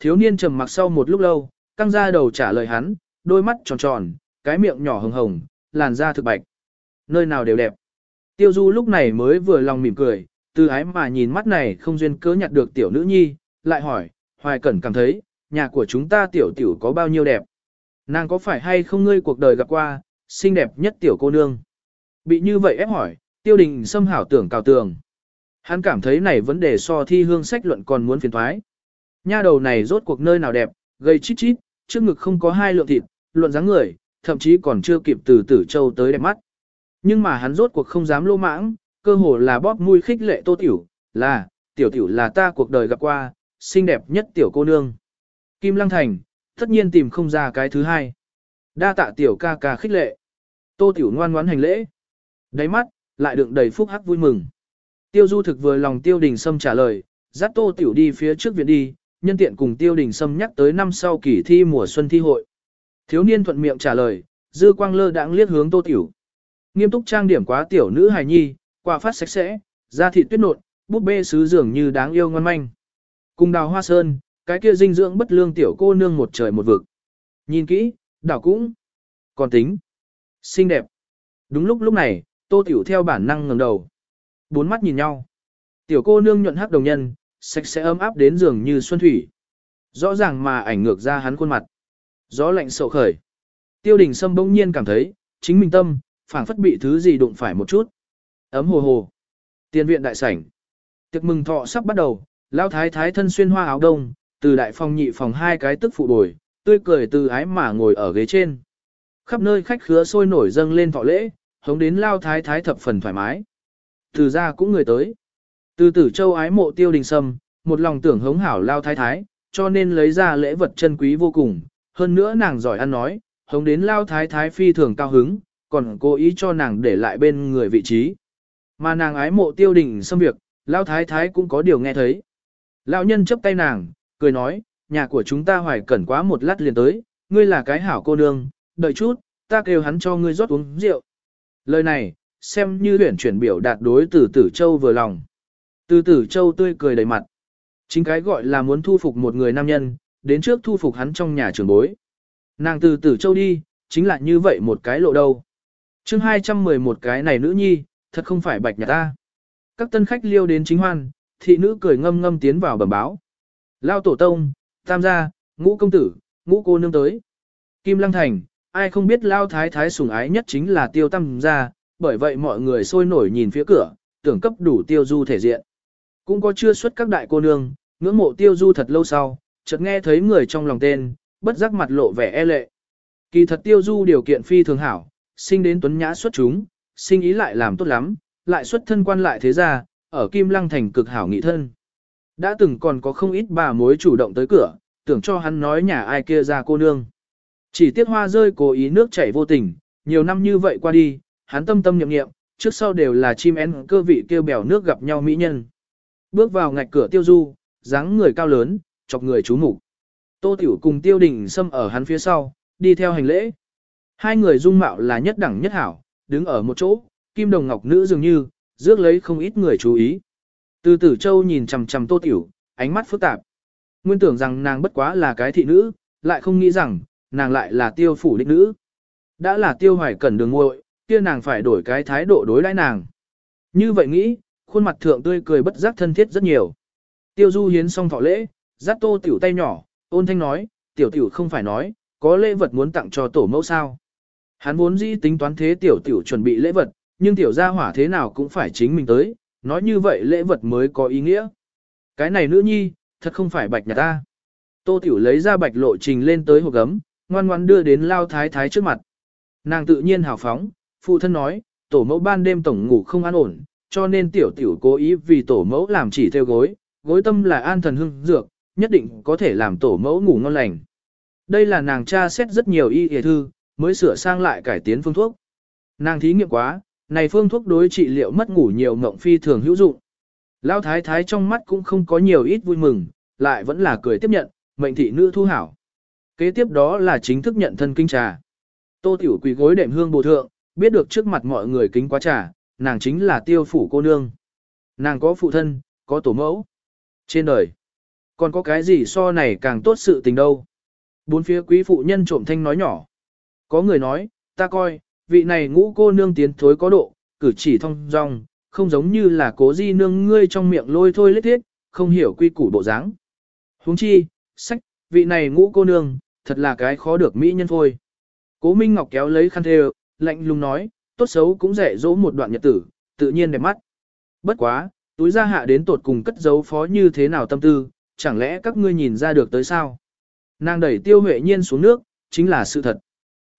Thiếu niên trầm mặc sau một lúc lâu, căng ra đầu trả lời hắn, đôi mắt tròn tròn, cái miệng nhỏ hồng hồng, làn da thực bạch. Nơi nào đều đẹp. Tiêu Du lúc này mới vừa lòng mỉm cười, từ ái mà nhìn mắt này không duyên cớ nhặt được tiểu nữ nhi, lại hỏi, Hoài Cẩn cảm thấy, nhà của chúng ta tiểu tiểu có bao nhiêu đẹp. Nàng có phải hay không ngươi cuộc đời gặp qua, xinh đẹp nhất tiểu cô nương. Bị như vậy ép hỏi, tiêu đình xâm hảo tưởng cào tường. Hắn cảm thấy này vấn đề so thi hương sách luận còn muốn phiền thoái. Nha đầu này rốt cuộc nơi nào đẹp, gây chít chít, trước ngực không có hai lượng thịt, luận dáng người, thậm chí còn chưa kịp từ tử châu tới đẹp mắt. Nhưng mà hắn rốt cuộc không dám lô mãng, cơ hồ là bóp mũi khích lệ tô tiểu, là, tiểu tiểu là ta cuộc đời gặp qua, xinh đẹp nhất tiểu cô nương. Kim Lăng Thành, tất nhiên tìm không ra cái thứ hai. Đa tạ tiểu ca ca khích lệ. Tô tiểu ngoan ngoãn hành lễ. Đáy mắt, lại đựng đầy phúc hắc vui mừng. Tiêu du thực vừa lòng tiêu đình sâm trả lời, dắt tô tiểu đi phía trước viện đi, nhân tiện cùng tiêu đình sâm nhắc tới năm sau kỳ thi mùa xuân thi hội. Thiếu niên thuận miệng trả lời, dư quang lơ đãng liếc hướng tô tiểu. Nghiêm túc trang điểm quá tiểu nữ hài nhi, quả phát sạch sẽ, da thịt tuyết nộn, búp bê sứ dường như đáng yêu ngon manh. Cùng đào hoa sơn, cái kia dinh dưỡng bất lương tiểu cô nương một trời một vực. Nhìn kỹ, đảo cũng còn tính. Xinh đẹp. Đúng lúc lúc này, tô tiểu theo bản năng ngẩng đầu. Bốn mắt nhìn nhau. Tiểu cô nương nhuận hắc đồng nhân, sạch sẽ ấm áp đến giường như xuân thủy. Rõ ràng mà ảnh ngược ra hắn khuôn mặt. Gió lạnh sầu khởi. Tiêu đình sâm bỗng nhiên cảm thấy, chính mình tâm, phảng phất bị thứ gì đụng phải một chút. Ấm hồ hồ. Tiên viện đại sảnh. Tiệc mừng thọ sắp bắt đầu, lao thái thái thân xuyên hoa áo đông, từ đại phòng nhị phòng hai cái tức phụ bồi, tươi cười từ ái mà ngồi ở ghế trên. Khắp nơi khách khứa sôi nổi dâng lên thọ lễ, hống đến lao thái thái thập phần thoải mái. Từ ra cũng người tới. Từ tử châu ái mộ tiêu đình sâm, một lòng tưởng hống hảo lao thái thái, cho nên lấy ra lễ vật chân quý vô cùng. Hơn nữa nàng giỏi ăn nói, hống đến lao thái thái phi thường cao hứng, còn cố ý cho nàng để lại bên người vị trí. Mà nàng ái mộ tiêu đình sâm việc, lao thái thái cũng có điều nghe thấy. Lão nhân chấp tay nàng, cười nói, nhà của chúng ta hoài cẩn quá một lát liền tới, ngươi là cái hảo cô nương, đợi chút, ta kêu hắn cho ngươi rót uống rượu. Lời này, xem như huyển chuyển biểu đạt đối tử tử châu vừa lòng. Từ tử châu tươi cười đầy mặt. Chính cái gọi là muốn thu phục một người nam nhân, đến trước thu phục hắn trong nhà trường bối. Nàng từ tử châu đi, chính là như vậy một cái lộ đâu. chương 211 cái này nữ nhi, thật không phải bạch nhà ta. Các tân khách liêu đến chính hoan, thị nữ cười ngâm ngâm tiến vào bẩm báo. Lao tổ tông, tam gia, ngũ công tử, ngũ cô nương tới. Kim Lăng Thành, ai không biết Lao Thái Thái sủng ái nhất chính là tiêu tam gia, bởi vậy mọi người sôi nổi nhìn phía cửa, tưởng cấp đủ tiêu du thể diện. Cũng có chưa xuất các đại cô nương, ngưỡng mộ tiêu du thật lâu sau, chợt nghe thấy người trong lòng tên, bất giác mặt lộ vẻ e lệ. Kỳ thật tiêu du điều kiện phi thường hảo, sinh đến tuấn nhã xuất chúng, sinh ý lại làm tốt lắm, lại xuất thân quan lại thế gia, ở Kim Lăng thành cực hảo nghị thân. Đã từng còn có không ít bà mối chủ động tới cửa, tưởng cho hắn nói nhà ai kia ra cô nương. Chỉ tiếc hoa rơi cố ý nước chảy vô tình, nhiều năm như vậy qua đi, hắn tâm tâm nhậm nghiệm, trước sau đều là chim én cơ vị kêu bèo nước gặp nhau mỹ nhân. Bước vào ngạch cửa tiêu du, dáng người cao lớn, chọc người chú mục Tô Tiểu cùng tiêu đình xâm ở hắn phía sau, đi theo hành lễ. Hai người dung mạo là nhất đẳng nhất hảo, đứng ở một chỗ, kim đồng ngọc nữ dường như, rước lấy không ít người chú ý. Từ tử châu nhìn chằm chằm tô tiểu, ánh mắt phức tạp. Nguyên tưởng rằng nàng bất quá là cái thị nữ, lại không nghĩ rằng, nàng lại là tiêu phủ đích nữ. Đã là tiêu hoài cẩn đường muội kia nàng phải đổi cái thái độ đối đãi nàng. Như vậy nghĩ, khuôn mặt thượng tươi cười bất giác thân thiết rất nhiều. Tiêu du hiến xong thọ lễ, dắt tô tiểu tay nhỏ, ôn thanh nói, tiểu tiểu không phải nói, có lễ vật muốn tặng cho tổ mẫu sao. Hắn vốn dĩ tính toán thế tiểu tiểu chuẩn bị lễ vật, nhưng tiểu gia hỏa thế nào cũng phải chính mình tới, nói như vậy lễ vật mới có ý nghĩa. Cái này nữ nhi, thật không phải bạch nhà ta. Tô tiểu lấy ra bạch lộ trình lên tới hộp gấm, ngoan ngoan đưa đến lao thái thái trước mặt. Nàng tự nhiên hào phóng, phụ thân nói, tổ mẫu ban đêm tổng ngủ không an ổn, cho nên tiểu tiểu cố ý vì tổ mẫu làm chỉ theo gối, gối tâm là an thần hưng dược, nhất định có thể làm tổ mẫu ngủ ngon lành. Đây là nàng cha xét rất nhiều y y thư, mới sửa sang lại cải tiến phương thuốc. Nàng thí nghiệm quá, này phương thuốc đối trị liệu mất ngủ nhiều ngộng phi thường hữu dụng. Lão thái thái trong mắt cũng không có nhiều ít vui mừng, lại vẫn là cười tiếp nhận, mệnh thị nữ thu hảo. Kế tiếp đó là chính thức nhận thân kinh trà. Tô tiểu quỳ gối đệm hương bồ thượng, biết được trước mặt mọi người kính quá trà, nàng chính là tiêu phủ cô nương. Nàng có phụ thân, có tổ mẫu. Trên đời, Còn có cái gì so này càng tốt sự tình đâu. Bốn phía quý phụ nhân trộm thanh nói nhỏ. Có người nói, ta coi, vị này ngũ cô nương tiến thối có độ, cử chỉ thông dong, không giống như là cố di nương ngươi trong miệng lôi thôi lết thiết, không hiểu quy củ bộ dáng. huống chi, sách, vị này ngũ cô nương, thật là cái khó được mỹ nhân thôi. Cố Minh Ngọc kéo lấy khăn thề, lạnh lùng nói, tốt xấu cũng dạy dỗ một đoạn nhật tử, tự nhiên đẹp mắt. Bất quá, túi ra hạ đến tột cùng cất giấu phó như thế nào tâm tư, chẳng lẽ các ngươi nhìn ra được tới sao? Nàng đẩy tiêu huệ nhiên xuống nước, chính là sự thật.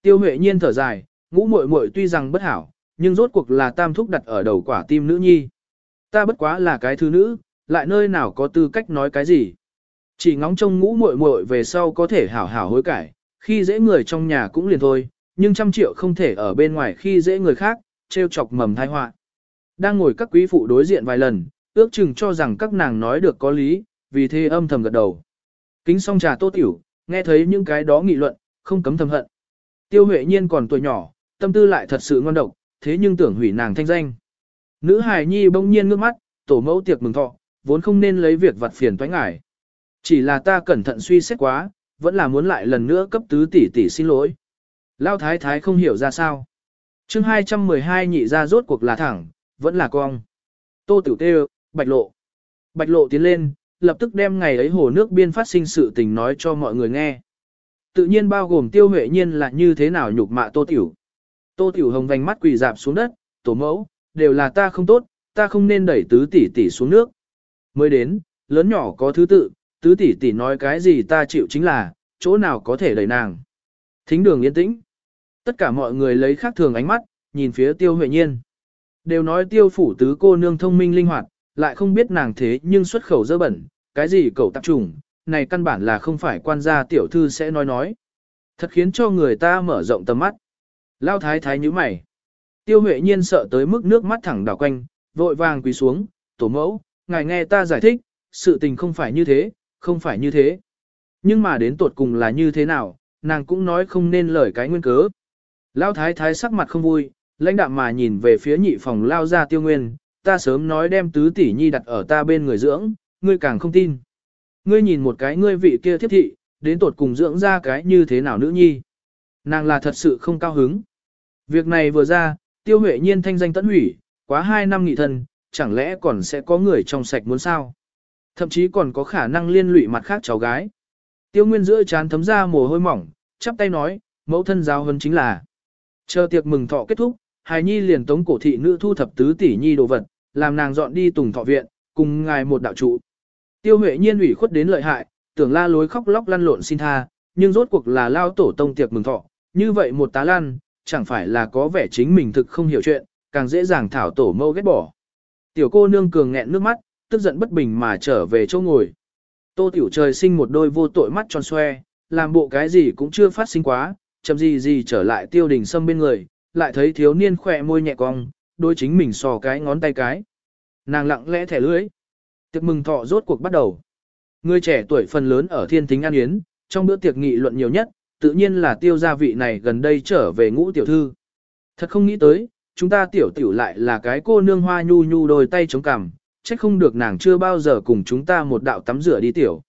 Tiêu huệ nhiên thở dài, ngũ muội muội tuy rằng bất hảo, nhưng rốt cuộc là tam thúc đặt ở đầu quả tim nữ nhi. Ta bất quá là cái thứ nữ, lại nơi nào có tư cách nói cái gì. Chỉ ngóng trông ngũ muội muội về sau có thể hảo hảo hối cải, khi dễ người trong nhà cũng liền thôi, nhưng trăm triệu không thể ở bên ngoài khi dễ người khác, trêu chọc mầm thai họa. Đang ngồi các quý phụ đối diện vài lần, ước chừng cho rằng các nàng nói được có lý, vì thế âm thầm gật đầu. Kính xong trà tô tiểu, nghe thấy những cái đó nghị luận, không cấm thầm hận. Tiêu Huệ Nhiên còn tuổi nhỏ, tâm tư lại thật sự ngon độc, thế nhưng tưởng hủy nàng thanh danh. Nữ hài nhi bỗng nhiên ngước mắt, tổ mẫu tiệc mừng thọ, vốn không nên lấy việc vặt phiền toái ngải. Chỉ là ta cẩn thận suy xét quá, vẫn là muốn lại lần nữa cấp tứ tỷ tỷ xin lỗi. Lao thái thái không hiểu ra sao. chương 212 nhị ra rốt cuộc là thẳng, vẫn là cong. Tô tiểu tê, bạch lộ. Bạch lộ tiến lên, lập tức đem ngày ấy hồ nước biên phát sinh sự tình nói cho mọi người nghe. Tự nhiên bao gồm tiêu huệ nhiên là như thế nào nhục mạ tô tiểu. Tô tiểu hồng vành mắt quỳ dạp xuống đất, tổ mẫu, đều là ta không tốt, ta không nên đẩy tứ tỷ tỷ xuống nước. Mới đến, lớn nhỏ có thứ tự, tứ tỷ tỷ nói cái gì ta chịu chính là, chỗ nào có thể đẩy nàng. Thính đường yên tĩnh. Tất cả mọi người lấy khác thường ánh mắt, nhìn phía tiêu huệ nhiên. Đều nói tiêu phủ tứ cô nương thông minh linh hoạt, lại không biết nàng thế nhưng xuất khẩu dơ bẩn, cái gì cậu tạp trùng, này căn bản là không phải quan gia tiểu thư sẽ nói nói. Thật khiến cho người ta mở rộng tầm mắt. Lao thái thái như mày. Tiêu huệ nhiên sợ tới mức nước mắt thẳng đảo quanh, vội vàng quỳ xuống, tổ mẫu, ngài nghe ta giải thích, sự tình không phải như thế, không phải như thế. Nhưng mà đến tột cùng là như thế nào, nàng cũng nói không nên lời cái nguyên cớ. Lao thái thái sắc mặt không vui, lãnh đạm mà nhìn về phía nhị phòng lao ra tiêu nguyên, ta sớm nói đem tứ tỷ nhi đặt ở ta bên người dưỡng, ngươi càng không tin. Ngươi nhìn một cái ngươi vị kia thiếp thị, đến tột cùng dưỡng ra cái như thế nào nữ nhi. Nàng là thật sự không cao hứng. Việc này vừa ra, tiêu huệ nhiên thanh danh tận hủy, quá hai năm nghị thân, chẳng lẽ còn sẽ có người trong sạch muốn sao? Thậm chí còn có khả năng liên lụy mặt khác cháu gái. Tiêu Nguyên giữa chán thấm ra mồ hôi mỏng, chắp tay nói, mẫu thân giáo hơn chính là. Chờ tiệc mừng thọ kết thúc, Hài Nhi liền tống cổ thị nữ thu thập tứ tỷ nhi đồ vật, làm nàng dọn đi tùng thọ viện, cùng ngài một đạo trụ. Tiêu Huệ Nhiên ủy khuất đến lợi hại, tưởng la lối khóc lóc lăn lộn xin tha, nhưng rốt cuộc là lao tổ tông tiệc mừng thọ, như vậy một tá lan, chẳng phải là có vẻ chính mình thực không hiểu chuyện, càng dễ dàng thảo tổ mâu ghét bỏ. Tiểu cô nương cường nghẹn nước mắt, tức giận bất bình mà trở về chỗ ngồi. Tô tiểu trời sinh một đôi vô tội mắt tròn xoe, làm bộ cái gì cũng chưa phát sinh quá, chậm gì gì trở lại tiêu đình sâm bên người, lại thấy thiếu niên khỏe môi nhẹ cong, đôi chính mình sò cái ngón tay cái. Nàng lặng lẽ thẻ lưỡi Tiệc mừng thọ rốt cuộc bắt đầu. Người trẻ tuổi phần lớn ở thiên thính an yến, trong bữa tiệc nghị luận nhiều nhất, tự nhiên là tiêu gia vị này gần đây trở về ngũ tiểu thư. Thật không nghĩ tới, chúng ta tiểu tiểu lại là cái cô nương hoa nhu nhu đôi tay chống cằm, trách không được nàng chưa bao giờ cùng chúng ta một đạo tắm rửa đi tiểu.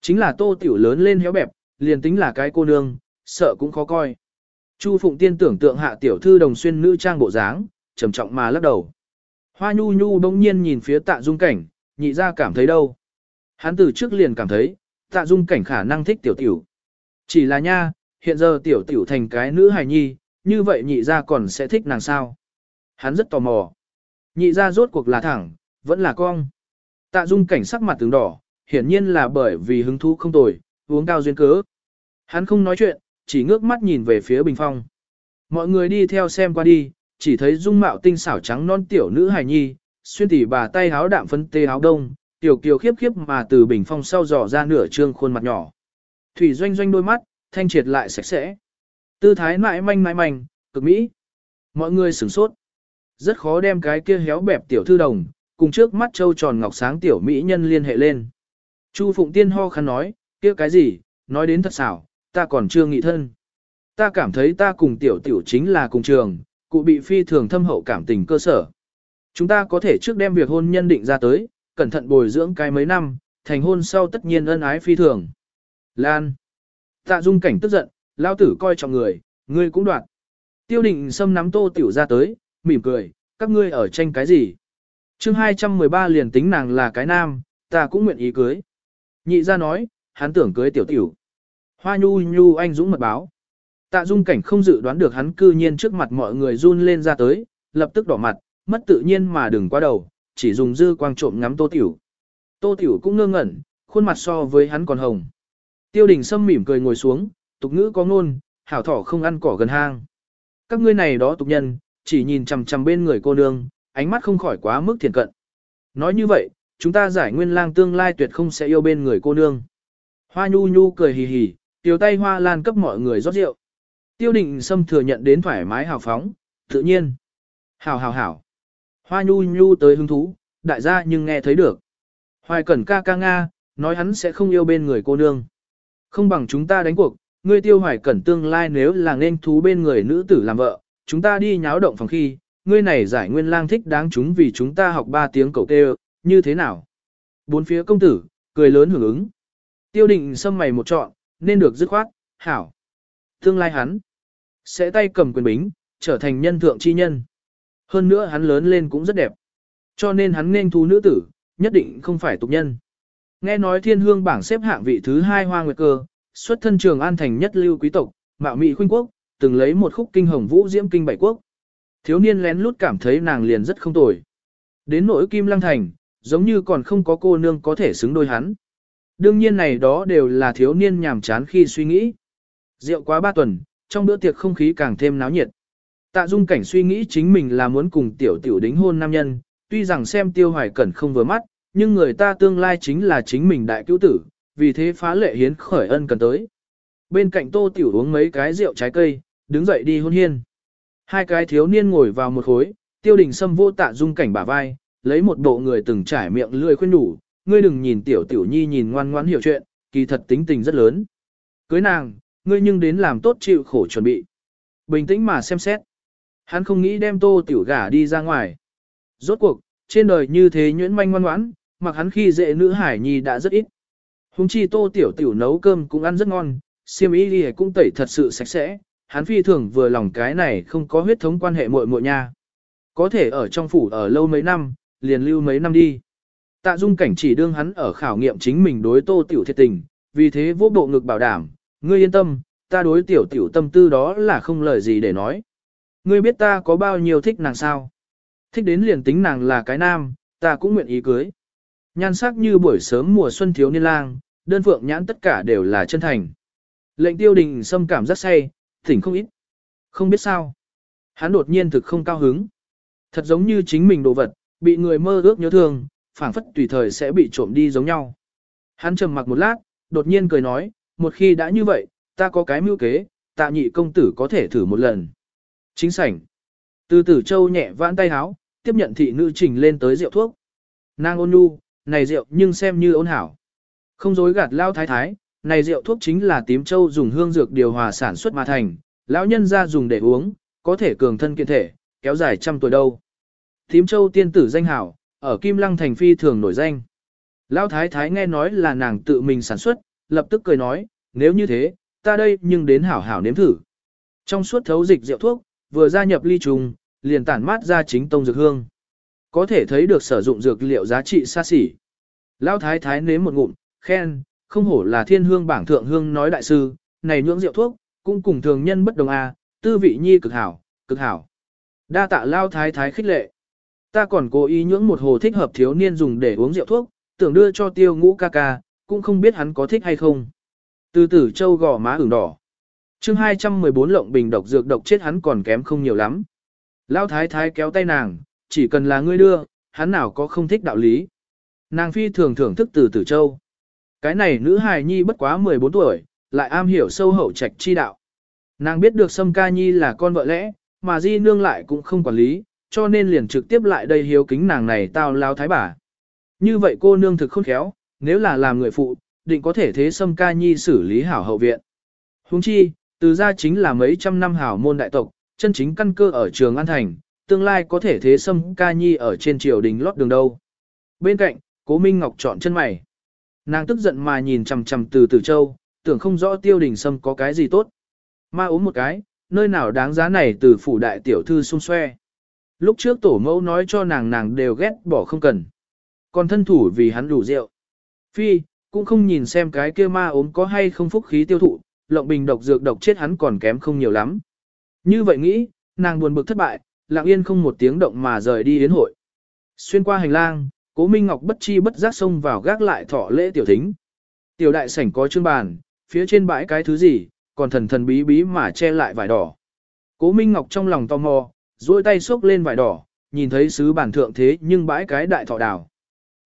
Chính là tô tiểu lớn lên héo bẹp, liền tính là cái cô nương, sợ cũng khó coi. Chu Phụng Tiên tưởng tượng hạ tiểu thư đồng xuyên nữ trang bộ dáng, trầm trọng mà lắc đầu. Hoa nhu nhu bỗng nhiên nhìn phía tạ dung cảnh, nhị ra cảm thấy đâu. Hắn từ trước liền cảm thấy, tạ dung cảnh khả năng thích tiểu tiểu. Chỉ là nha, hiện giờ tiểu tiểu thành cái nữ hài nhi, như vậy nhị ra còn sẽ thích nàng sao. Hắn rất tò mò. Nhị ra rốt cuộc là thẳng, vẫn là cong. Tạ dung cảnh sắc mặt tướng đỏ, hiển nhiên là bởi vì hứng thú không tồi, uống cao duyên cớ. Hắn không nói chuyện, chỉ ngước mắt nhìn về phía bình phong. Mọi người đi theo xem qua đi, chỉ thấy dung mạo tinh xảo trắng non tiểu nữ hài nhi, xuyên tỉ bà tay háo đạm phấn tê áo đông, tiểu kiều khiếp khiếp mà từ bình phong sau dò ra nửa trương khuôn mặt nhỏ. Thủy doanh doanh đôi mắt, thanh triệt lại sạch sẽ. Tư thái mãi manh mãi manh, cực mỹ. Mọi người sửng sốt. Rất khó đem cái kia héo bẹp tiểu thư đồng, cùng trước mắt trâu tròn ngọc sáng tiểu mỹ nhân liên hệ lên. Chu Phụng Tiên ho khăn nói, kia cái gì, nói đến thật xảo, ta còn chưa nghị thân. Ta cảm thấy ta cùng tiểu tiểu chính là cùng trường, cụ bị phi thường thâm hậu cảm tình cơ sở. Chúng ta có thể trước đem việc hôn nhân định ra tới, cẩn thận bồi dưỡng cái mấy năm, thành hôn sau tất nhiên ân ái phi thường. Lan. Tạ dung cảnh tức giận, lao tử coi trọng người, ngươi cũng đoạt. Tiêu định xâm nắm tô tiểu ra tới, mỉm cười, các ngươi ở tranh cái gì? chương 213 liền tính nàng là cái nam, ta cũng nguyện ý cưới. Nhị ra nói, hắn tưởng cưới tiểu tiểu. Hoa nhu nhu anh dũng mật báo. Tạ dung cảnh không dự đoán được hắn cư nhiên trước mặt mọi người run lên ra tới, lập tức đỏ mặt, mất tự nhiên mà đừng qua đầu, chỉ dùng dư quang trộm ngắm tô tiểu. Tô tiểu cũng ngơ ngẩn, khuôn mặt so với hắn còn hồng. Tiêu đình sâm mỉm cười ngồi xuống, tục ngữ có ngôn, hảo thỏ không ăn cỏ gần hang. Các ngươi này đó tục nhân, chỉ nhìn chằm chằm bên người cô nương, ánh mắt không khỏi quá mức thiện cận. Nói như vậy, chúng ta giải nguyên lang tương lai tuyệt không sẽ yêu bên người cô nương. Hoa nhu nhu cười hì hì, tiểu tay hoa lan cấp mọi người rót rượu. Tiêu định Sâm thừa nhận đến thoải mái hào phóng, tự nhiên. Hảo hảo hảo. Hoa nhu nhu tới hứng thú, đại gia nhưng nghe thấy được. Hoài cẩn ca ca nga, nói hắn sẽ không yêu bên người cô nương. Không bằng chúng ta đánh cuộc, ngươi tiêu hoài cẩn tương lai nếu là nên thú bên người nữ tử làm vợ, chúng ta đi nháo động phòng khi, ngươi này giải nguyên lang thích đáng chúng vì chúng ta học ba tiếng cầu tê, như thế nào? Bốn phía công tử, cười lớn hưởng ứng. Tiêu định xâm mày một trọn, nên được dứt khoát, hảo. Tương lai hắn, sẽ tay cầm quyền bính, trở thành nhân thượng chi nhân. Hơn nữa hắn lớn lên cũng rất đẹp. Cho nên hắn nên thu nữ tử, nhất định không phải tục nhân. Nghe nói thiên hương bảng xếp hạng vị thứ hai hoa nguyệt cơ, xuất thân trường an thành nhất lưu quý tộc, mạo mị khuynh quốc, từng lấy một khúc kinh hồng vũ diễm kinh bảy quốc. Thiếu niên lén lút cảm thấy nàng liền rất không tồi. Đến nỗi kim lăng thành, giống như còn không có cô nương có thể xứng đôi hắn. Đương nhiên này đó đều là thiếu niên nhàm chán khi suy nghĩ. Rượu quá ba tuần, trong bữa tiệc không khí càng thêm náo nhiệt. Tạ Dung Cảnh suy nghĩ chính mình là muốn cùng tiểu tiểu đính hôn nam nhân, tuy rằng xem tiêu hoài cẩn không vừa mắt, nhưng người ta tương lai chính là chính mình đại cứu tử, vì thế phá lệ hiến khởi ân cần tới. Bên cạnh tô tiểu uống mấy cái rượu trái cây, đứng dậy đi hôn hiên. Hai cái thiếu niên ngồi vào một khối, tiêu đình xâm vô tạ dung cảnh bả vai, lấy một bộ người từng trải miệng lười khuyên đủ, ngươi đừng nhìn tiểu tiểu nhi nhìn ngoan ngoãn hiểu chuyện, kỳ thật tính tình rất lớn. Cưới nàng, ngươi nhưng đến làm tốt chịu khổ chuẩn bị. Bình tĩnh mà xem xét. Hắn không nghĩ đem tô tiểu gả đi ra ngoài. Rốt cuộc, trên đời như thế nhuyễn manh ngoan ngoãn, mặc hắn khi dễ nữ hải nhi đã rất ít. Hùng chi tô tiểu tiểu nấu cơm cũng ăn rất ngon, siêm y đi cũng tẩy thật sự sạch sẽ, hắn phi thường vừa lòng cái này không có huyết thống quan hệ muội muội nha. Có thể ở trong phủ ở lâu mấy năm, liền lưu mấy năm đi. Tạ dung cảnh chỉ đương hắn ở khảo nghiệm chính mình đối tô tiểu thiệt tình, vì thế vô bộ ngực bảo đảm, ngươi yên tâm, ta đối tiểu tiểu tâm tư đó là không lời gì để nói. Ngươi biết ta có bao nhiêu thích nàng sao? Thích đến liền tính nàng là cái nam, ta cũng nguyện ý cưới. Nhan sắc như buổi sớm mùa xuân thiếu niên lang, đơn phượng nhãn tất cả đều là chân thành. Lệnh tiêu đình xâm cảm rất say, thỉnh không ít. Không biết sao. Hắn đột nhiên thực không cao hứng. Thật giống như chính mình đồ vật, bị người mơ ước nhớ thương, phảng phất tùy thời sẽ bị trộm đi giống nhau. Hắn trầm mặc một lát, đột nhiên cười nói, một khi đã như vậy, ta có cái mưu kế, tạ nhị công tử có thể thử một lần. Chính sảnh. Từ tử châu nhẹ vãn tay háo, tiếp nhận thị nữ trình lên tới rượu thuốc. Nang ôn nhu, này rượu nhưng xem như ôn hảo. Không dối gạt lao thái thái, này rượu thuốc chính là tím châu dùng hương dược điều hòa sản xuất mà thành, lão nhân ra dùng để uống, có thể cường thân kiện thể, kéo dài trăm tuổi đâu. Tím châu tiên tử danh hảo, ở Kim Lăng thành phi thường nổi danh. Lão thái thái nghe nói là nàng tự mình sản xuất, lập tức cười nói, nếu như thế, ta đây nhưng đến hảo hảo nếm thử. Trong suốt thấu dịch rượu thuốc, vừa gia nhập ly trùng, liền tản mát ra chính tông dược hương. Có thể thấy được sử dụng dược liệu giá trị xa xỉ. Lão thái thái nếm một ngụm, khen, không hổ là thiên hương bảng thượng hương nói đại sư, này nhưỡng rượu thuốc, cũng cùng thường nhân bất đồng a, à, tư vị nhi cực hảo, cực hảo. Đa tạ lao thái thái khích lệ. Ta còn cố ý nhưỡng một hồ thích hợp thiếu niên dùng để uống rượu thuốc, tưởng đưa cho tiêu ngũ ca ca, cũng không biết hắn có thích hay không. Từ tử châu gò má ửng đỏ. chương 214 lộng bình độc dược độc chết hắn còn kém không nhiều lắm. Lao thái thái kéo tay nàng, chỉ cần là ngươi đưa, hắn nào có không thích đạo lý. Nàng phi thường thưởng thức từ tử châu. Cái này nữ hài nhi bất quá 14 tuổi, lại am hiểu sâu hậu trạch chi đạo. Nàng biết được Sâm Ca Nhi là con vợ lẽ, mà Di Nương lại cũng không quản lý, cho nên liền trực tiếp lại đây hiếu kính nàng này tao lao thái bà. Như vậy cô nương thực khôn khéo, nếu là làm người phụ, định có thể thế Sâm Ca Nhi xử lý hảo hậu viện. Huống chi, từ gia chính là mấy trăm năm hảo môn đại tộc, chân chính căn cơ ở trường An Thành, tương lai có thể thế Sâm Ca Nhi ở trên triều đình lót đường đâu. Bên cạnh, Cố Minh Ngọc chọn chân mày. Nàng tức giận mà nhìn chằm chằm từ từ Châu, tưởng không rõ tiêu đình sâm có cái gì tốt. Ma ốm một cái, nơi nào đáng giá này từ phủ đại tiểu thư xung xoe. Lúc trước tổ mẫu nói cho nàng nàng đều ghét bỏ không cần. Còn thân thủ vì hắn đủ rượu. Phi, cũng không nhìn xem cái kia ma ốm có hay không phúc khí tiêu thụ, lộng bình độc dược độc chết hắn còn kém không nhiều lắm. Như vậy nghĩ, nàng buồn bực thất bại, lặng yên không một tiếng động mà rời đi đến hội. Xuyên qua hành lang, cố Minh Ngọc bất chi bất giác xông vào gác lại thọ lễ tiểu thính. Tiểu đại sảnh có trương bàn, phía trên bãi cái thứ gì, còn thần thần bí bí mà che lại vải đỏ. Cố Minh Ngọc trong lòng tò mò, duỗi tay xốc lên vải đỏ, nhìn thấy sứ bản thượng thế nhưng bãi cái đại thọ đào.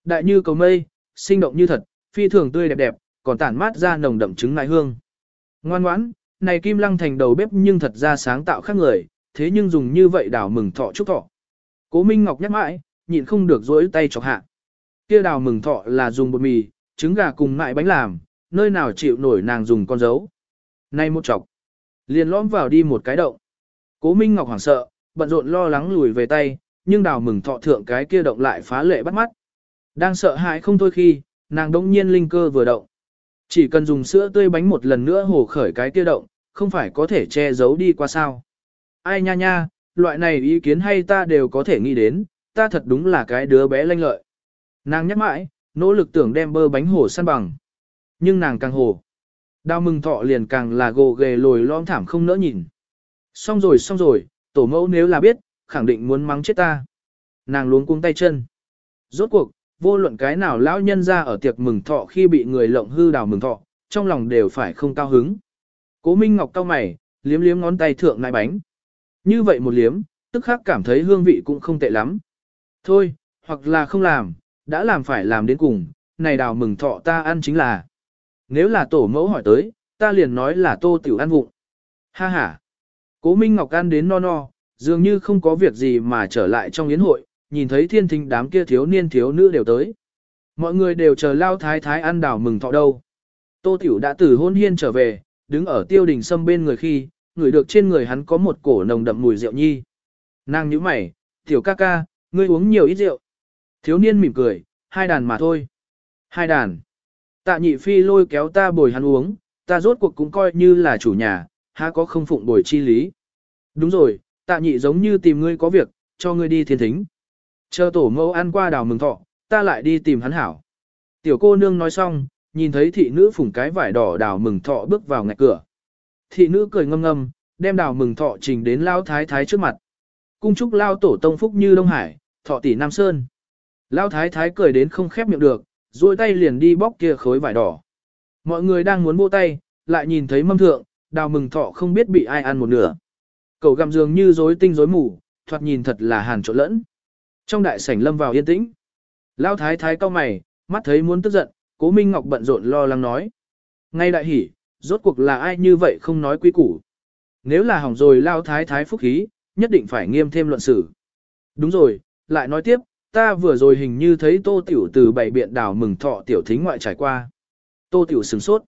Đại như cầu mây, sinh động như thật, phi thường tươi đẹp đẹp, còn tản mát ra nồng đậm trứng nại hương. Ngoan ngoãn, này kim lăng thành đầu bếp nhưng thật ra sáng tạo khác người, thế nhưng dùng như vậy đào mừng thọ chúc thọ. Cố Minh Ngọc nhắc mãi, nhịn không được duỗi tay chọc hạ. Kia đào mừng thọ là dùng bột mì, trứng gà cùng mại bánh làm, nơi nào chịu nổi nàng dùng con dấu. Nay một chọc, liền lõm vào đi một cái động. Cố Minh Ngọc hoảng sợ, bận rộn lo lắng lùi về tay, nhưng đào mừng thọ thượng cái kia động lại phá lệ bắt mắt. Đang sợ hãi không thôi khi, nàng đống nhiên linh cơ vừa động. Chỉ cần dùng sữa tươi bánh một lần nữa hổ khởi cái kia động, không phải có thể che giấu đi qua sao. Ai nha nha, loại này ý kiến hay ta đều có thể nghĩ đến, ta thật đúng là cái đứa bé lanh lợi. Nàng nhắc mãi, nỗ lực tưởng đem bơ bánh hồ săn bằng. Nhưng nàng càng hồ. Đào mừng thọ liền càng là gồ ghề lồi lõm thảm không nỡ nhìn. Xong rồi xong rồi, tổ mẫu nếu là biết, khẳng định muốn mắng chết ta. Nàng luống cuống tay chân. Rốt cuộc, vô luận cái nào lão nhân ra ở tiệc mừng thọ khi bị người lộng hư đào mừng thọ, trong lòng đều phải không cao hứng. Cố Minh Ngọc cao mày, liếm liếm ngón tay thượng nai bánh. Như vậy một liếm, tức khắc cảm thấy hương vị cũng không tệ lắm. Thôi, hoặc là không làm, đã làm phải làm đến cùng, này đào mừng thọ ta ăn chính là. Nếu là tổ mẫu hỏi tới, ta liền nói là tô tiểu ăn vụng. Ha ha. Cố Minh Ngọc ăn đến no no, dường như không có việc gì mà trở lại trong yến hội, nhìn thấy thiên thính đám kia thiếu niên thiếu nữ đều tới. Mọi người đều chờ lao thái thái ăn đào mừng thọ đâu. Tô Tiểu đã từ hôn hiên trở về, đứng ở tiêu đình sâm bên người khi, người được trên người hắn có một cổ nồng đậm mùi rượu nhi. Nàng nhíu mày, tiểu ca ca, ngươi uống nhiều ít rượu. Thiếu niên mỉm cười, hai đàn mà thôi. Hai đàn. Tạ nhị phi lôi kéo ta bồi hắn uống, ta rốt cuộc cũng coi như là chủ nhà, há có không phụng bồi chi lý. Đúng rồi, tạ nhị giống như tìm ngươi có việc, cho ngươi đi thiên thính. Chờ tổ mẫu ăn qua đào mừng thọ, ta lại đi tìm hắn hảo. Tiểu cô nương nói xong, nhìn thấy thị nữ phủng cái vải đỏ đào mừng thọ bước vào ngạch cửa. Thị nữ cười ngâm ngâm, đem đào mừng thọ trình đến lao thái thái trước mặt. Cung chúc lao tổ tông phúc như Đông Hải, thọ tỷ Nam Sơn. Lao thái thái cười đến không khép miệng được, duỗi tay liền đi bóc kia khối vải đỏ. Mọi người đang muốn vô tay, lại nhìn thấy mâm thượng, đào mừng thọ không biết bị ai ăn một nửa. Cậu gặm dường như rối tinh rối mù, thoạt nhìn thật là hàn trộn lẫn. Trong đại sảnh lâm vào yên tĩnh. Lao thái thái cao mày, mắt thấy muốn tức giận, cố Minh Ngọc bận rộn lo lắng nói. Ngay đại hỉ, rốt cuộc là ai như vậy không nói quy củ. Nếu là hỏng rồi Lao thái thái phúc khí, nhất định phải nghiêm thêm luận xử. Đúng rồi, lại nói tiếp, ta vừa rồi hình như thấy tô tiểu từ bảy biện đào mừng thọ tiểu thính ngoại trải qua. Tô tiểu sửng sốt.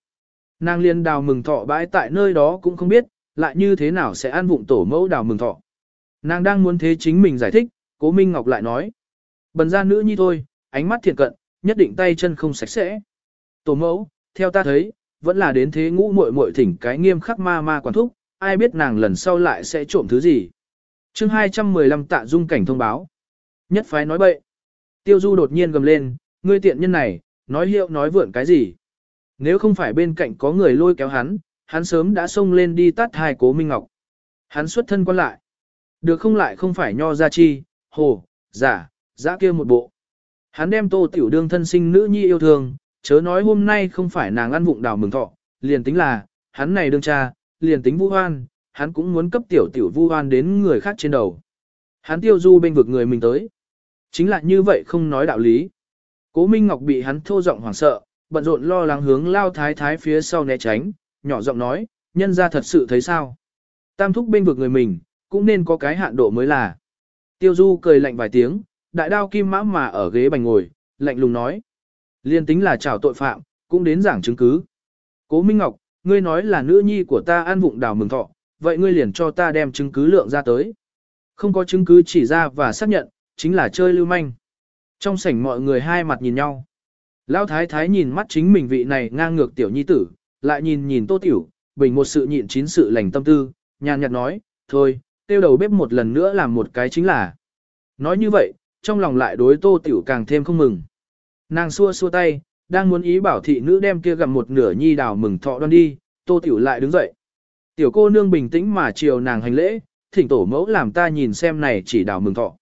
Nàng liên đào mừng thọ bãi tại nơi đó cũng không biết, lại như thế nào sẽ ăn vụng tổ mẫu đào mừng thọ. Nàng đang muốn thế chính mình giải thích, cố Minh Ngọc lại nói. Bần ra nữ nhi thôi, ánh mắt thiện cận, nhất định tay chân không sạch sẽ. Tổ mẫu, theo ta thấy, vẫn là đến thế ngũ muội muội thỉnh cái nghiêm khắc ma ma quản thúc, ai biết nàng lần sau lại sẽ trộm thứ gì. chương 215 tạ dung cảnh thông báo. Nhất phái nói bậy. Tiêu du đột nhiên gầm lên, ngươi tiện nhân này, nói hiệu nói vượn cái gì. Nếu không phải bên cạnh có người lôi kéo hắn, hắn sớm đã xông lên đi tắt hai cố Minh Ngọc. Hắn xuất thân quan lại. Được không lại không phải nho ra chi, hồ, giả, giả kia một bộ. Hắn đem tô tiểu đương thân sinh nữ nhi yêu thương, chớ nói hôm nay không phải nàng ăn vụng đào mừng thọ, liền tính là, hắn này đương cha, liền tính vu hoan, hắn cũng muốn cấp tiểu tiểu vu hoan đến người khác trên đầu. Hắn tiêu du bên vực người mình tới. Chính là như vậy không nói đạo lý. Cố Minh Ngọc bị hắn thô giọng hoảng sợ, bận rộn lo lắng hướng lao thái thái phía sau né tránh, nhỏ giọng nói, nhân ra thật sự thấy sao. Tam thúc bên vực người mình, cũng nên có cái hạn độ mới là. Tiêu Du cười lạnh vài tiếng, đại đao kim mã mà ở ghế bành ngồi, lạnh lùng nói. Liên tính là chảo tội phạm, cũng đến giảng chứng cứ. Cố Minh Ngọc, ngươi nói là nữ nhi của ta ăn vụng đào mừng thọ, vậy ngươi liền cho ta đem chứng cứ lượng ra tới. Không có chứng cứ chỉ ra và xác nhận, chính là chơi lưu manh. Trong sảnh mọi người hai mặt nhìn nhau. Lão thái thái nhìn mắt chính mình vị này ngang ngược tiểu nhi tử, lại nhìn nhìn tô tiểu, bình một sự nhịn chín sự lành tâm tư, nhàn nhạt nói, thôi, tiêu đầu bếp một lần nữa làm một cái chính là. Nói như vậy, trong lòng lại đối tô tiểu càng thêm không mừng. Nàng xua xua tay, đang muốn ý bảo thị nữ đem kia gặm một nửa nhi đào mừng thọ đoan đi, tô tiểu lại đứng dậy. Tiểu cô nương bình tĩnh mà chiều nàng hành lễ, thỉnh tổ mẫu làm ta nhìn xem này chỉ đào mừng thọ.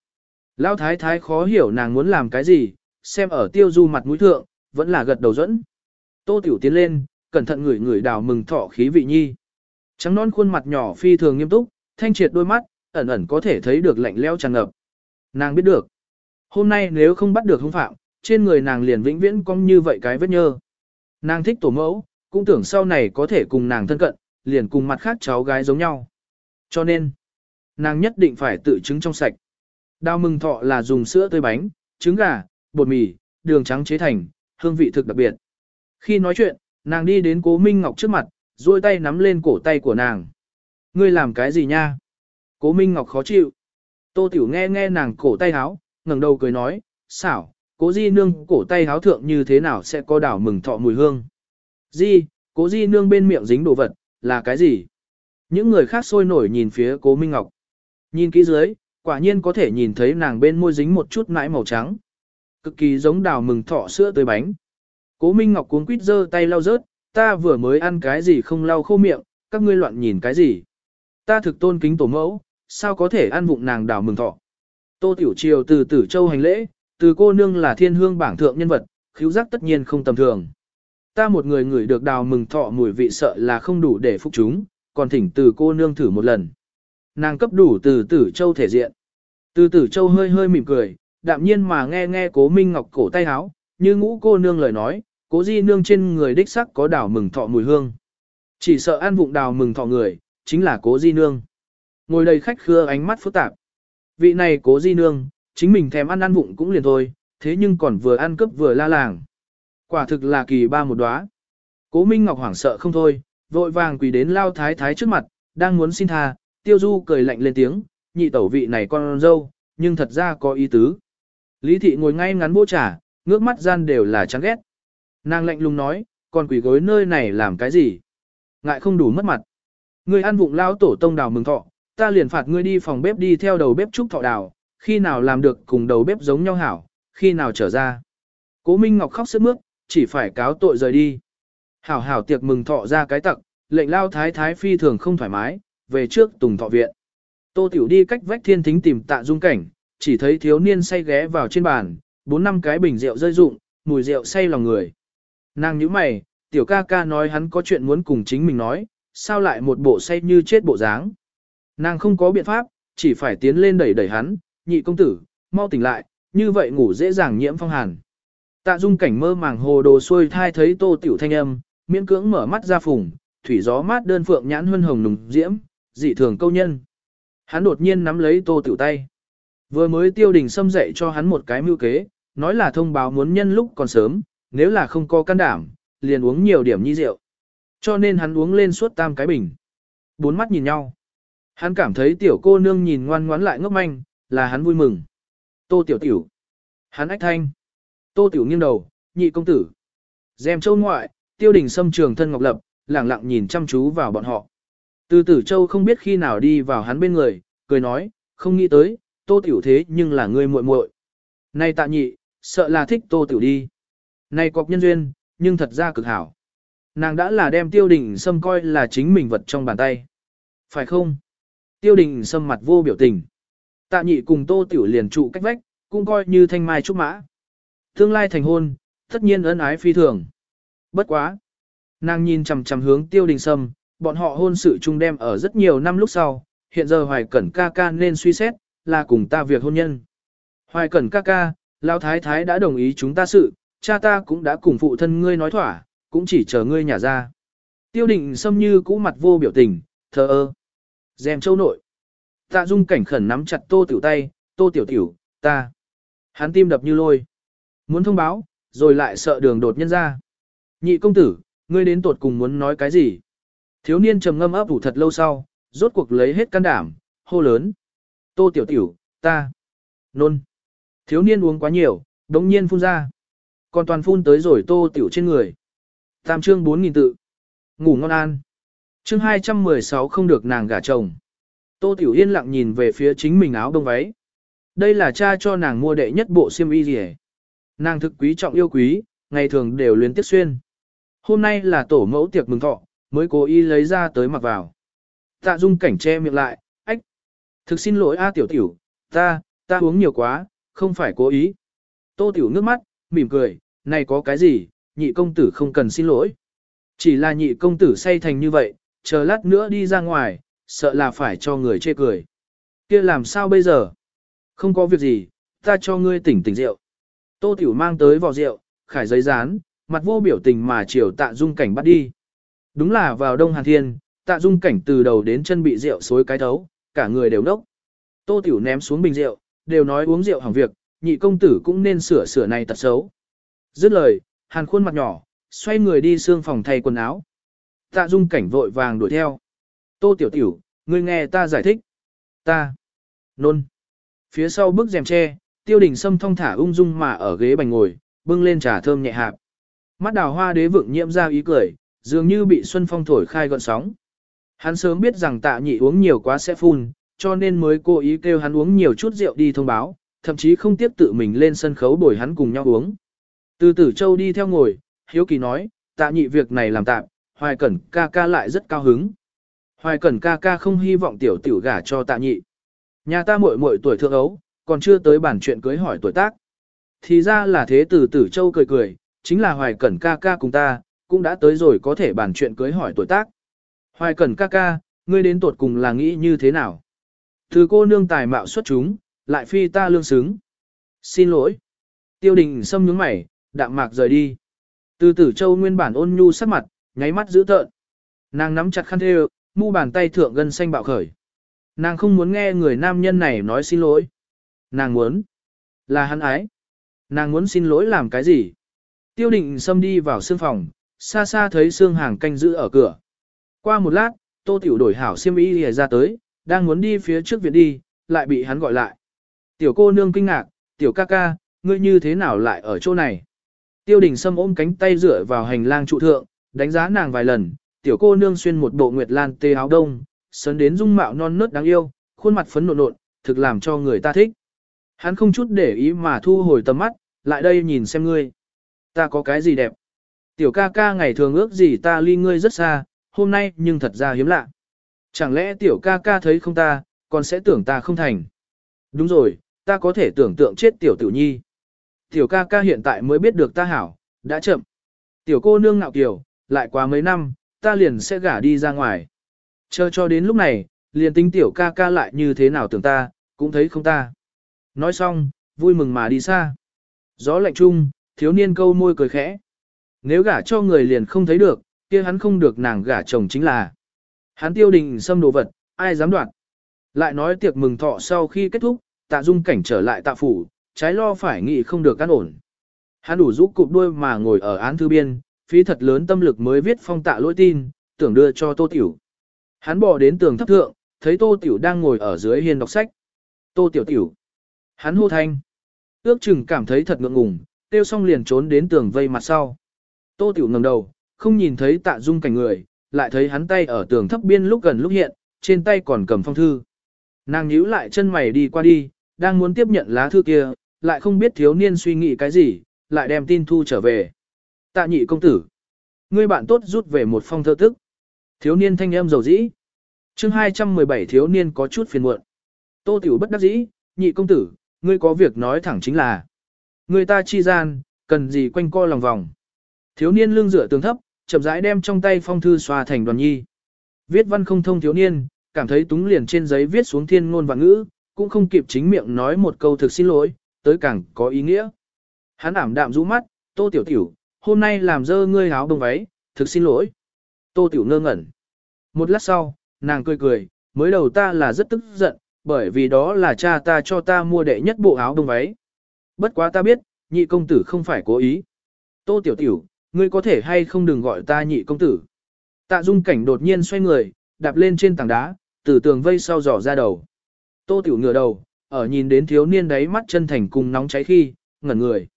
Lão thái thái khó hiểu nàng muốn làm cái gì, xem ở tiêu du mặt mũi thượng, vẫn là gật đầu dẫn. Tô tiểu tiến lên, cẩn thận ngửi ngửi đào mừng thọ khí vị nhi. Trắng non khuôn mặt nhỏ phi thường nghiêm túc, thanh triệt đôi mắt, ẩn ẩn có thể thấy được lạnh leo tràn ngập. Nàng biết được. Hôm nay nếu không bắt được hung phạm, trên người nàng liền vĩnh viễn cong như vậy cái vết nhơ. Nàng thích tổ mẫu, cũng tưởng sau này có thể cùng nàng thân cận, liền cùng mặt khác cháu gái giống nhau. Cho nên, nàng nhất định phải tự chứng trong sạch. Đào mừng thọ là dùng sữa tươi bánh, trứng gà, bột mì, đường trắng chế thành, hương vị thực đặc biệt. Khi nói chuyện, nàng đi đến cố Minh Ngọc trước mặt, duỗi tay nắm lên cổ tay của nàng. Ngươi làm cái gì nha? Cố Minh Ngọc khó chịu. Tô Tiểu nghe nghe nàng cổ tay háo, ngẩng đầu cười nói, xảo, cố di nương cổ tay háo thượng như thế nào sẽ có đảo mừng thọ mùi hương. Di, cố di nương bên miệng dính đồ vật, là cái gì? Những người khác sôi nổi nhìn phía cố Minh Ngọc. Nhìn kỹ dưới, quả nhiên có thể nhìn thấy nàng bên môi dính một chút nãi màu trắng. Cực kỳ giống đào mừng thọ sữa tươi bánh. Cố Minh Ngọc cuống quýt giơ tay lau rớt, ta vừa mới ăn cái gì không lau khô miệng, các ngươi loạn nhìn cái gì. Ta thực tôn kính tổ mẫu, sao có thể ăn vụng nàng đào mừng thọ. Tô Tiểu Triều từ tử châu hành lễ, từ cô nương là thiên hương bảng thượng nhân vật, khiếu giác tất nhiên không tầm thường. Ta một người ngửi được đào mừng thọ mùi vị sợ là không đủ để phục chúng, còn thỉnh từ cô nương thử một lần. Nàng cấp đủ từ tử châu thể diện. Từ tử châu hơi hơi mỉm cười, đạm nhiên mà nghe nghe cố minh ngọc cổ tay háo, như ngũ cô nương lời nói, cố di nương trên người đích sắc có đào mừng thọ mùi hương. Chỉ sợ ăn vụng đào mừng thọ người, chính là cố di nương. Ngồi đầy khách khưa ánh mắt phức tạp. Vị này cố di nương, chính mình thèm ăn ăn vụng cũng liền thôi, thế nhưng còn vừa ăn cướp vừa la làng. Quả thực là kỳ ba một đóa. Cố Minh Ngọc hoảng sợ không thôi, vội vàng quỳ đến lao thái thái trước mặt, đang muốn xin tha, tiêu du cười lạnh lên tiếng, nhị tẩu vị này con dâu, nhưng thật ra có ý tứ. Lý thị ngồi ngay ngắn bỗ trà, ngước mắt gian đều là chán ghét. Nàng lạnh lùng nói, còn quỷ gối nơi này làm cái gì? Ngại không đủ mất mặt. Ngươi ăn vụng lao tổ tông đào mừng thọ, ta liền phạt ngươi đi phòng bếp đi theo đầu bếp trúc thọ đào, khi nào làm được cùng đầu bếp giống nhau hảo, khi nào trở ra. Cố Minh Ngọc khóc sức mướt, chỉ phải cáo tội rời đi. Hảo hảo tiệc mừng thọ ra cái tặc, lệnh lao thái thái phi thường không thoải mái, về trước tùng thọ viện. Tô Tiểu đi cách vách thiên thính tìm tạ dung cảnh, chỉ thấy thiếu niên say ghé vào trên bàn, bốn năm cái bình rượu rơi rụng, mùi rượu say lòng người. Nàng nhíu mày, tiểu ca ca nói hắn có chuyện muốn cùng chính mình nói, sao lại một bộ say như chết bộ dáng. Nàng không có biện pháp, chỉ phải tiến lên đẩy đẩy hắn, nhị công tử, mau tỉnh lại, như vậy ngủ dễ dàng nhiễm phong hàn. Tạ dung cảnh mơ màng hồ đồ xuôi thai thấy tô tiểu thanh âm, miễn cưỡng mở mắt ra phùng, thủy gió mát đơn phượng nhãn huân hồng nùng diễm, dị thường câu nhân. Hắn đột nhiên nắm lấy tô tiểu tay. Vừa mới tiêu đình xâm dạy cho hắn một cái mưu kế, nói là thông báo muốn nhân lúc còn sớm, nếu là không có can đảm, liền uống nhiều điểm nhi rượu. Cho nên hắn uống lên suốt tam cái bình. Bốn mắt nhìn nhau. Hắn cảm thấy tiểu cô nương nhìn ngoan ngoãn lại ngốc manh, là hắn vui mừng. Tô tiểu tiểu. Hắn ách thanh. Tô tiểu nghiêng đầu, nhị công tử. Dèm châu ngoại, tiêu đình xâm trường thân ngọc lập, lẳng lặng nhìn chăm chú vào bọn họ. Từ tử châu không biết khi nào đi vào hắn bên người, cười nói, không nghĩ tới, tô tiểu thế nhưng là người muội muội. Này tạ nhị, sợ là thích tô tiểu đi. Này cọc nhân duyên, nhưng thật ra cực hảo. Nàng đã là đem tiêu đình Sâm coi là chính mình vật trong bàn tay. Phải không? Tiêu đình Sâm mặt vô biểu tình. Tạ nhị cùng tô tiểu liền trụ cách vách, cũng coi như thanh mai trúc mã. Tương lai thành hôn, tất nhiên ân ái phi thường. Bất quá. Nàng nhìn chằm chằm hướng tiêu đình sâm, bọn họ hôn sự chung đem ở rất nhiều năm lúc sau, hiện giờ hoài cẩn ca ca nên suy xét, là cùng ta việc hôn nhân. Hoài cẩn ca ca, lão thái thái đã đồng ý chúng ta sự, cha ta cũng đã cùng phụ thân ngươi nói thỏa, cũng chỉ chờ ngươi nhà ra. Tiêu định xâm như cũ mặt vô biểu tình, thờ ơ. Dèm châu nội. Tạ dung cảnh khẩn nắm chặt tô tiểu tay, tô tiểu tiểu, ta. Hắn tim đập như lôi. Muốn thông báo, rồi lại sợ đường đột nhân ra. Nhị công tử, ngươi đến tột cùng muốn nói cái gì? Thiếu niên trầm ngâm ấp ủ thật lâu sau, rốt cuộc lấy hết can đảm, hô lớn. Tô tiểu tiểu, ta. Nôn. Thiếu niên uống quá nhiều, đống nhiên phun ra. Còn toàn phun tới rồi tô tiểu trên người. Tam chương 4.000 tự. Ngủ ngon an. Chương 216 không được nàng gả chồng. Tô tiểu yên lặng nhìn về phía chính mình áo đông váy. Đây là cha cho nàng mua đệ nhất bộ xiêm y gì Nàng thực quý trọng yêu quý, ngày thường đều luyến tiếc xuyên. Hôm nay là tổ mẫu tiệc mừng thọ, mới cố ý lấy ra tới mặc vào. Tạ dung cảnh che miệng lại. Thực xin lỗi A tiểu tiểu, ta, ta uống nhiều quá, không phải cố ý. Tô tiểu nước mắt, mỉm cười, này có cái gì, nhị công tử không cần xin lỗi. Chỉ là nhị công tử say thành như vậy, chờ lát nữa đi ra ngoài, sợ là phải cho người chê cười. kia làm sao bây giờ? Không có việc gì, ta cho ngươi tỉnh tỉnh rượu. Tô Tiểu mang tới vò rượu, khải giấy dán, mặt vô biểu tình mà chiều tạ dung cảnh bắt đi. Đúng là vào đông hàn thiên, tạ dung cảnh từ đầu đến chân bị rượu xối cái thấu, cả người đều nốc. Tô Tiểu ném xuống bình rượu, đều nói uống rượu hỏng việc, nhị công tử cũng nên sửa sửa này tật xấu. Dứt lời, hàn khuôn mặt nhỏ, xoay người đi xương phòng thay quần áo. Tạ dung cảnh vội vàng đuổi theo. Tô Tiểu Tiểu, ngươi nghe ta giải thích. Ta. Nôn. Phía sau bức rèm tre, tiêu đình sâm thong thả ung dung mà ở ghế bành ngồi, bưng lên trà thơm nhẹ hạp. Mắt đào hoa đế vượng nhiễm ra ý cười, dường như bị xuân phong thổi khai gọn sóng. Hắn sớm biết rằng tạ nhị uống nhiều quá sẽ phun, cho nên mới cố ý kêu hắn uống nhiều chút rượu đi thông báo, thậm chí không tiếp tự mình lên sân khấu bồi hắn cùng nhau uống. Từ tử châu đi theo ngồi, hiếu kỳ nói, tạ nhị việc này làm tạm, hoài cẩn ca ca lại rất cao hứng. Hoài cẩn ca ca không hy vọng tiểu tiểu gả cho tạ nhị. Nhà ta muội muội tuổi thượng ấu, còn chưa tới bản chuyện cưới hỏi tuổi tác. Thì ra là thế Từ tử châu cười cười, chính là hoài cẩn ca ca cùng ta, cũng đã tới rồi có thể bản chuyện cưới hỏi tuổi tác. Hoài cẩn ca ca, ngươi đến tuột cùng là nghĩ như thế nào? Thứ cô nương tài mạo xuất chúng, lại phi ta lương xứng. Xin lỗi. Tiêu đình xâm nhướng mày, đạm mạc rời đi. Từ tử châu nguyên bản ôn nhu sắc mặt, nháy mắt giữ tợn. Nàng nắm chặt khăn thê mu bàn tay thượng gân xanh bạo khởi. Nàng không muốn nghe người nam nhân này nói xin lỗi. Nàng muốn. Là hắn ái. Nàng muốn xin lỗi làm cái gì? Tiêu định xâm đi vào sương phòng, xa xa thấy xương hàng canh giữ ở cửa. Qua một lát, tô tiểu đổi hảo xiêm y lìa ra tới, đang muốn đi phía trước viện đi, lại bị hắn gọi lại. Tiểu cô nương kinh ngạc, tiểu ca ca, ngươi như thế nào lại ở chỗ này? Tiêu đình sâm ôm cánh tay dựa vào hành lang trụ thượng, đánh giá nàng vài lần, tiểu cô nương xuyên một bộ nguyệt lan tê áo đông, sấn đến dung mạo non nớt đáng yêu, khuôn mặt phấn nộn nộn, thực làm cho người ta thích. Hắn không chút để ý mà thu hồi tầm mắt, lại đây nhìn xem ngươi. Ta có cái gì đẹp? Tiểu ca ca ngày thường ước gì ta ly ngươi rất xa, hôm nay nhưng thật ra hiếm lạ. Chẳng lẽ tiểu ca ca thấy không ta, còn sẽ tưởng ta không thành? Đúng rồi, ta có thể tưởng tượng chết tiểu tử nhi. Tiểu ca ca hiện tại mới biết được ta hảo, đã chậm. Tiểu cô nương ngạo kiều, lại quá mấy năm, ta liền sẽ gả đi ra ngoài. Chờ cho đến lúc này, liền tính tiểu ca ca lại như thế nào tưởng ta, cũng thấy không ta. Nói xong, vui mừng mà đi xa. Gió lạnh chung, thiếu niên câu môi cười khẽ. Nếu gả cho người liền không thấy được, kia hắn không được nàng gả chồng chính là. Hắn tiêu đình xâm đồ vật, ai dám đoạt. Lại nói tiệc mừng thọ sau khi kết thúc, tạ dung cảnh trở lại tạ phủ, trái lo phải nghĩ không được căn ổn. Hắn đủ giúp cụp đuôi mà ngồi ở án thư biên, phí thật lớn tâm lực mới viết phong tạ lỗi tin, tưởng đưa cho tô tiểu. Hắn bỏ đến tường thấp thượng, thấy tô tiểu đang ngồi ở dưới hiên đọc sách. Tô tiểu tiểu. Hắn hô thanh. Ước chừng cảm thấy thật ngượng ngùng, tiêu xong liền trốn đến tường vây mặt sau. Tô tiểu ngẩng đầu, không nhìn thấy tạ dung cảnh người, lại thấy hắn tay ở tường thấp biên lúc gần lúc hiện, trên tay còn cầm phong thư. Nàng nhíu lại chân mày đi qua đi, đang muốn tiếp nhận lá thư kia, lại không biết thiếu niên suy nghĩ cái gì, lại đem tin thu trở về. Tạ nhị công tử. Ngươi bạn tốt rút về một phong thơ tức. Thiếu niên thanh âm dầu dĩ. chương 217 thiếu niên có chút phiền muộn. Tô tiểu bất đắc dĩ, nhị công tử, ngươi có việc nói thẳng chính là. Người ta chi gian, cần gì quanh co lòng vòng. Thiếu niên lưng dựa tường thấp, chậm rãi đem trong tay phong thư xoa thành đoàn nhi. Viết văn không thông thiếu niên, cảm thấy túng liền trên giấy viết xuống thiên ngôn và ngữ, cũng không kịp chính miệng nói một câu thực xin lỗi, tới càng có ý nghĩa. Hắn ảm đạm rũ mắt, tô tiểu tiểu, hôm nay làm dơ ngươi áo đông váy, thực xin lỗi. Tô tiểu ngơ ngẩn. Một lát sau, nàng cười cười, mới đầu ta là rất tức giận, bởi vì đó là cha ta cho ta mua đệ nhất bộ áo đông váy. Bất quá ta biết, nhị công tử không phải cố ý. Tô tiểu tiểu, ngươi có thể hay không đừng gọi ta nhị công tử. Tạ dung cảnh đột nhiên xoay người, đạp lên trên tảng đá, từ tường vây sau dò ra đầu. Tô tiểu ngửa đầu, ở nhìn đến thiếu niên đấy mắt chân thành cùng nóng cháy khi, ngẩn người.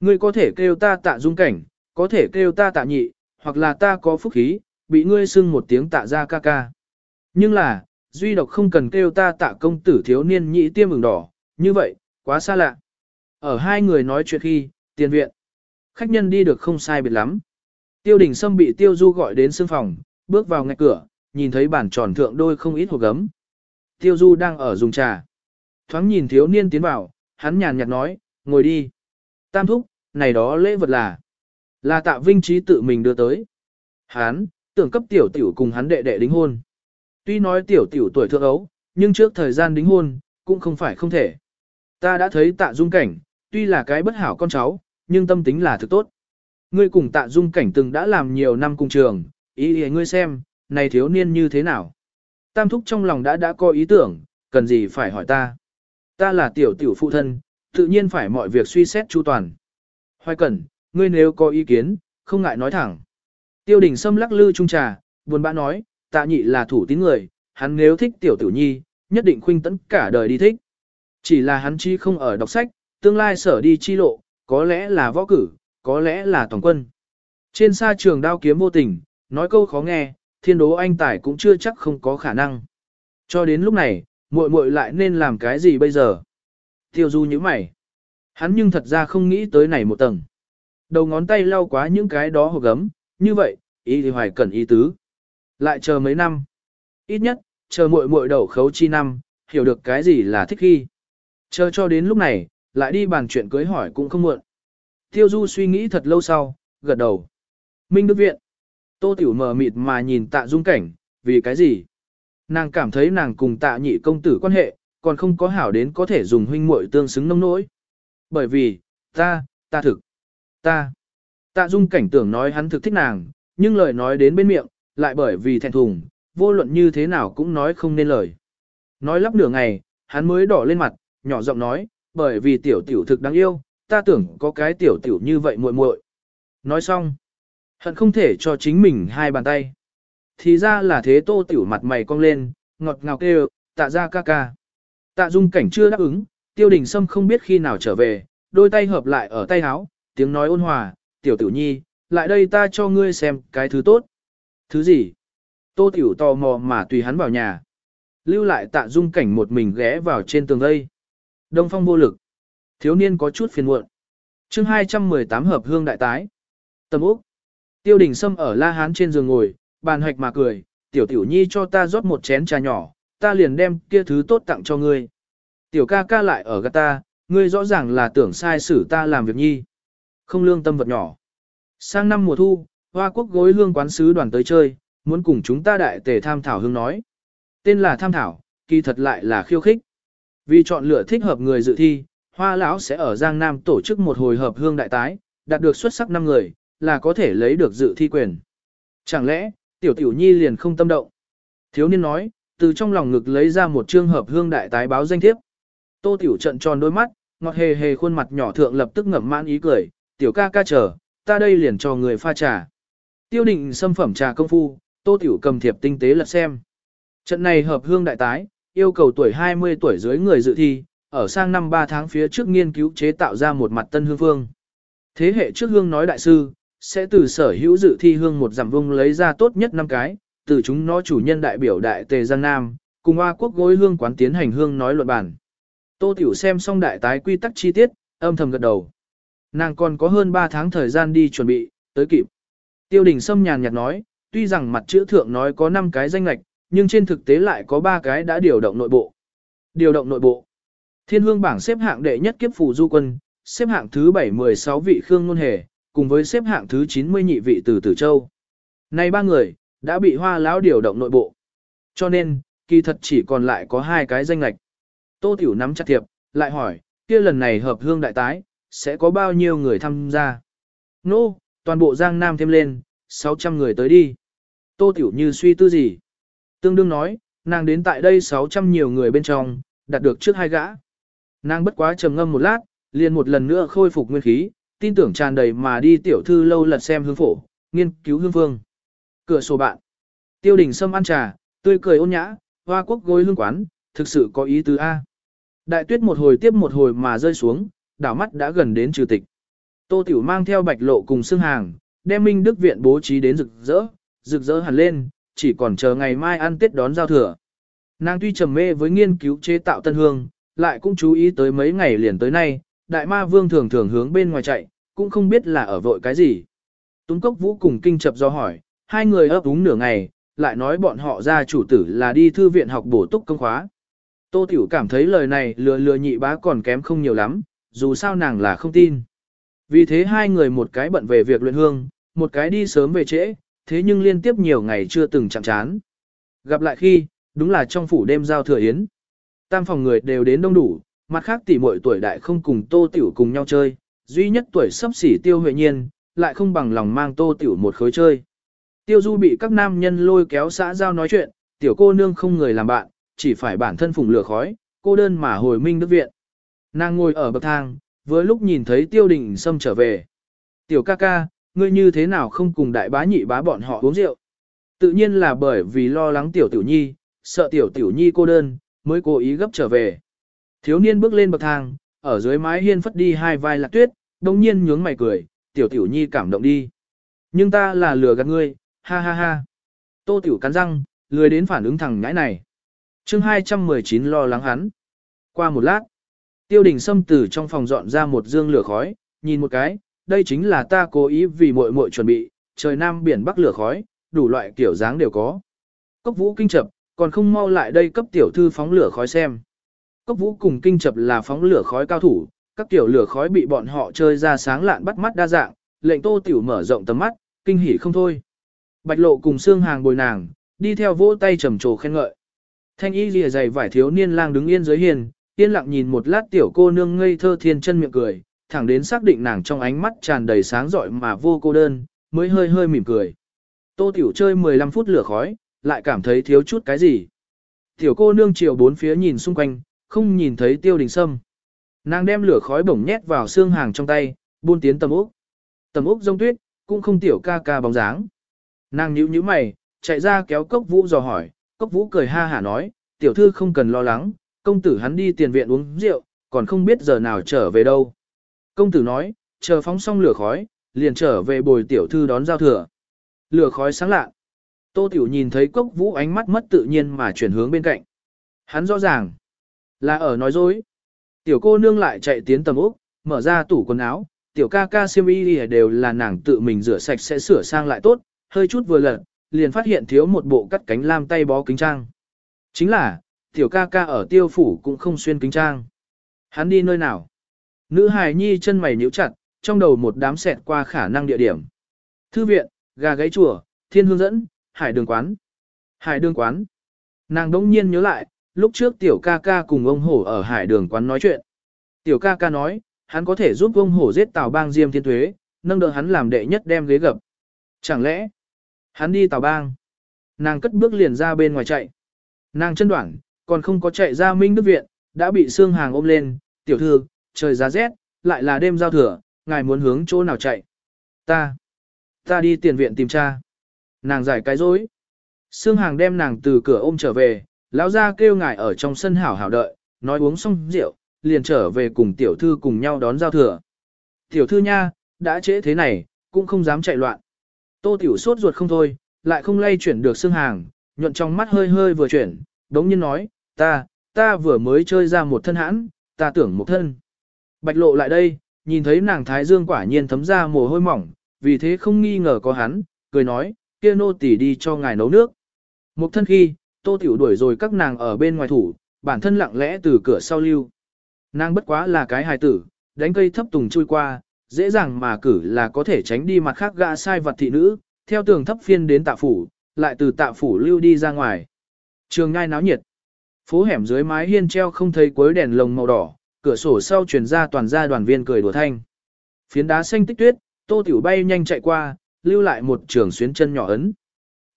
Ngươi có thể kêu ta tạ dung cảnh, có thể kêu ta tạ nhị, hoặc là ta có phúc khí, bị ngươi xưng một tiếng tạ ra ca ca. Nhưng là, duy độc không cần kêu ta tạ công tử thiếu niên nhị tiêm ửng đỏ, như vậy, quá xa lạ. Ở hai người nói chuyện khi, tiền viện, khách nhân đi được không sai biệt lắm. Tiêu đình Sâm bị tiêu du gọi đến sương phòng, bước vào ngay cửa, nhìn thấy bản tròn thượng đôi không ít hộp gấm. Tiêu du đang ở dùng trà. Thoáng nhìn thiếu niên tiến vào, hắn nhàn nhạt nói, ngồi đi. Tam thúc, này đó lễ vật là, là tạ vinh trí tự mình đưa tới. Hắn, tưởng cấp tiểu tiểu cùng hắn đệ đệ đính hôn. Tuy nói tiểu tiểu tuổi thượng ấu, nhưng trước thời gian đính hôn, cũng không phải không thể. Ta đã thấy tạ dung cảnh, tuy là cái bất hảo con cháu, nhưng tâm tính là thực tốt. Ngươi cùng tạ dung cảnh từng đã làm nhiều năm cùng trường, ý ý ngươi xem, này thiếu niên như thế nào. Tam thúc trong lòng đã đã có ý tưởng, cần gì phải hỏi ta. Ta là tiểu tiểu phụ thân, tự nhiên phải mọi việc suy xét chu toàn. Hoài cẩn, ngươi nếu có ý kiến, không ngại nói thẳng. Tiêu đình Sâm lắc lư trung trà, buồn bã nói, tạ nhị là thủ tín người, hắn nếu thích tiểu tiểu nhi, nhất định khuynh tấn cả đời đi thích. Chỉ là hắn chi không ở đọc sách, tương lai sở đi chi lộ, có lẽ là võ cử, có lẽ là toàn quân. Trên xa trường đao kiếm vô tình, nói câu khó nghe, thiên đố anh tài cũng chưa chắc không có khả năng. Cho đến lúc này, muội muội lại nên làm cái gì bây giờ? Tiêu du như mày. Hắn nhưng thật ra không nghĩ tới này một tầng. Đầu ngón tay lau quá những cái đó hộp gấm, như vậy, ý thì hoài cần ý tứ. Lại chờ mấy năm. Ít nhất, chờ muội muội đầu khấu chi năm, hiểu được cái gì là thích khi. Chờ cho đến lúc này, lại đi bàn chuyện cưới hỏi cũng không muộn. Tiêu Du suy nghĩ thật lâu sau, gật đầu. Minh Đức Viện. Tô Tiểu mờ mịt mà nhìn tạ dung cảnh, vì cái gì? Nàng cảm thấy nàng cùng tạ nhị công tử quan hệ, còn không có hảo đến có thể dùng huynh muội tương xứng nông nỗi. Bởi vì, ta, ta thực, ta. Tạ dung cảnh tưởng nói hắn thực thích nàng, nhưng lời nói đến bên miệng, lại bởi vì thẹn thùng, vô luận như thế nào cũng nói không nên lời. Nói lắp nửa ngày, hắn mới đỏ lên mặt, nhỏ giọng nói, bởi vì tiểu tiểu thực đáng yêu, ta tưởng có cái tiểu tiểu như vậy muội muội. Nói xong, hận không thể cho chính mình hai bàn tay. Thì ra là thế tô tiểu mặt mày cong lên, ngọt ngào kêu, tạ ra ca ca. Tạ dung cảnh chưa đáp ứng, tiêu đình sâm không biết khi nào trở về, đôi tay hợp lại ở tay áo, tiếng nói ôn hòa, tiểu tiểu nhi, lại đây ta cho ngươi xem cái thứ tốt. Thứ gì? Tô tiểu tò mò mà tùy hắn vào nhà. Lưu lại tạ dung cảnh một mình ghé vào trên tường đây. Đông phong vô lực. Thiếu niên có chút phiền muộn. chương 218 hợp hương đại tái. Tầm Úc. Tiêu đình Sâm ở La Hán trên giường ngồi, bàn hạch mà cười, tiểu tiểu nhi cho ta rót một chén trà nhỏ, ta liền đem kia thứ tốt tặng cho ngươi. Tiểu ca ca lại ở gắt ta, ngươi rõ ràng là tưởng sai xử ta làm việc nhi. Không lương tâm vật nhỏ. Sang năm mùa thu, Hoa Quốc gối hương quán sứ đoàn tới chơi, muốn cùng chúng ta đại tề tham thảo hương nói. Tên là tham thảo, kỳ thật lại là khiêu khích. Vì chọn lựa thích hợp người dự thi, Hoa lão sẽ ở Giang Nam tổ chức một hồi hợp hương đại tái, đạt được xuất sắc 5 người, là có thể lấy được dự thi quyền. Chẳng lẽ, tiểu tiểu nhi liền không tâm động? Thiếu niên nói, từ trong lòng ngực lấy ra một trương hợp hương đại tái báo danh thiếp. Tô tiểu trận tròn đôi mắt, ngọt hề hề khuôn mặt nhỏ thượng lập tức ngậm mãn ý cười, tiểu ca ca chờ, ta đây liền cho người pha trà. Tiêu định xâm phẩm trà công phu, tô tiểu cầm thiệp tinh tế lật xem. Trận này hợp hương đại tái, yêu cầu tuổi 20 tuổi dưới người dự thi, ở sang năm 3 tháng phía trước nghiên cứu chế tạo ra một mặt tân hương phương. Thế hệ trước hương nói đại sư, sẽ từ sở hữu dự thi hương một giảm vung lấy ra tốt nhất năm cái, từ chúng nó chủ nhân đại biểu đại tề Giang Nam, cùng hoa quốc gối hương quán tiến hành hương nói luận bản. Tô Tiểu xem xong đại tái quy tắc chi tiết, âm thầm gật đầu. Nàng còn có hơn 3 tháng thời gian đi chuẩn bị, tới kịp. Tiêu đình Sâm nhàn nhạt nói, tuy rằng mặt chữ thượng nói có 5 cái danh lạch, nhưng trên thực tế lại có 3 cái đã điều động nội bộ. Điều động nội bộ. Thiên hương bảng xếp hạng đệ nhất kiếp phù du quân, xếp hạng thứ 716 vị Khương Nôn Hề, cùng với xếp hạng thứ 90 nhị vị từ Tử Châu. Này ba người, đã bị hoa lão điều động nội bộ. Cho nên, kỳ thật chỉ còn lại có hai cái danh lạch. Tô Tiểu nắm chặt thiệp, lại hỏi, kia lần này hợp hương đại tái, sẽ có bao nhiêu người tham gia? Nô, no, toàn bộ Giang Nam thêm lên, 600 người tới đi. Tô Tiểu như suy tư gì? Tương đương nói, nàng đến tại đây 600 nhiều người bên trong, đạt được trước hai gã. Nàng bất quá trầm ngâm một lát, liền một lần nữa khôi phục nguyên khí, tin tưởng tràn đầy mà đi tiểu thư lâu lật xem hương phổ, nghiên cứu hương phương. Cửa sổ bạn. Tiêu đình sâm ăn trà, tươi cười ôn nhã, hoa quốc gối hương quán, thực sự có ý tứ A. Đại tuyết một hồi tiếp một hồi mà rơi xuống, đảo mắt đã gần đến trừ tịch. Tô Tiểu mang theo bạch lộ cùng xương hàng, đem Minh Đức Viện bố trí đến rực rỡ, rực rỡ hẳn lên, chỉ còn chờ ngày mai ăn Tết đón giao thừa. Nàng tuy trầm mê với nghiên cứu chế tạo tân hương, lại cũng chú ý tới mấy ngày liền tới nay, đại ma vương thường thường hướng bên ngoài chạy, cũng không biết là ở vội cái gì. Túng cốc vũ cùng kinh chập do hỏi, hai người ấp úng nửa ngày, lại nói bọn họ ra chủ tử là đi thư viện học bổ túc công khóa. Tô Tiểu cảm thấy lời này lừa lừa nhị bá còn kém không nhiều lắm, dù sao nàng là không tin. Vì thế hai người một cái bận về việc luyện hương, một cái đi sớm về trễ, thế nhưng liên tiếp nhiều ngày chưa từng chạm chán. Gặp lại khi, đúng là trong phủ đêm giao thừa yến. Tam phòng người đều đến đông đủ, mặt khác tỷ muội tuổi đại không cùng Tô Tiểu cùng nhau chơi, duy nhất tuổi sắp xỉ Tiêu Huệ Nhiên, lại không bằng lòng mang Tô Tiểu một khối chơi. Tiêu Du bị các nam nhân lôi kéo xã giao nói chuyện, tiểu cô nương không người làm bạn, chỉ phải bản thân phùng lửa khói, cô đơn mà hồi minh đức viện. Nàng ngồi ở bậc thang, vừa lúc nhìn thấy Tiêu Đình Sâm trở về. Tiểu ca ca, ngươi như thế nào không cùng đại bá nhị bá bọn họ uống rượu? Tự nhiên là bởi vì lo lắng tiểu tiểu nhi, sợ tiểu tiểu nhi cô đơn, mới cố ý gấp trở về. Thiếu niên bước lên bậc thang, ở dưới mái hiên phất đi hai vai lạc tuyết, đồng nhiên nhướng mày cười, tiểu tiểu nhi cảm động đi. Nhưng ta là lừa gạt ngươi, ha ha ha. Tô tiểu cắn răng, lười đến phản ứng thằng ngãi này. chương 219 lo lắng hắn. Qua một lát, tiêu đình xâm từ trong phòng dọn ra một dương lửa khói, nhìn một cái, đây chính là ta cố ý vì muội muội chuẩn bị, trời nam biển bắc lửa khói, đủ loại kiểu dáng đều có. Cốc vũ kinh chập, còn không mau lại đây cấp tiểu thư phóng lửa khói xem. Cốc vũ cùng kinh chập là phóng lửa khói cao thủ, các tiểu lửa khói bị bọn họ chơi ra sáng lạn bắt mắt đa dạng, lệnh tô tiểu mở rộng tầm mắt, kinh hỉ không thôi. Bạch lộ cùng xương hàng bồi nàng, đi theo vỗ tay trầm trồ khen ngợi. Thanh y lìa dày vải thiếu niên lang đứng yên dưới hiền, yên lặng nhìn một lát tiểu cô nương ngây thơ thiên chân miệng cười, thẳng đến xác định nàng trong ánh mắt tràn đầy sáng rọi mà vô cô đơn, mới hơi hơi mỉm cười. Tô tiểu chơi 15 phút lửa khói, lại cảm thấy thiếu chút cái gì. Tiểu cô nương chiều bốn phía nhìn xung quanh, không nhìn thấy tiêu đình sâm. Nàng đem lửa khói bổng nhét vào xương hàng trong tay, buôn tiến tầm úc. Tầm úc rông tuyết, cũng không tiểu ca ca bóng dáng. Nàng nhíu nhíu mày, chạy ra kéo cốc vũ dò hỏi, cốc vũ cười ha hả nói, tiểu thư không cần lo lắng, công tử hắn đi tiền viện uống rượu, còn không biết giờ nào trở về đâu. Công tử nói, chờ phóng xong lửa khói, liền trở về bồi tiểu thư đón giao thừa. Lửa khói sáng lạ. Tô tiểu nhìn thấy cốc vũ ánh mắt mất tự nhiên mà chuyển hướng bên cạnh. Hắn rõ ràng, là ở nói dối. Tiểu cô nương lại chạy tiến tầm úp, mở ra tủ quần áo, tiểu ca ca siêm y đều là nàng tự mình rửa sạch sẽ sửa sang lại tốt, hơi chút vừa lật, liền phát hiện thiếu một bộ cắt cánh lam tay bó kính trang. Chính là, tiểu ca ca ở tiêu phủ cũng không xuyên kính trang. Hắn đi nơi nào? Nữ hài nhi chân mày nhíu chặt, trong đầu một đám xẹt qua khả năng địa điểm. Thư viện, gà gáy chùa, thiên hương dẫn, hải đường quán. Hải đường quán. Nàng đống nhiên nhớ lại, lúc trước tiểu ca ca cùng ông hổ ở hải đường quán nói chuyện. Tiểu ca ca nói, hắn có thể giúp ông hổ giết tào bang diêm thiên thuế, nâng đỡ hắn làm đệ nhất đem ghế gập. Chẳng lẽ, hắn đi tào bang. Nàng cất bước liền ra bên ngoài chạy. Nàng chân đoạn, còn không có chạy ra Minh Đức Viện, đã bị xương hàng ôm lên, tiểu thư, trời giá rét, lại là đêm giao thừa, ngài muốn hướng chỗ nào chạy. Ta, ta đi tiền viện tìm cha. Nàng giải cái dối. Sương hàng đem nàng từ cửa ôm trở về, lão ra kêu ngài ở trong sân hảo hảo đợi, nói uống xong rượu, liền trở về cùng tiểu thư cùng nhau đón giao thừa. Tiểu thư nha, đã trễ thế này, cũng không dám chạy loạn. Tô tiểu sốt ruột không thôi, lại không lay chuyển được Sương hàng, nhuận trong mắt hơi hơi vừa chuyển, đống nhiên nói, ta, ta vừa mới chơi ra một thân hãn, ta tưởng một thân. Bạch lộ lại đây, nhìn thấy nàng thái dương quả nhiên thấm ra mồ hôi mỏng, vì thế không nghi ngờ có hắn, cười nói, kia nô tỳ đi cho ngài nấu nước. Một thân khi, tô tiểu đuổi rồi các nàng ở bên ngoài thủ, bản thân lặng lẽ từ cửa sau lưu. Nàng bất quá là cái hài tử, đánh cây thấp tùng chui qua, dễ dàng mà cử là có thể tránh đi mặt khác gã sai vật thị nữ, theo tường thấp phiên đến tạ phủ, lại từ tạ phủ lưu đi ra ngoài. Trường ngai náo nhiệt. Phố hẻm dưới mái hiên treo không thấy cuối đèn lồng màu đỏ, cửa sổ sau truyền ra toàn gia đoàn viên cười đùa thanh. Phiến đá xanh tích tuyết, Tô Tiểu bay nhanh chạy qua, lưu lại một trường xuyến chân nhỏ ấn.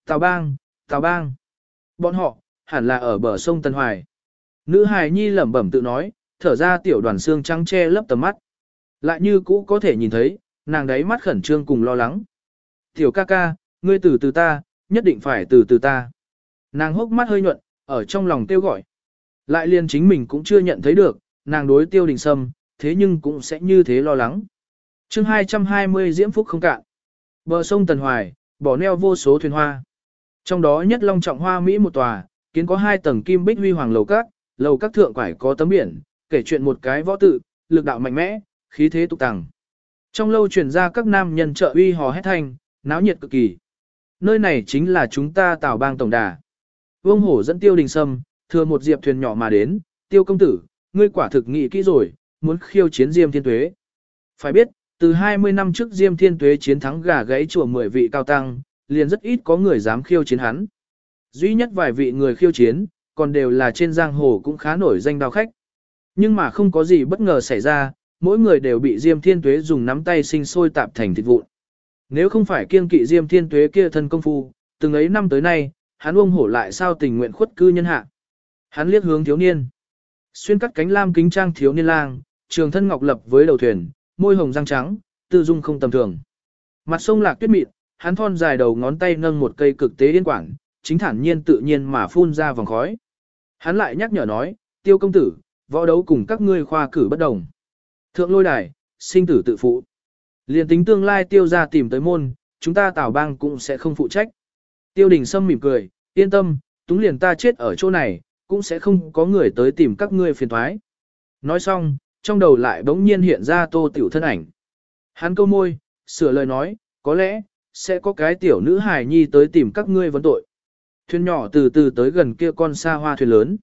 Tào bang, tào bang. Bọn họ, hẳn là ở bờ sông Tân Hoài. Nữ hài nhi lẩm bẩm tự nói, thở ra tiểu đoàn xương trắng che lấp tầm mắt. Lại như cũ có thể nhìn thấy, nàng đấy mắt khẩn trương cùng lo lắng. Tiểu ca ca, ngươi từ từ ta, nhất định phải từ từ ta. Nàng hốc mắt hơi nhuận, ở trong lòng kêu gọi. Lại liền chính mình cũng chưa nhận thấy được, nàng đối tiêu đình sâm, thế nhưng cũng sẽ như thế lo lắng. chương 220 diễm phúc không cạn. Bờ sông Tần Hoài, bỏ neo vô số thuyền hoa. Trong đó nhất long trọng hoa Mỹ một tòa, kiến có hai tầng kim bích huy hoàng lầu các, lầu các thượng quải có tấm biển, kể chuyện một cái võ tự, lực đạo mạnh mẽ, khí thế tục tàng. Trong lâu truyền ra các nam nhân trợ uy hò hét thanh, náo nhiệt cực kỳ. Nơi này chính là chúng ta tào bang tổng đà. Vương hổ dẫn tiêu đình sâm, thừa một diệp thuyền nhỏ mà đến, tiêu công tử, ngươi quả thực nghĩ kỹ rồi, muốn khiêu chiến diêm thiên tuế. Phải biết, từ 20 năm trước diêm thiên tuế chiến thắng gà gãy chùa 10 vị cao tăng, liền rất ít có người dám khiêu chiến hắn. Duy nhất vài vị người khiêu chiến, còn đều là trên giang hồ cũng khá nổi danh đao khách. Nhưng mà không có gì bất ngờ xảy ra, mỗi người đều bị Diêm Thiên Tuế dùng nắm tay sinh sôi tạp thành thịt vụn. Nếu không phải kiên kỵ Diêm Thiên Tuế kia thân công phu, từng ấy năm tới nay, hắn ông hổ lại sao tình nguyện khuất cư nhân hạ. Hắn liếc hướng thiếu niên. Xuyên cắt cánh lam kính trang thiếu niên lang, trường thân ngọc lập với đầu thuyền, môi hồng răng trắng, tư dung không tầm thường. Mặt sông lạc tuyết mịn, hắn thon dài đầu ngón tay nâng một cây cực tế yên quản, chính thản nhiên tự nhiên mà phun ra vòng khói. Hắn lại nhắc nhở nói, tiêu công tử, võ đấu cùng các ngươi khoa cử bất đồng. Thượng lôi đài, sinh tử tự phụ. Liên tính tương lai tiêu ra tìm tới môn, chúng ta tảo bang cũng sẽ không phụ trách. Tiêu đình sâm mỉm cười, yên tâm, túng liền ta chết ở chỗ này, cũng sẽ không có người tới tìm các ngươi phiền thoái. Nói xong, trong đầu lại bỗng nhiên hiện ra tô tiểu thân ảnh. Hắn câu môi, sửa lời nói, có lẽ, sẽ có cái tiểu nữ hài nhi tới tìm các ngươi vấn tội. Thuyền nhỏ từ từ tới gần kia con xa hoa thuyền lớn.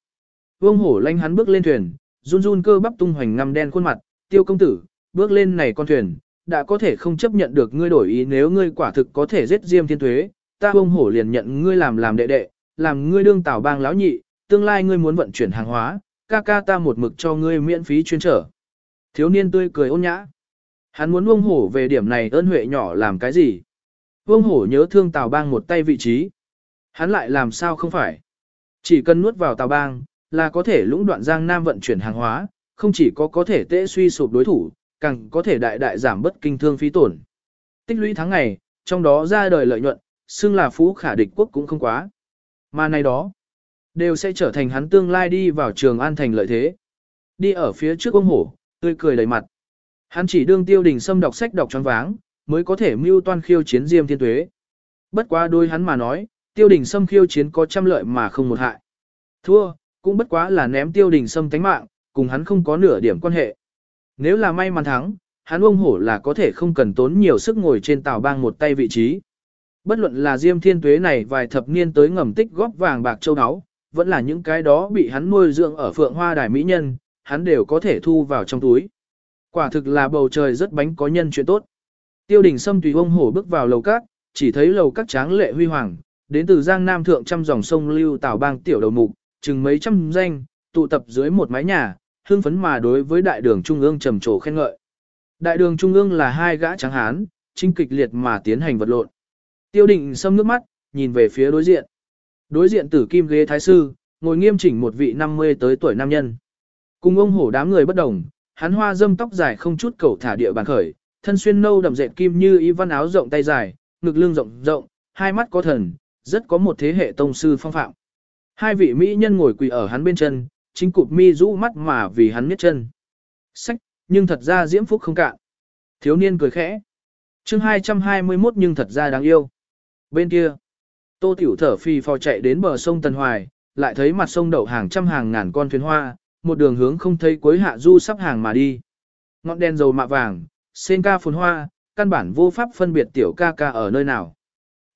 Vương hổ lanh hắn bước lên thuyền, run run cơ bắp tung hoành ngăm đen khuôn mặt, tiêu công tử, bước lên này con thuyền, đã có thể không chấp nhận được ngươi đổi ý nếu ngươi quả thực có thể giết diêm thiên thuế, ta vương hổ liền nhận ngươi làm làm đệ đệ, làm ngươi đương tảo bang lão nhị, tương lai ngươi muốn vận chuyển hàng hóa, ca ca ta một mực cho ngươi miễn phí chuyên trở. Thiếu niên tươi cười ôn nhã. Hắn muốn vương hổ về điểm này ơn huệ nhỏ làm cái gì? Vương hổ nhớ thương tào bang một tay vị trí. Hắn lại làm sao không phải? Chỉ cần nuốt vào tào bang, là có thể lũng đoạn giang nam vận chuyển hàng hóa, không chỉ có có thể tễ suy sụp đối thủ, càng có thể đại đại giảm bất kinh thương phí tổn. Tích lũy tháng ngày, trong đó ra đời lợi nhuận, xưng là phú khả địch quốc cũng không quá. Mà này đó, đều sẽ trở thành hắn tương lai đi vào trường an thành lợi thế. Đi ở phía trước ông hổ, tươi cười đầy mặt. Hắn chỉ đương tiêu đình xâm đọc sách đọc choáng váng, mới có thể mưu toan khiêu chiến diêm thiên tuế. Bất quá đôi hắn mà nói, tiêu đình xâm khiêu chiến có trăm lợi mà không một hại. Thua, cũng bất quá là ném tiêu đình xâm tánh mạng, cùng hắn không có nửa điểm quan hệ. Nếu là may mắn thắng, hắn ông hổ là có thể không cần tốn nhiều sức ngồi trên tàu bang một tay vị trí. Bất luận là Diêm Thiên Tuế này vài thập niên tới ngầm tích góp vàng bạc châu áo, vẫn là những cái đó bị hắn nuôi dưỡng ở Phượng Hoa Đài Mỹ Nhân, hắn đều có thể thu vào trong túi. Quả thực là bầu trời rất bánh có nhân chuyện tốt. Tiêu đình Sâm tùy ông hổ bước vào lầu cát, chỉ thấy lầu các tráng lệ huy hoàng, đến từ Giang Nam thượng trăm dòng sông lưu tảo bang tiểu đầu mục, chừng mấy trăm danh, tụ tập dưới một mái nhà, hương phấn mà đối với đại đường trung ương trầm trồ khen ngợi. Đại đường trung ương là hai gã trắng hán, chính kịch liệt mà tiến hành vật lộn. Tiêu đình Sâm nước mắt, nhìn về phía đối diện. Đối diện tử kim ghế thái sư, ngồi nghiêm chỉnh một vị 50 tới tuổi nam nhân. Cùng ông hổ đám người bất đồng, hắn hoa dâm tóc dài không chút cầu thả địa bàn khởi, thân xuyên nâu đậm dệt kim như y văn áo rộng tay dài, ngực lưng rộng rộng, hai mắt có thần, rất có một thế hệ tông sư phong phạm. Hai vị mỹ nhân ngồi quỳ ở hắn bên chân, chính cụp mi rũ mắt mà vì hắn miết chân. Sách, nhưng thật ra diễm phúc không cạn. Thiếu niên cười khẽ. chương 221 nhưng thật ra đáng yêu. Bên kia, tô tiểu thở phi phò chạy đến bờ sông Tân Hoài, lại thấy mặt sông đậu hàng trăm hàng ngàn con thuyền hoa, một đường hướng không thấy cuối hạ du sắp hàng mà đi. Ngọn đèn dầu mạ vàng, sen ca phồn hoa, căn bản vô pháp phân biệt tiểu ca ca ở nơi nào.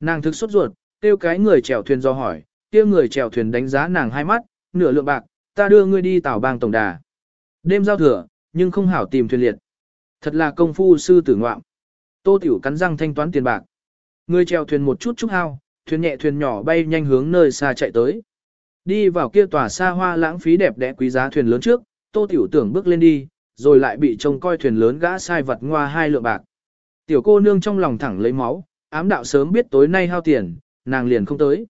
Nàng thực sốt ruột, tiêu cái người chèo thuyền do hỏi, kia người chèo thuyền đánh giá nàng hai mắt, nửa lượng bạc, ta đưa ngươi đi tảo bang tổng đà. Đêm giao thừa, nhưng không hảo tìm thuyền liệt. Thật là công phu sư tử ngoạm. Tô Tiểu cắn răng thanh toán tiền bạc. Người chèo thuyền một chút chút hao, thuyền nhẹ thuyền nhỏ bay nhanh hướng nơi xa chạy tới. Đi vào kia tòa xa hoa lãng phí đẹp đẽ quý giá thuyền lớn trước, Tô Tiểu tưởng bước lên đi, rồi lại bị trông coi thuyền lớn gã sai vật ngoa hai lượng bạc. Tiểu cô nương trong lòng thẳng lấy máu, ám đạo sớm biết tối nay hao tiền, nàng liền không tới.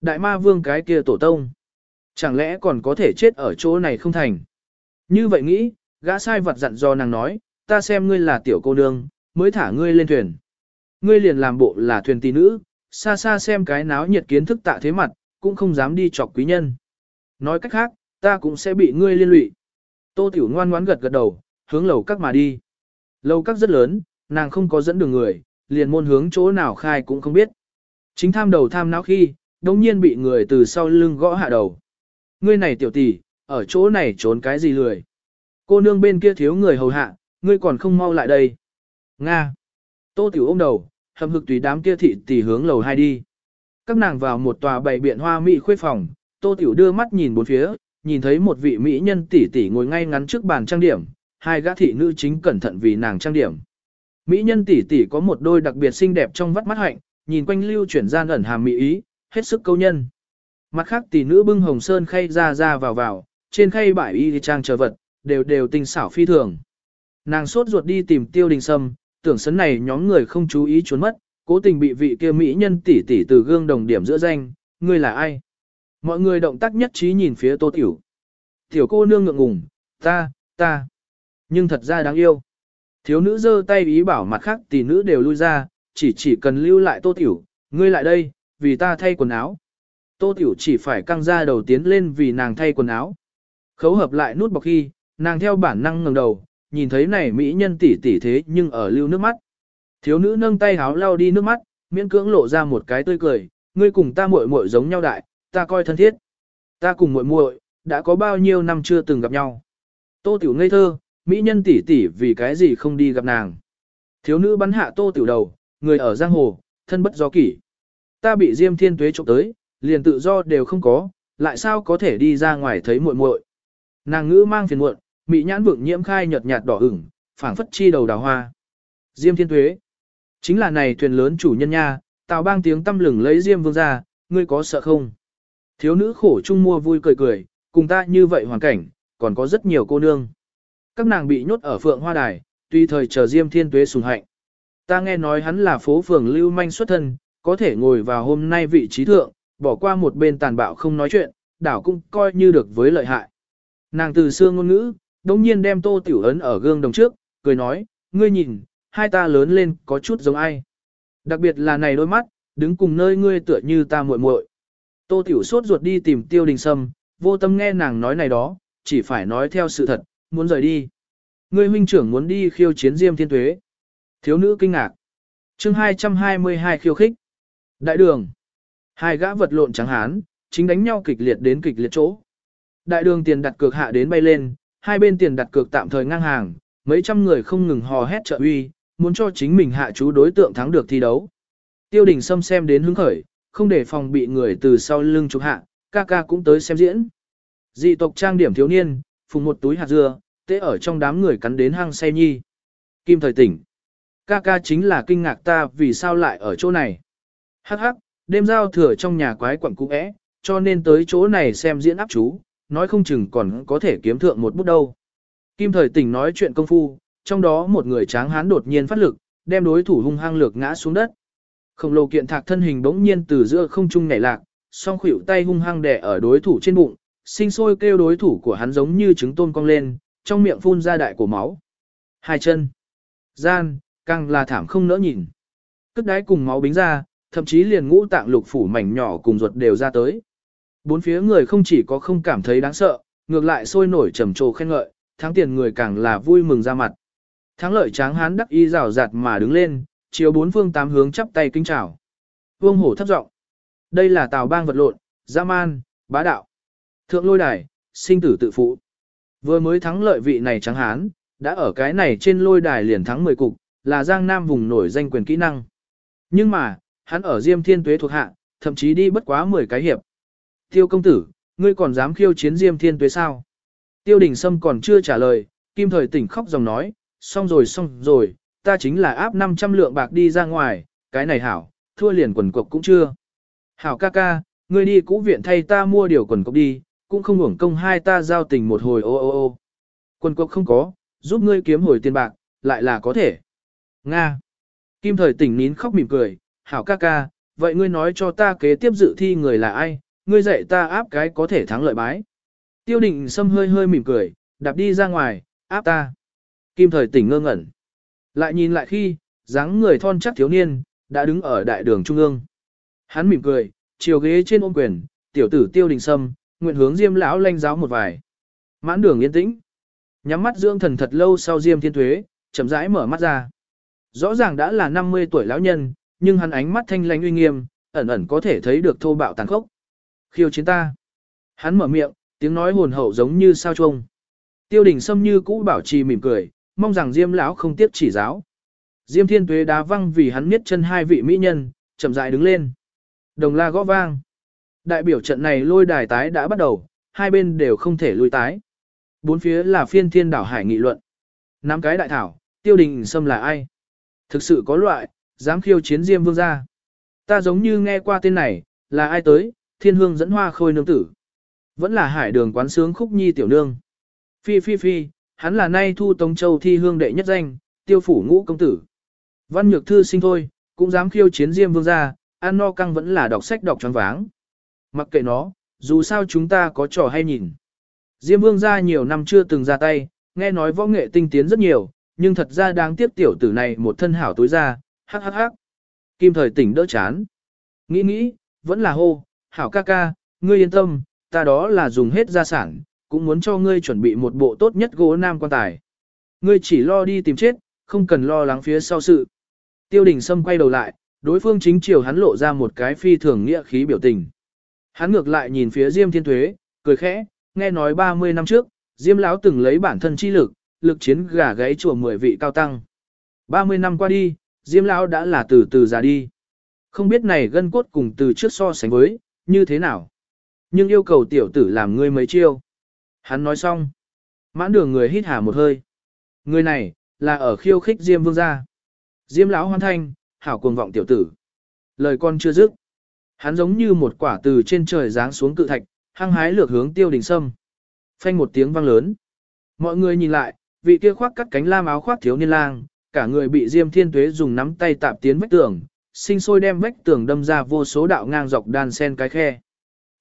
Đại ma vương cái kia tổ tông. Chẳng lẽ còn có thể chết ở chỗ này không thành? Như vậy nghĩ, gã sai vật dặn do nàng nói, ta xem ngươi là tiểu cô nương, mới thả ngươi lên thuyền. Ngươi liền làm bộ là thuyền tỷ nữ, xa xa xem cái náo nhiệt kiến thức tạ thế mặt, cũng không dám đi chọc quý nhân. Nói cách khác, ta cũng sẽ bị ngươi liên lụy. Tô Tiểu ngoan ngoãn gật gật đầu, hướng lầu các mà đi. Lầu các rất lớn, nàng không có dẫn đường người, liền môn hướng chỗ nào khai cũng không biết. Chính tham đầu tham não khi, đống nhiên bị người từ sau lưng gõ hạ đầu. Ngươi này tiểu tỷ, ở chỗ này trốn cái gì lười. Cô nương bên kia thiếu người hầu hạ, ngươi còn không mau lại đây. Nga. Tô tiểu ôm đầu, hầm hực tùy đám kia thị tỷ hướng lầu hai đi. Các nàng vào một tòa bày biện hoa mỹ khuê phòng, tô tiểu đưa mắt nhìn bốn phía, nhìn thấy một vị mỹ nhân tỷ tỷ ngồi ngay ngắn trước bàn trang điểm, hai gã thị nữ chính cẩn thận vì nàng trang điểm. Mỹ nhân tỷ tỷ có một đôi đặc biệt xinh đẹp trong vắt mắt hạnh, nhìn quanh lưu chuyển gian ẩn hàm mỹ ý, hết sức câu nhân. Mặt khác tỷ nữ bưng hồng sơn khay ra ra vào vào, trên khay bãi y trang chờ vật, đều đều tinh xảo phi thường. Nàng sốt ruột đi tìm tiêu đình sâm, tưởng sấn này nhóm người không chú ý trốn mất, cố tình bị vị kia mỹ nhân tỷ tỷ từ gương đồng điểm giữa danh, ngươi là ai? Mọi người động tác nhất trí nhìn phía tô tiểu. Tiểu cô nương ngượng ngùng, ta, ta. Nhưng thật ra đáng yêu. Thiếu nữ giơ tay ý bảo mặt khác tỷ nữ đều lui ra, chỉ chỉ cần lưu lại tô tiểu, ngươi lại đây, vì ta thay quần áo. Tô tiểu chỉ phải căng ra đầu tiến lên vì nàng thay quần áo. Khấu hợp lại nút bọc khi, nàng theo bản năng ngẩng đầu, nhìn thấy này mỹ nhân tỷ tỷ thế nhưng ở lưu nước mắt. Thiếu nữ nâng tay háo lau đi nước mắt, miễn cưỡng lộ ra một cái tươi cười, ngươi cùng ta muội muội giống nhau đại, ta coi thân thiết. Ta cùng muội muội đã có bao nhiêu năm chưa từng gặp nhau. Tô Tiểu ngây thơ, mỹ nhân tỷ tỷ vì cái gì không đi gặp nàng. Thiếu nữ bắn hạ Tô Tiểu đầu, người ở giang hồ, thân bất do kỷ. Ta bị Diêm Thiên Tuế trộm tới, liền tự do đều không có, lại sao có thể đi ra ngoài thấy muội muội. Nàng ngữ mang phiền muộn, mị nhãn vượng nhiễm khai nhợt nhạt đỏ ửng, phảng phất chi đầu đào hoa. Diêm Thiên Tuế, chính là này thuyền lớn chủ nhân nha, Tào Bang tiếng tâm lừng lấy Diêm Vương ra, ngươi có sợ không? Thiếu nữ khổ chung mua vui cười cười, cùng ta như vậy hoàn cảnh, còn có rất nhiều cô nương. Các nàng bị nhốt ở phượng hoa đài, tuy thời chờ Diêm Thiên Tuế sùng hạnh. Ta nghe nói hắn là phố phường lưu manh xuất thân, có thể ngồi vào hôm nay vị trí thượng, bỏ qua một bên tàn bạo không nói chuyện, đảo cũng coi như được với lợi hại. Nàng từ xưa ngôn ngữ, đông nhiên đem tô tiểu ấn ở gương đồng trước, cười nói, ngươi nhìn, hai ta lớn lên có chút giống ai. Đặc biệt là này đôi mắt, đứng cùng nơi ngươi tựa như ta muội muội. Tô tiểu sốt ruột đi tìm tiêu đình sâm, vô tâm nghe nàng nói này đó, chỉ phải nói theo sự thật, muốn rời đi. Ngươi huynh trưởng muốn đi khiêu chiến diêm thiên tuế. Thiếu nữ kinh ngạc. chương 222 khiêu khích. Đại đường. Hai gã vật lộn trắng hán, chính đánh nhau kịch liệt đến kịch liệt chỗ. Đại đường tiền đặt cược hạ đến bay lên, hai bên tiền đặt cược tạm thời ngang hàng, mấy trăm người không ngừng hò hét trợ uy, muốn cho chính mình hạ chú đối tượng thắng được thi đấu. Tiêu đình Sâm xem đến hứng khởi, không để phòng bị người từ sau lưng chụp hạ, ca ca cũng tới xem diễn. Dị tộc trang điểm thiếu niên, phùng một túi hạt dưa, tế ở trong đám người cắn đến hang say nhi. Kim thời tỉnh. Ca ca chính là kinh ngạc ta vì sao lại ở chỗ này. Hắc hắc, đêm giao thừa trong nhà quái quẩn cũ é, cho nên tới chỗ này xem diễn áp chú, nói không chừng còn có thể kiếm thượng một bút đâu. Kim thời tỉnh nói chuyện công phu, trong đó một người tráng hán đột nhiên phát lực, đem đối thủ hung hăng lược ngã xuống đất. Khổng lồ kiện thạc thân hình bỗng nhiên từ giữa không trung nhảy lạc, song khuỷu tay hung hăng đè ở đối thủ trên bụng, sinh sôi kêu đối thủ của hắn giống như trứng tôm cong lên, trong miệng phun ra đại của máu. Hai chân, gian, càng là thảm không nỡ nhìn. Cất đáy cùng máu bính ra, thậm chí liền ngũ tạng lục phủ mảnh nhỏ cùng ruột đều ra tới. Bốn phía người không chỉ có không cảm thấy đáng sợ, ngược lại sôi nổi trầm trồ khen ngợi, thắng tiền người càng là vui mừng ra mặt. Thắng lợi tráng hán đắc y rào rạt mà đứng lên, chiếu bốn phương tám hướng chắp tay kinh chào. Vương hổ thấp giọng, đây là tào bang vật lộn, dã man, bá đạo. Thượng lôi đài, sinh tử tự phụ. Vừa mới thắng lợi vị này tráng hán, đã ở cái này trên lôi đài liền thắng 10 cục, là Giang Nam vùng nổi danh quyền kỹ năng. Nhưng mà, hắn ở Diêm Thiên Tuế thuộc hạ, thậm chí đi bất quá 10 cái hiệp. Tiêu công tử, ngươi còn dám khiêu chiến Diêm Thiên Tuế sao? Tiêu Đình Sâm còn chưa trả lời, Kim Thời tỉnh khóc dòng nói, xong rồi xong rồi, ta chính là áp 500 lượng bạc đi ra ngoài, cái này hảo, thua liền quần cục cũng chưa. Hảo ca ca, ngươi đi cũ viện thay ta mua điều quần cục đi, cũng không hưởng công hai ta giao tình một hồi ô ô ô. Quần cục không có, giúp ngươi kiếm hồi tiền bạc, lại là có thể. Nga. Kim thời tỉnh nín khóc mỉm cười, hảo ca ca, vậy ngươi nói cho ta kế tiếp dự thi người là ai, ngươi dạy ta áp cái có thể thắng lợi bái. Tiêu định sâm hơi hơi mỉm cười, đạp đi ra ngoài, áp ta. Kim thời tỉnh ngơ ngẩn. Lại nhìn lại khi, dáng người thon chắc thiếu niên, đã đứng ở đại đường trung ương. Hắn mỉm cười, chiều ghế trên ôm quyền, tiểu tử tiêu đình sâm, nguyện hướng diêm lão lanh giáo một vài. Mãn đường yên tĩnh. Nhắm mắt dưỡng thần thật lâu sau diêm thiên thuế, chậm rãi mở mắt ra. Rõ ràng đã là 50 tuổi lão nhân, nhưng hắn ánh mắt thanh lãnh uy nghiêm, ẩn ẩn có thể thấy được thô bạo tàn khốc. Khiêu chiến ta. Hắn mở miệng, tiếng nói hồn hậu giống như sao trông. Tiêu đình Sâm như cũ bảo trì mỉm cười, mong rằng Diêm lão không tiếc chỉ giáo. Diêm Thiên Tuế đá văng vì hắn miết chân hai vị mỹ nhân, chậm rãi đứng lên. Đồng la gõ vang. Đại biểu trận này lôi đài tái đã bắt đầu, hai bên đều không thể lùi tái. Bốn phía là phiên thiên đảo hải nghị luận. Năm cái đại thảo, tiêu đình Sâm là ai? Thực sự có loại, dám khiêu chiến Diêm Vương gia. Ta giống như nghe qua tên này, là ai tới, thiên hương dẫn hoa khôi nương tử. Vẫn là hải đường quán sướng khúc nhi tiểu nương. Phi phi phi, hắn là nay thu Tống Châu thi hương đệ nhất danh, tiêu phủ ngũ công tử. Văn nhược thư sinh thôi, cũng dám khiêu chiến Diêm Vương gia, ăn no căng vẫn là đọc sách đọc tròn váng. Mặc kệ nó, dù sao chúng ta có trò hay nhìn. Diêm Vương gia nhiều năm chưa từng ra tay, nghe nói võ nghệ tinh tiến rất nhiều, nhưng thật ra đáng tiếc tiểu tử này một thân hảo tối ra, hắc hắc hắc. Kim thời tỉnh đỡ chán. Nghĩ nghĩ, vẫn là hô, hảo ca ca, ngươi yên tâm, ta đó là dùng hết gia sản, cũng muốn cho ngươi chuẩn bị một bộ tốt nhất gỗ nam quan tài. Ngươi chỉ lo đi tìm chết, không cần lo lắng phía sau sự. Tiêu đình Sâm quay đầu lại, đối phương chính chiều hắn lộ ra một cái phi thường nghĩa khí biểu tình. Hắn ngược lại nhìn phía Diêm Thiên Tuế, cười khẽ, nghe nói 30 năm trước, Diêm Lão từng lấy bản thân chi lực, lực chiến gà gáy chùa 10 vị cao tăng. 30 năm qua đi, Diêm Lão đã là từ từ già đi. Không biết này gân cốt cùng từ trước so sánh với, như thế nào. Nhưng yêu cầu tiểu tử làm ngươi mấy chiêu. Hắn nói xong. Mãn đường người hít hà một hơi. Người này, là ở khiêu khích Diêm Vương gia. Diêm lão hoan thanh, hảo cuồng vọng tiểu tử. Lời con chưa dứt. Hắn giống như một quả từ trên trời giáng xuống cự thạch, hăng hái lược hướng tiêu đình sâm. Phanh một tiếng vang lớn. Mọi người nhìn lại, vị kia khoác cắt cánh lam áo khoác thiếu niên lang, cả người bị Diêm Thiên Tuế dùng nắm tay tạp tiến vách tường, sinh sôi đem vách tường đâm ra vô số đạo ngang dọc đan sen cái khe.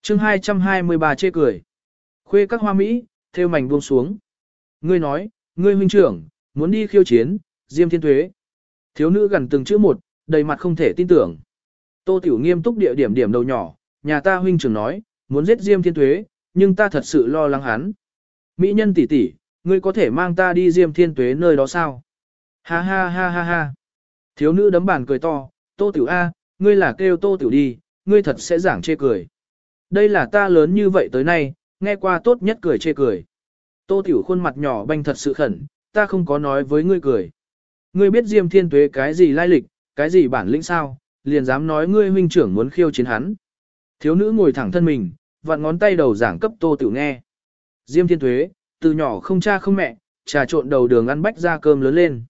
chương 223 chê cười. Khuê các hoa Mỹ, theo mảnh buông xuống. Ngươi nói, ngươi huynh trưởng, muốn đi khiêu chiến, Diêm Thiên Tuế. Thiếu nữ gần từng chữ một, đầy mặt không thể tin tưởng. Tô Tiểu nghiêm túc địa điểm điểm đầu nhỏ, nhà ta huynh trưởng nói, muốn giết Diêm Thiên Tuế, nhưng ta thật sự lo lắng hắn. Mỹ nhân tỷ tỷ, ngươi có thể mang ta đi Diêm Thiên Tuế nơi đó sao? Ha ha ha ha ha. Thiếu nữ đấm bàn cười to, Tô Tiểu A, ngươi là kêu Tô Tiểu đi, ngươi thật sẽ giảng chê cười. Đây là ta lớn như vậy tới nay, nghe qua tốt nhất cười chê cười. Tô Tiểu khuôn mặt nhỏ banh thật sự khẩn, ta không có nói với ngươi cười. Ngươi biết Diêm Thiên Tuế cái gì lai lịch, cái gì bản lĩnh sao, liền dám nói ngươi huynh trưởng muốn khiêu chiến hắn. Thiếu nữ ngồi thẳng thân mình, vặn ngón tay đầu giảng cấp Tô Tiểu nghe. Diêm Thiên Tuế, từ nhỏ không cha không mẹ, trà trộn đầu đường ăn bách ra cơm lớn lên.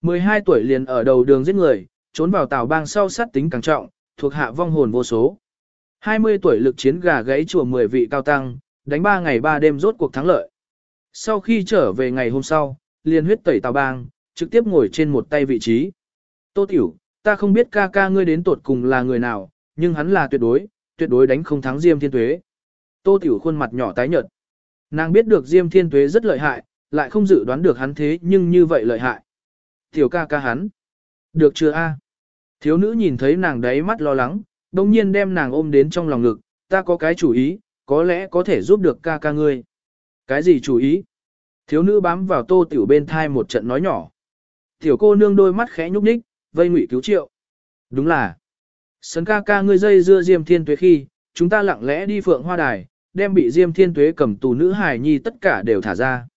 12 tuổi liền ở đầu đường giết người, trốn vào tàu bang sau sát tính càng trọng, thuộc hạ vong hồn vô số. 20 tuổi lực chiến gà gãy chùa 10 vị cao tăng, đánh 3 ngày 3 đêm rốt cuộc thắng lợi. Sau khi trở về ngày hôm sau, liền huyết tẩy tàu bang, trực tiếp ngồi trên một tay vị trí. Tô Tiểu, ta không biết ca ca ngươi đến tột cùng là người nào, nhưng hắn là tuyệt đối, tuyệt đối đánh không thắng Diêm Thiên Tuế. Tô Tiểu khuôn mặt nhỏ tái nhợt. Nàng biết được Diêm Thiên Tuế rất lợi hại, lại không dự đoán được hắn thế nhưng như vậy lợi hại. Tiểu ca ca hắn. Được chưa a? Thiếu nữ nhìn thấy nàng đấy mắt lo lắng, đồng nhiên đem nàng ôm đến trong lòng ngực, ta có cái chủ ý, có lẽ có thể giúp được ca ca ngươi. Cái gì chủ ý? Thiếu nữ bám vào tô tiểu bên thai một trận nói nhỏ. Tiểu cô nương đôi mắt khẽ nhúc nhích, vây ngụy cứu triệu. Đúng là. Sấn ca ca ngươi dây dưa Diêm Thiên Tuế khi, chúng ta lặng lẽ đi phượng hoa đài, đem bị Diêm Thiên Tuế cầm tù nữ hài nhi tất cả đều thả ra.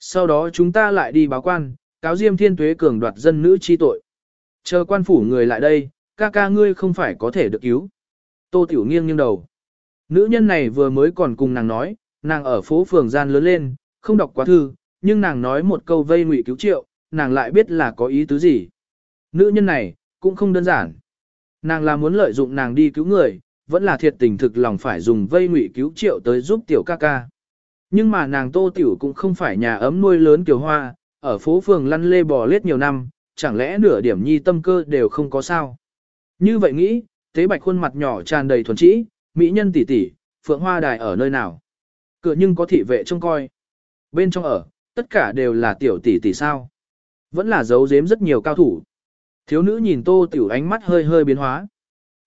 Sau đó chúng ta lại đi báo quan, cáo Diêm Thiên Tuế cường đoạt dân nữ chi tội. Chờ quan phủ người lại đây, ca ca ngươi không phải có thể được cứu. Tô Tiểu nghiêng nghiêng đầu. Nữ nhân này vừa mới còn cùng nàng nói, nàng ở phố phường gian lớn lên, không đọc quá thư, nhưng nàng nói một câu vây ngụy cứu triệu, nàng lại biết là có ý tứ gì. Nữ nhân này, cũng không đơn giản. Nàng là muốn lợi dụng nàng đi cứu người, vẫn là thiệt tình thực lòng phải dùng vây ngụy cứu triệu tới giúp tiểu ca ca. Nhưng mà nàng tô tiểu cũng không phải nhà ấm nuôi lớn tiểu hoa, ở phố phường lăn lê bò lết nhiều năm, chẳng lẽ nửa điểm nhi tâm cơ đều không có sao. Như vậy nghĩ, tế bạch khuôn mặt nhỏ tràn đầy thuần trĩ, mỹ nhân tỷ tỷ, phượng hoa đài ở nơi nào. Cửa nhưng có thị vệ trông coi. Bên trong ở, tất cả đều là tiểu tỷ tỷ sao. Vẫn là giấu giếm rất nhiều cao thủ. Thiếu nữ nhìn tô tiểu ánh mắt hơi hơi biến hóa.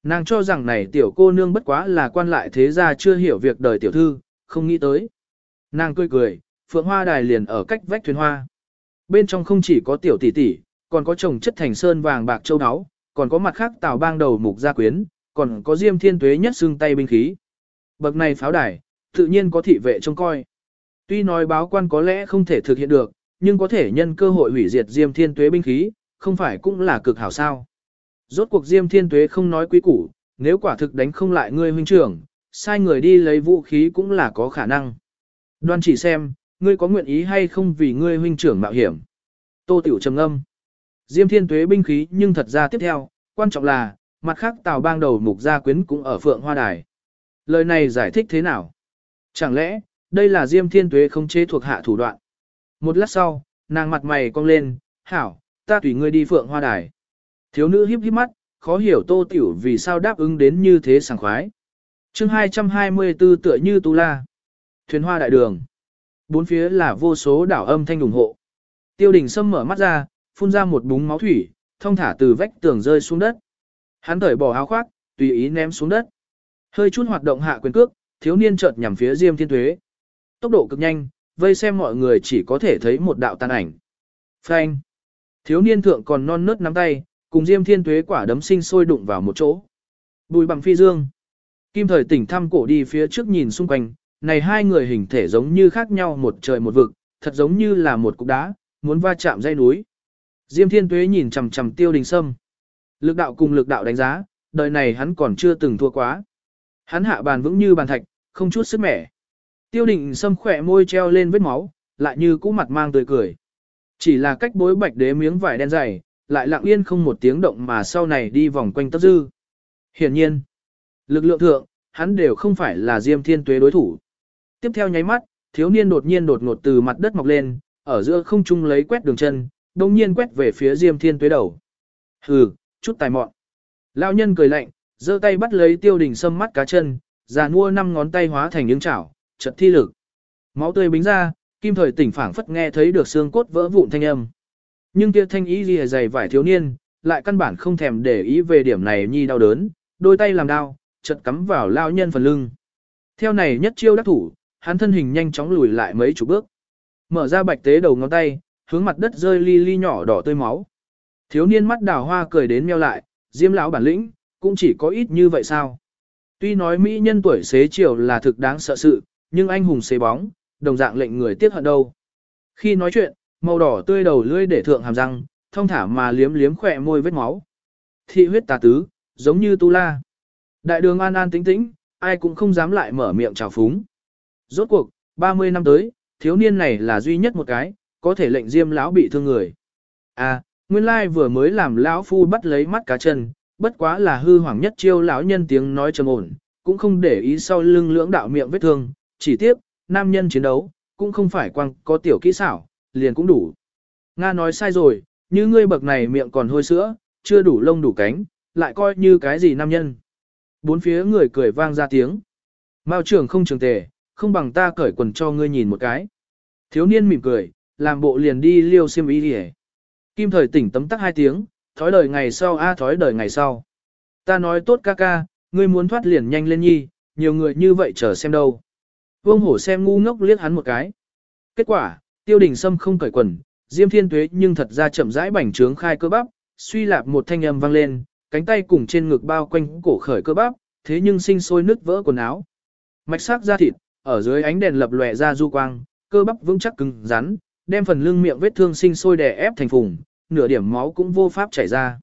Nàng cho rằng này tiểu cô nương bất quá là quan lại thế gia chưa hiểu việc đời tiểu thư, không nghĩ tới. Nàng cười cười, phượng hoa đài liền ở cách vách thuyền hoa. Bên trong không chỉ có tiểu tỷ tỷ, còn có chồng chất thành sơn vàng bạc châu áo, còn có mặt khác tào bang đầu mục gia quyến, còn có diêm thiên tuế nhất xương tay binh khí. Bậc này pháo đài, tự nhiên có thị vệ trông coi. Tuy nói báo quan có lẽ không thể thực hiện được, nhưng có thể nhân cơ hội hủy diệt diêm thiên tuế binh khí, không phải cũng là cực hảo sao. Rốt cuộc diêm thiên tuế không nói quý củ, nếu quả thực đánh không lại ngươi huynh trưởng, sai người đi lấy vũ khí cũng là có khả năng. Đoan chỉ xem, ngươi có nguyện ý hay không vì ngươi huynh trưởng mạo hiểm. Tô Tiểu trầm âm. Diêm thiên tuế binh khí nhưng thật ra tiếp theo, quan trọng là, mặt khác tào bang đầu mục gia quyến cũng ở phượng hoa đài. Lời này giải thích thế nào? Chẳng lẽ, đây là diêm thiên tuế không chế thuộc hạ thủ đoạn? Một lát sau, nàng mặt mày cong lên, hảo, ta tùy ngươi đi phượng hoa đài. Thiếu nữ híp híp mắt, khó hiểu tô tiểu vì sao đáp ứng đến như thế sảng khoái. chương 224 tựa như tu la. Thuyền hoa đại đường. Bốn phía là vô số đảo âm thanh ủng hộ. Tiêu đình sâm mở mắt ra, phun ra một búng máu thủy, thông thả từ vách tường rơi xuống đất. Hắn thởi bỏ áo khoác, tùy ý ném xuống đất. Hơi chút hoạt động hạ quyền cước, thiếu niên chợt nhằm phía Diêm Thiên Tuế. Tốc độ cực nhanh, vây xem mọi người chỉ có thể thấy một đạo tàn ảnh. Phanh. Thiếu niên thượng còn non nớt nắm tay, cùng Diêm Thiên Tuế quả đấm sinh sôi đụng vào một chỗ. Bùi bằng phi dương. Kim thời tỉnh thăm cổ đi phía trước nhìn xung quanh, này hai người hình thể giống như khác nhau một trời một vực, thật giống như là một cục đá, muốn va chạm dây núi. Diêm Thiên Tuế nhìn chằm chằm Tiêu Đình Sâm. Lực đạo cùng lực đạo đánh giá, đời này hắn còn chưa từng thua quá. Hắn hạ bàn vững như bàn thạch, không chút sức mẻ. Tiêu Đình Sâm khỏe môi treo lên vết máu, lại như cũ mặt mang tươi cười. Chỉ là cách bối bạch đế miếng vải đen dày, lại lặng yên không một tiếng động mà sau này đi vòng quanh tất dư. Hiển nhiên, lực lượng thượng, hắn đều không phải là Diêm Thiên Tuế đối thủ. Tiếp theo nháy mắt, thiếu niên đột nhiên đột ngột từ mặt đất mọc lên, ở giữa không trung lấy quét đường chân, đồng nhiên quét về phía Diêm Thiên Tuế đầu. Hừ, chút tài mọn. Lão nhân cười lạnh, giơ tay bắt lấy tiêu đình sâm mắt cá chân, già mua năm ngón tay hóa thành những chảo, chật thi lực. Máu tươi bính ra, kim thời tỉnh phảng phất nghe thấy được xương cốt vỡ vụn thanh âm. Nhưng kia thanh ý gì dày vải thiếu niên, lại căn bản không thèm để ý về điểm này nhi đau đớn, đôi tay làm đau, chật cắm vào lao nhân phần lưng. Theo này nhất chiêu đắc thủ, hắn thân hình nhanh chóng lùi lại mấy chục bước. Mở ra bạch tế đầu ngón tay, hướng mặt đất rơi ly ly nhỏ đỏ tươi máu. Thiếu niên mắt đào hoa cười đến meo lại, diêm lão bản lĩnh, cũng chỉ có ít như vậy sao. Tuy nói mỹ nhân tuổi xế chiều là thực đáng sợ sự, nhưng anh hùng xế bóng, đồng dạng lệnh người tiếc hận đâu. Khi nói chuyện, màu đỏ tươi đầu lưỡi để thượng hàm răng, thông thả mà liếm liếm khỏe môi vết máu. Thị huyết tà tứ, giống như tu la. Đại đường an an tĩnh tĩnh, ai cũng không dám lại mở miệng chào phúng. Rốt cuộc, 30 năm tới, thiếu niên này là duy nhất một cái, có thể lệnh diêm lão bị thương người. À, nguyên lai vừa mới làm lão phu bắt lấy mắt cá chân, bất quá là hư hoàng nhất chiêu lão nhân tiếng nói trầm ổn, cũng không để ý sau lưng lưỡng đạo miệng vết thương, chỉ tiếp, nam nhân chiến đấu, cũng không phải quăng có tiểu kỹ xảo, liền cũng đủ. Nga nói sai rồi, như ngươi bậc này miệng còn hôi sữa, chưa đủ lông đủ cánh, lại coi như cái gì nam nhân. Bốn phía người cười vang ra tiếng. Mao trưởng không trường tề, không bằng ta cởi quần cho ngươi nhìn một cái. Thiếu niên mỉm cười, làm bộ liền đi liêu xiêm y đi Kim thời tỉnh tấm tắc hai tiếng, thói đời ngày sau a thói đời ngày sau. Ta nói tốt ca ca, ngươi muốn thoát liền nhanh lên nhi, nhiều người như vậy chờ xem đâu. Vương hổ xem ngu ngốc liếc hắn một cái. Kết quả, tiêu đình sâm không cởi quần, diêm thiên tuế nhưng thật ra chậm rãi bành trướng khai cơ bắp, suy lạp một thanh âm vang lên, cánh tay cùng trên ngực bao quanh cổ khởi cơ bắp, thế nhưng sinh sôi nứt vỡ quần áo. Mạch sắc da thịt, ở dưới ánh đèn lập lòe ra du quang, cơ bắp vững chắc cứng rắn, đem phần lưng miệng vết thương sinh sôi đè ép thành phùng, nửa điểm máu cũng vô pháp chảy ra.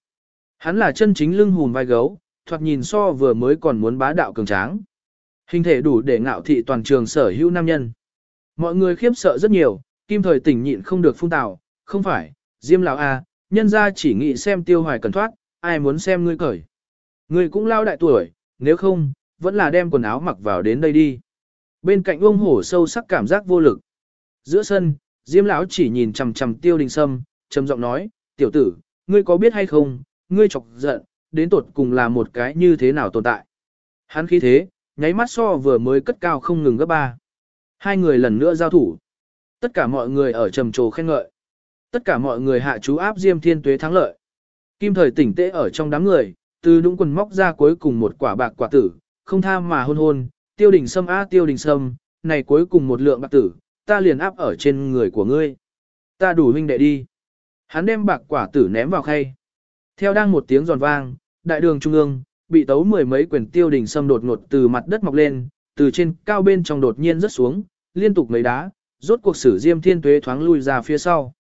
Hắn là chân chính lưng hùn vai gấu, thoạt nhìn so vừa mới còn muốn bá đạo cường tráng. Hình thể đủ để ngạo thị toàn trường sở hữu nam nhân. Mọi người khiếp sợ rất nhiều, kim thời tỉnh nhịn không được phun tào, không phải, diêm lão a, nhân ra chỉ nghĩ xem tiêu hoài cần thoát, ai muốn xem ngươi cởi. Ngươi cũng lao đại tuổi, nếu không, vẫn là đem quần áo mặc vào đến đây đi. Bên cạnh ông hổ sâu sắc cảm giác vô lực. Giữa sân, diêm lão chỉ nhìn chằm chằm tiêu đình sâm, trầm giọng nói, tiểu tử, ngươi có biết hay không, ngươi chọc giận, đến tột cùng là một cái như thế nào tồn tại. Hắn khí thế, nháy mắt so vừa mới cất cao không ngừng gấp ba. Hai người lần nữa giao thủ. Tất cả mọi người ở trầm trồ khen ngợi. Tất cả mọi người hạ chú áp Diêm Thiên Tuế thắng lợi. Kim thời tỉnh tễ ở trong đám người, từ đũng quần móc ra cuối cùng một quả bạc quả tử, không tham mà hôn hôn, tiêu đình sâm á tiêu đình sâm, này cuối cùng một lượng bạc tử, ta liền áp ở trên người của ngươi. Ta đủ huynh đệ đi. Hắn đem bạc quả tử ném vào khay. Theo đang một tiếng giòn vang, đại đường trung ương, bị tấu mười mấy quyền tiêu đỉnh xâm đột ngột từ mặt đất mọc lên, từ trên cao bên trong đột nhiên rớt xuống, liên tục mấy đá, rốt cuộc sử diêm thiên tuế thoáng lui ra phía sau.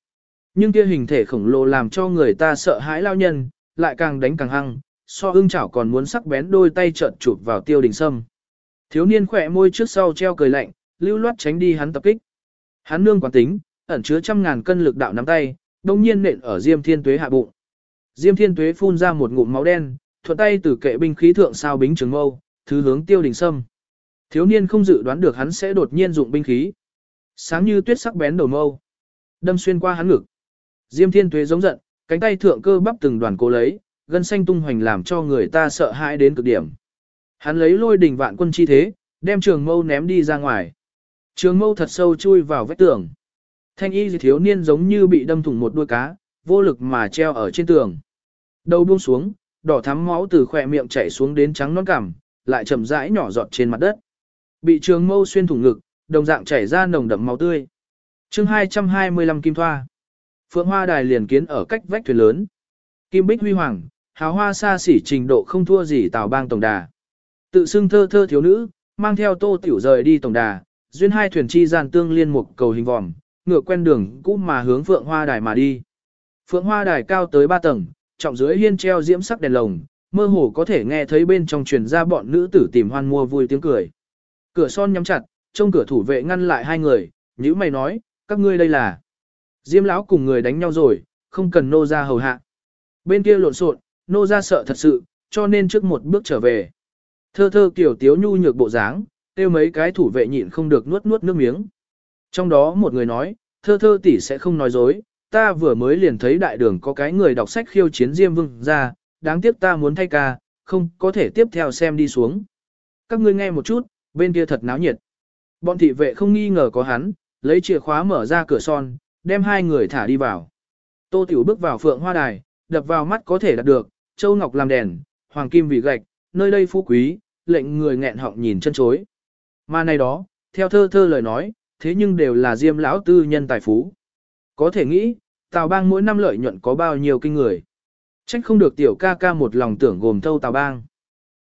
Nhưng kia hình thể khổng lồ làm cho người ta sợ hãi lao nhân, lại càng đánh càng hăng, so ưng chảo còn muốn sắc bén đôi tay trợn chụp vào tiêu đình sâm. Thiếu niên khỏe môi trước sau treo cười lạnh, lưu loát tránh đi hắn tập kích. Hắn nương quán tính, ẩn chứa trăm ngàn cân lực đạo nắm tay, đồng nhiên nện ở Diêm Thiên Tuế hạ bụng. Diêm Thiên Tuế phun ra một ngụm máu đen, thuận tay từ kệ binh khí thượng sao bính trường mâu, thứ hướng tiêu đình sâm. Thiếu niên không dự đoán được hắn sẽ đột nhiên dụng binh khí. Sáng như tuyết sắc bén đầu mâu, đâm xuyên qua hắn ngực. Diêm Thiên Tuế giống giận, cánh tay thượng cơ bắp từng đoàn cố lấy, gân xanh tung hoành làm cho người ta sợ hãi đến cực điểm. Hắn lấy lôi đỉnh vạn quân chi thế, đem trường mâu ném đi ra ngoài. Trường mâu thật sâu chui vào vách tường. Thanh y thiếu niên giống như bị đâm thủng một đuôi cá, vô lực mà treo ở trên tường. Đầu buông xuống, đỏ thắm máu từ khỏe miệng chảy xuống đến trắng non cằm, lại chậm rãi nhỏ giọt trên mặt đất. Bị trường mâu xuyên thủng ngực, đồng dạng chảy ra nồng đậm máu tươi. chương 225 Kim Thoa. Phượng Hoa Đài liền kiến ở cách vách thuyền lớn. Kim Bích Huy Hoàng, hào hoa xa xỉ trình độ không thua gì tào bang tổng đà. Tự xưng thơ thơ thiếu nữ, mang theo tô tiểu rời đi tổng đà, duyên hai thuyền chi gian tương liên một cầu hình vòm, ngựa quen đường cũ mà hướng Phượng Hoa Đài mà đi. Phượng Hoa Đài cao tới 3 tầng, trọng dưới hiên treo diễm sắc đèn lồng, mơ hồ có thể nghe thấy bên trong truyền ra bọn nữ tử tìm hoan mua vui tiếng cười. Cửa son nhắm chặt, trong cửa thủ vệ ngăn lại hai người, nhíu mày nói, các ngươi đây là. Diêm lão cùng người đánh nhau rồi, không cần nô ra hầu hạ. Bên kia lộn xộn, nô ra sợ thật sự, cho nên trước một bước trở về. Thơ thơ kiểu tiếu nhu nhược bộ dáng, tiêu mấy cái thủ vệ nhịn không được nuốt nuốt nước miếng. Trong đó một người nói, thơ thơ tỷ sẽ không nói dối, ta vừa mới liền thấy đại đường có cái người đọc sách khiêu chiến Diêm Vương ra, đáng tiếc ta muốn thay ca, không có thể tiếp theo xem đi xuống. Các ngươi nghe một chút, bên kia thật náo nhiệt. Bọn thị vệ không nghi ngờ có hắn, lấy chìa khóa mở ra cửa son, đem hai người thả đi vào. Tô Tiểu bước vào phượng hoa đài, đập vào mắt có thể đạt được, châu ngọc làm đèn, hoàng kim vì gạch, nơi đây phú quý, lệnh người nghẹn họng nhìn chân chối. Mà này đó, theo thơ thơ lời nói, thế nhưng đều là diêm lão tư nhân tài phú. Có thể nghĩ, Tào Bang mỗi năm lợi nhuận có bao nhiêu kinh người. Trách không được tiểu ca ca một lòng tưởng gồm thâu Tào Bang.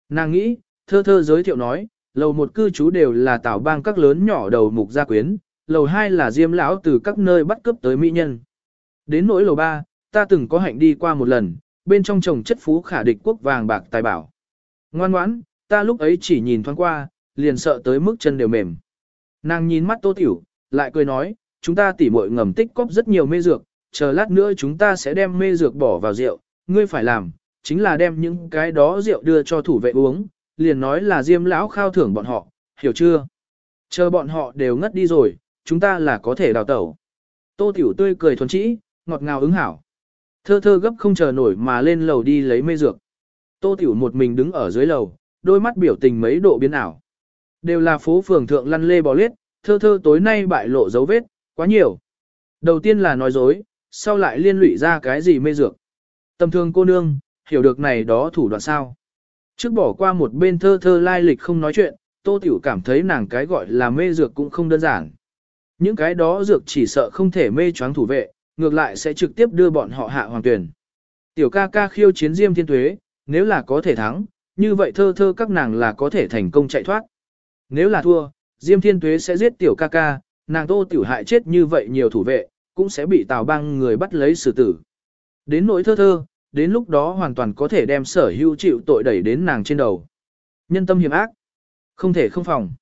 Nàng nghĩ, thơ thơ giới thiệu nói, lầu một cư trú đều là Tào Bang các lớn nhỏ đầu mục gia quyến, lầu hai là diêm lão từ các nơi bắt cướp tới mỹ nhân. Đến nỗi lầu ba, ta từng có hạnh đi qua một lần, bên trong trồng chất phú khả địch quốc vàng bạc tài bảo. Ngoan ngoãn, ta lúc ấy chỉ nhìn thoáng qua, liền sợ tới mức chân đều mềm. Nàng nhìn mắt tô tiểu, lại cười nói, chúng ta tỉ muội ngầm tích cóp rất nhiều mê dược, chờ lát nữa chúng ta sẽ đem mê dược bỏ vào rượu, ngươi phải làm, chính là đem những cái đó rượu đưa cho thủ vệ uống, liền nói là diêm lão khao thưởng bọn họ, hiểu chưa? Chờ bọn họ đều ngất đi rồi, chúng ta là có thể đào tẩu. Tô tiểu tươi cười thuần trĩ, ngọt ngào ứng hảo. Thơ thơ gấp không chờ nổi mà lên lầu đi lấy mê dược. Tô tiểu một mình đứng ở dưới lầu, đôi mắt biểu tình mấy độ biến ảo. Đều là phố phường thượng lăn lê bò lết, thơ thơ tối nay bại lộ dấu vết, quá nhiều. Đầu tiên là nói dối, sau lại liên lụy ra cái gì mê dược. Tầm thường cô nương, hiểu được này đó thủ đoạn sao. Trước bỏ qua một bên thơ thơ lai lịch không nói chuyện, tô tiểu cảm thấy nàng cái gọi là mê dược cũng không đơn giản. Những cái đó dược chỉ sợ không thể mê choáng thủ vệ, ngược lại sẽ trực tiếp đưa bọn họ hạ hoàng tuyển. Tiểu ca ca khiêu chiến diêm thiên tuế, nếu là có thể thắng, như vậy thơ thơ các nàng là có thể thành công chạy thoát. Nếu là thua, diêm thiên tuế sẽ giết tiểu ca ca, nàng tô tiểu hại chết như vậy nhiều thủ vệ, cũng sẽ bị tào Bang người bắt lấy xử tử. Đến nỗi thơ thơ, đến lúc đó hoàn toàn có thể đem sở hữu chịu tội đẩy đến nàng trên đầu. Nhân tâm hiểm ác, không thể không phòng.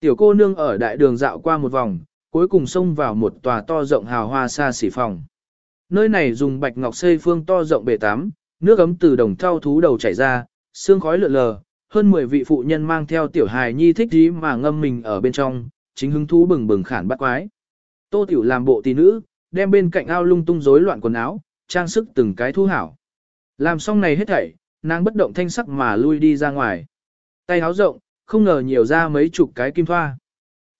Tiểu cô nương ở đại đường dạo qua một vòng, cuối cùng xông vào một tòa to rộng hào hoa xa xỉ phòng. Nơi này dùng bạch ngọc xây phương to rộng bể tắm, nước ấm từ đồng thau thú đầu chảy ra, xương khói lượn lờ, hơn 10 vị phụ nhân mang theo tiểu hài nhi thích gì mà ngâm mình ở bên trong, chính hứng thú bừng bừng khản bắt quái. Tô tiểu làm bộ tỷ nữ, đem bên cạnh ao lung tung rối loạn quần áo, trang sức từng cái thu hảo. Làm xong này hết thảy, nàng bất động thanh sắc mà lui đi ra ngoài. Tay áo rộng, không ngờ nhiều ra mấy chục cái kim thoa.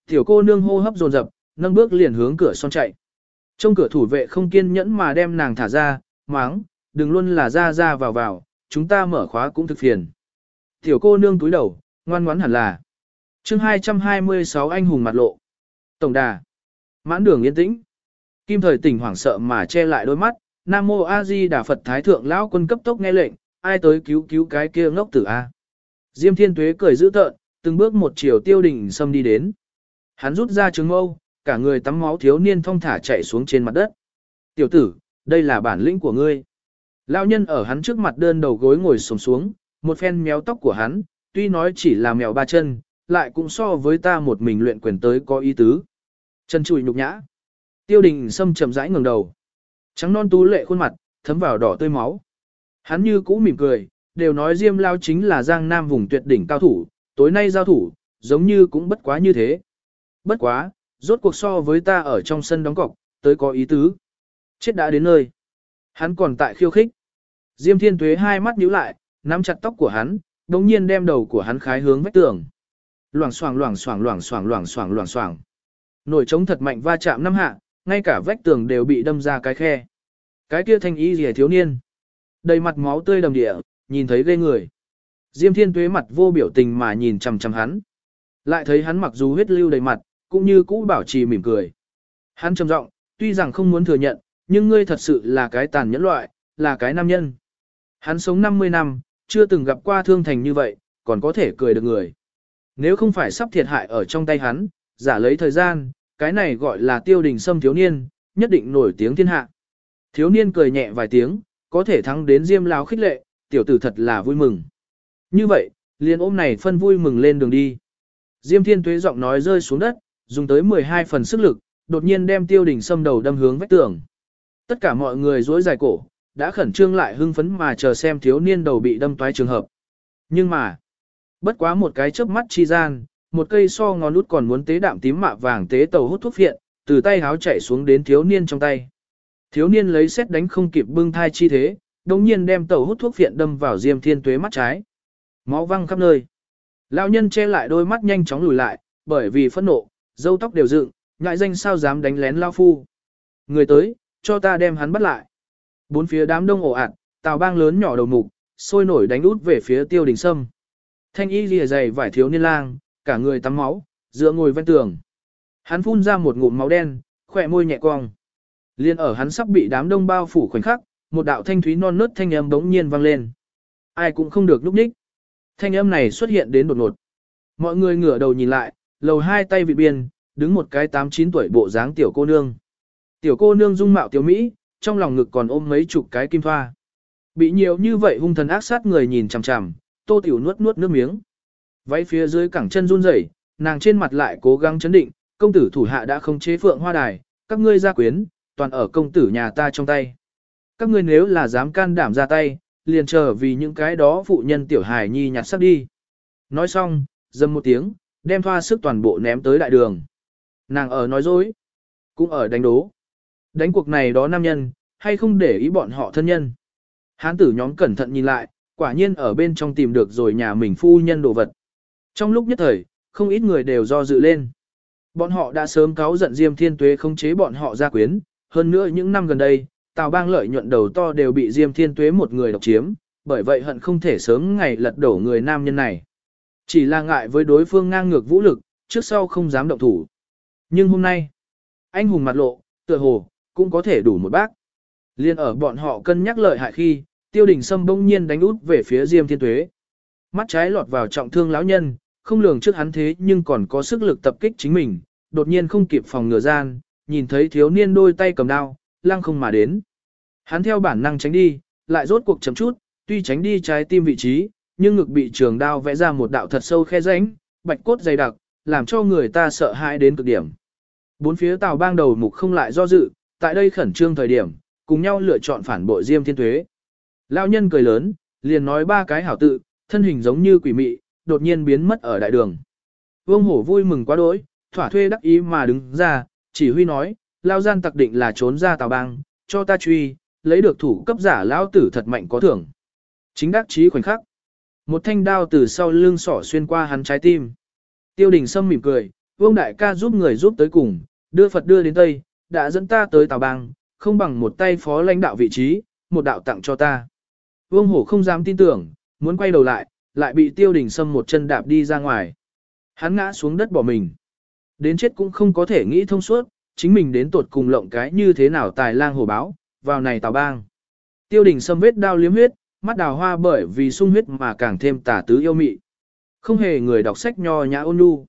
Tiểu cô nương hô hấp dồn dập, nâng bước liền hướng cửa son chạy. Trong cửa thủ vệ không kiên nhẫn mà đem nàng thả ra, máng, đừng luôn là ra ra vào vào, chúng ta mở khóa cũng thực phiền. Tiểu cô nương túi đầu, ngoan ngoãn hẳn là. chương 226 anh hùng mặt lộ. Tổng đà. Mãn đường yên tĩnh. Kim thời tỉnh hoảng sợ mà che lại đôi mắt, Nam Mô A Di Đà Phật Thái Thượng Lão quân cấp tốc nghe lệnh, ai tới cứu cứu cái kia ngốc tử A. Diêm Thiên Tuế cười dữ tợn, từng bước một chiều tiêu đình xâm đi đến. Hắn rút ra trứng mâu, cả người tắm máu thiếu niên thong thả chạy xuống trên mặt đất. Tiểu tử, đây là bản lĩnh của ngươi. Lão nhân ở hắn trước mặt đơn đầu gối ngồi sồm xuống, một phen méo tóc của hắn, tuy nói chỉ là mèo ba chân, lại cũng so với ta một mình luyện quyền tới có ý tứ. Chân chùi nhục nhã. Tiêu đình sâm chậm rãi ngẩng đầu. Trắng non tú lệ khuôn mặt, thấm vào đỏ tươi máu. Hắn như cũ mỉm cười, đều nói Diêm Lao chính là Giang Nam vùng tuyệt đỉnh cao thủ, tối nay giao thủ, giống như cũng bất quá như thế. Bất quá, rốt cuộc so với ta ở trong sân đóng cọc, tới có ý tứ. Chết đã đến nơi. Hắn còn tại khiêu khích. Diêm Thiên Tuế hai mắt nhíu lại, nắm chặt tóc của hắn, đồng nhiên đem đầu của hắn khái hướng vách tường. Loảng xoảng loảng xoảng loảng xoảng loảng xoảng loảng xoảng. Nổi trống thật mạnh va chạm năm hạ, ngay cả vách tường đều bị đâm ra cái khe. Cái kia thanh ý rìa thiếu niên. Đầy mặt máu tươi đầm địa, nhìn thấy ghê người. Diêm Thiên Tuế mặt vô biểu tình mà nhìn chằm chằm hắn. Lại thấy hắn mặc dù huyết lưu đầy mặt, cũng như cũ bảo trì mỉm cười. Hắn trầm giọng, tuy rằng không muốn thừa nhận, nhưng ngươi thật sự là cái tàn nhẫn loại, là cái nam nhân. Hắn sống 50 năm, chưa từng gặp qua thương thành như vậy, còn có thể cười được người. Nếu không phải sắp thiệt hại ở trong tay hắn, giả lấy thời gian, cái này gọi là tiêu đình sâm thiếu niên, nhất định nổi tiếng thiên hạ. Thiếu niên cười nhẹ vài tiếng, có thể thắng đến diêm lao khích lệ, tiểu tử thật là vui mừng. Như vậy, liền ôm này phân vui mừng lên đường đi. Diêm thiên tuế giọng nói rơi xuống đất, dùng tới 12 phần sức lực, đột nhiên đem tiêu đình sâm đầu đâm hướng vách tường. Tất cả mọi người dối dài cổ, đã khẩn trương lại hưng phấn mà chờ xem thiếu niên đầu bị đâm toái trường hợp. Nhưng mà, bất quá một cái chớp mắt chi gian, một cây so ngón út còn muốn tế đạm tím mạ vàng tế tàu hút thuốc phiện, từ tay háo chạy xuống đến thiếu niên trong tay. Thiếu niên lấy xét đánh không kịp bưng thai chi thế, đồng nhiên đem tàu hút thuốc phiện đâm vào diêm thiên tuế mắt trái. Máu văng khắp nơi. Lão nhân che lại đôi mắt nhanh chóng lùi lại, bởi vì phẫn nộ, dâu tóc đều dựng, ngại danh sao dám đánh lén lao phu. Người tới, cho ta đem hắn bắt lại. Bốn phía đám đông ồ ạt, tào bang lớn nhỏ đầu mục, sôi nổi đánh út về phía tiêu đình sâm. Thanh y lìa dày vải thiếu niên lang, cả người tắm máu, dựa ngồi ven tường. Hắn phun ra một ngụm máu đen, khỏe môi nhẹ cong. Liên ở hắn sắp bị đám đông bao phủ khoảnh khắc, một đạo thanh thúy non nớt thanh âm bỗng nhiên vang lên. Ai cũng không được núp ních. Thanh âm này xuất hiện đến đột ngột. Mọi người ngửa đầu nhìn lại, lầu hai tay vị biên, đứng một cái tám chín tuổi bộ dáng tiểu cô nương. Tiểu cô nương dung mạo tiểu Mỹ, trong lòng ngực còn ôm mấy chục cái kim thoa. Bị nhiều như vậy hung thần ác sát người nhìn chằm chằm, tô tiểu nuốt nuốt nước miếng. Váy phía dưới cẳng chân run rẩy, nàng trên mặt lại cố gắng chấn định, công tử thủ hạ đã không chế phượng hoa đài, các ngươi ra quyến, toàn ở công tử nhà ta trong tay. Các ngươi nếu là dám can đảm ra tay, liền chờ vì những cái đó phụ nhân tiểu hài nhi nhặt sắc đi. Nói xong, dâm một tiếng, đem thoa sức toàn bộ ném tới đại đường. Nàng ở nói dối, cũng ở đánh đố. Đánh cuộc này đó nam nhân, hay không để ý bọn họ thân nhân. Hán tử nhóm cẩn thận nhìn lại, quả nhiên ở bên trong tìm được rồi nhà mình phu nhân đồ vật. Trong lúc nhất thời, không ít người đều do dự lên. Bọn họ đã sớm cáo giận Diêm Thiên Tuế không chế bọn họ ra quyến, hơn nữa những năm gần đây, Tào Bang lợi nhuận đầu to đều bị Diêm Thiên Tuế một người độc chiếm, bởi vậy hận không thể sớm ngày lật đổ người nam nhân này. Chỉ là ngại với đối phương ngang ngược vũ lực, trước sau không dám động thủ. Nhưng hôm nay, anh hùng mặt lộ, tựa hồ, cũng có thể đủ một bác. Liên ở bọn họ cân nhắc lợi hại khi, tiêu đình sâm bỗng nhiên đánh út về phía Diêm Thiên Tuế. Mắt trái lọt vào trọng thương lão nhân, không lường trước hắn thế nhưng còn có sức lực tập kích chính mình, đột nhiên không kịp phòng ngừa gian, nhìn thấy thiếu niên đôi tay cầm đao, lăng không mà đến. Hắn theo bản năng tránh đi, lại rốt cuộc chậm chút, tuy tránh đi trái tim vị trí, nhưng ngực bị trường đao vẽ ra một đạo thật sâu khe rãnh, bạch cốt dày đặc, làm cho người ta sợ hãi đến cực điểm. Bốn phía tàu bang đầu mục không lại do dự, tại đây khẩn trương thời điểm, cùng nhau lựa chọn phản bội Diêm Thiên Tuế. Lão nhân cười lớn, liền nói ba cái hảo tự, thân hình giống như quỷ mị, đột nhiên biến mất ở đại đường. Vương hổ vui mừng quá đỗi, thỏa thuê đắc ý mà đứng ra, chỉ huy nói, lao gian tặc định là trốn ra tàu bang, cho ta truy, lấy được thủ cấp giả lão tử thật mạnh có thưởng. Chính đắc chí khoảnh khắc. Một thanh đao từ sau lưng sỏ xuyên qua hắn trái tim. Tiêu đình sâm mỉm cười, vương đại ca giúp người giúp tới cùng, đưa Phật đưa đến Tây, đã dẫn ta tới tàu bang, không bằng một tay phó lãnh đạo vị trí, một đạo tặng cho ta. Vương hổ không dám tin tưởng, muốn quay đầu lại, lại bị tiêu đình sâm một chân đạp đi ra ngoài. Hắn ngã xuống đất bỏ mình. Đến chết cũng không có thể nghĩ thông suốt, chính mình đến tột cùng lộng cái như thế nào tài lang hổ báo, vào này tào bang. Tiêu đình sâm vết đao liếm huyết, mắt đào hoa bởi vì sung huyết mà càng thêm tả tứ yêu mị. Không hề người đọc sách nho nhã ôn nhu.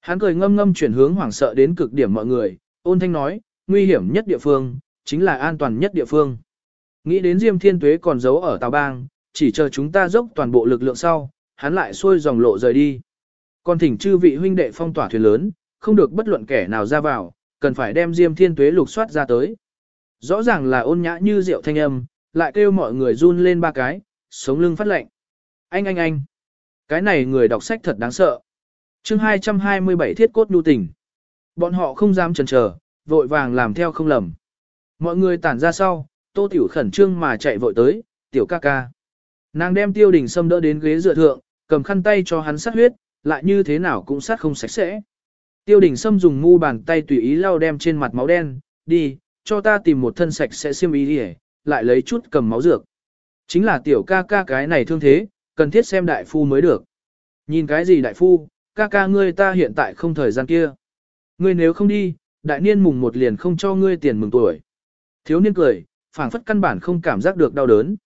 Hắn cười ngâm ngâm chuyển hướng hoảng sợ đến cực điểm mọi người, ôn thanh nói, nguy hiểm nhất địa phương, chính là an toàn nhất địa phương. Nghĩ đến Diêm Thiên Tuế còn giấu ở Tào Bang, chỉ chờ chúng ta dốc toàn bộ lực lượng sau, hắn lại xuôi dòng lộ rời đi. Còn thỉnh chư vị huynh đệ phong tỏa thuyền lớn, không được bất luận kẻ nào ra vào, cần phải đem Diêm Thiên Tuế lục soát ra tới. Rõ ràng là ôn nhã như rượu thanh âm, lại kêu mọi người run lên ba cái, sống lưng phát lệnh. Anh anh anh, cái này người đọc sách thật đáng sợ. chương 227 thiết cốt nhu tình. Bọn họ không dám chần chờ, vội vàng làm theo không lầm. Mọi người tản ra sau, tô tiểu khẩn trương mà chạy vội tới, tiểu ca ca. Nàng đem tiêu đình sâm đỡ đến ghế dựa thượng, cầm khăn tay cho hắn sát huyết, lại như thế nào cũng sát không sạch sẽ. Tiêu đình sâm dùng ngu bàn tay tùy ý lau đem trên mặt máu đen, đi, cho ta tìm một thân sạch sẽ xiêm ý đi lại lấy chút cầm máu dược. Chính là tiểu ca ca cái này thương thế, cần thiết xem đại phu mới được. Nhìn cái gì đại phu, ca ca ngươi ta hiện tại không thời gian kia. Ngươi nếu không đi, đại niên mùng một liền không cho ngươi tiền mừng tuổi. Thiếu niên cười, phảng phất căn bản không cảm giác được đau đớn.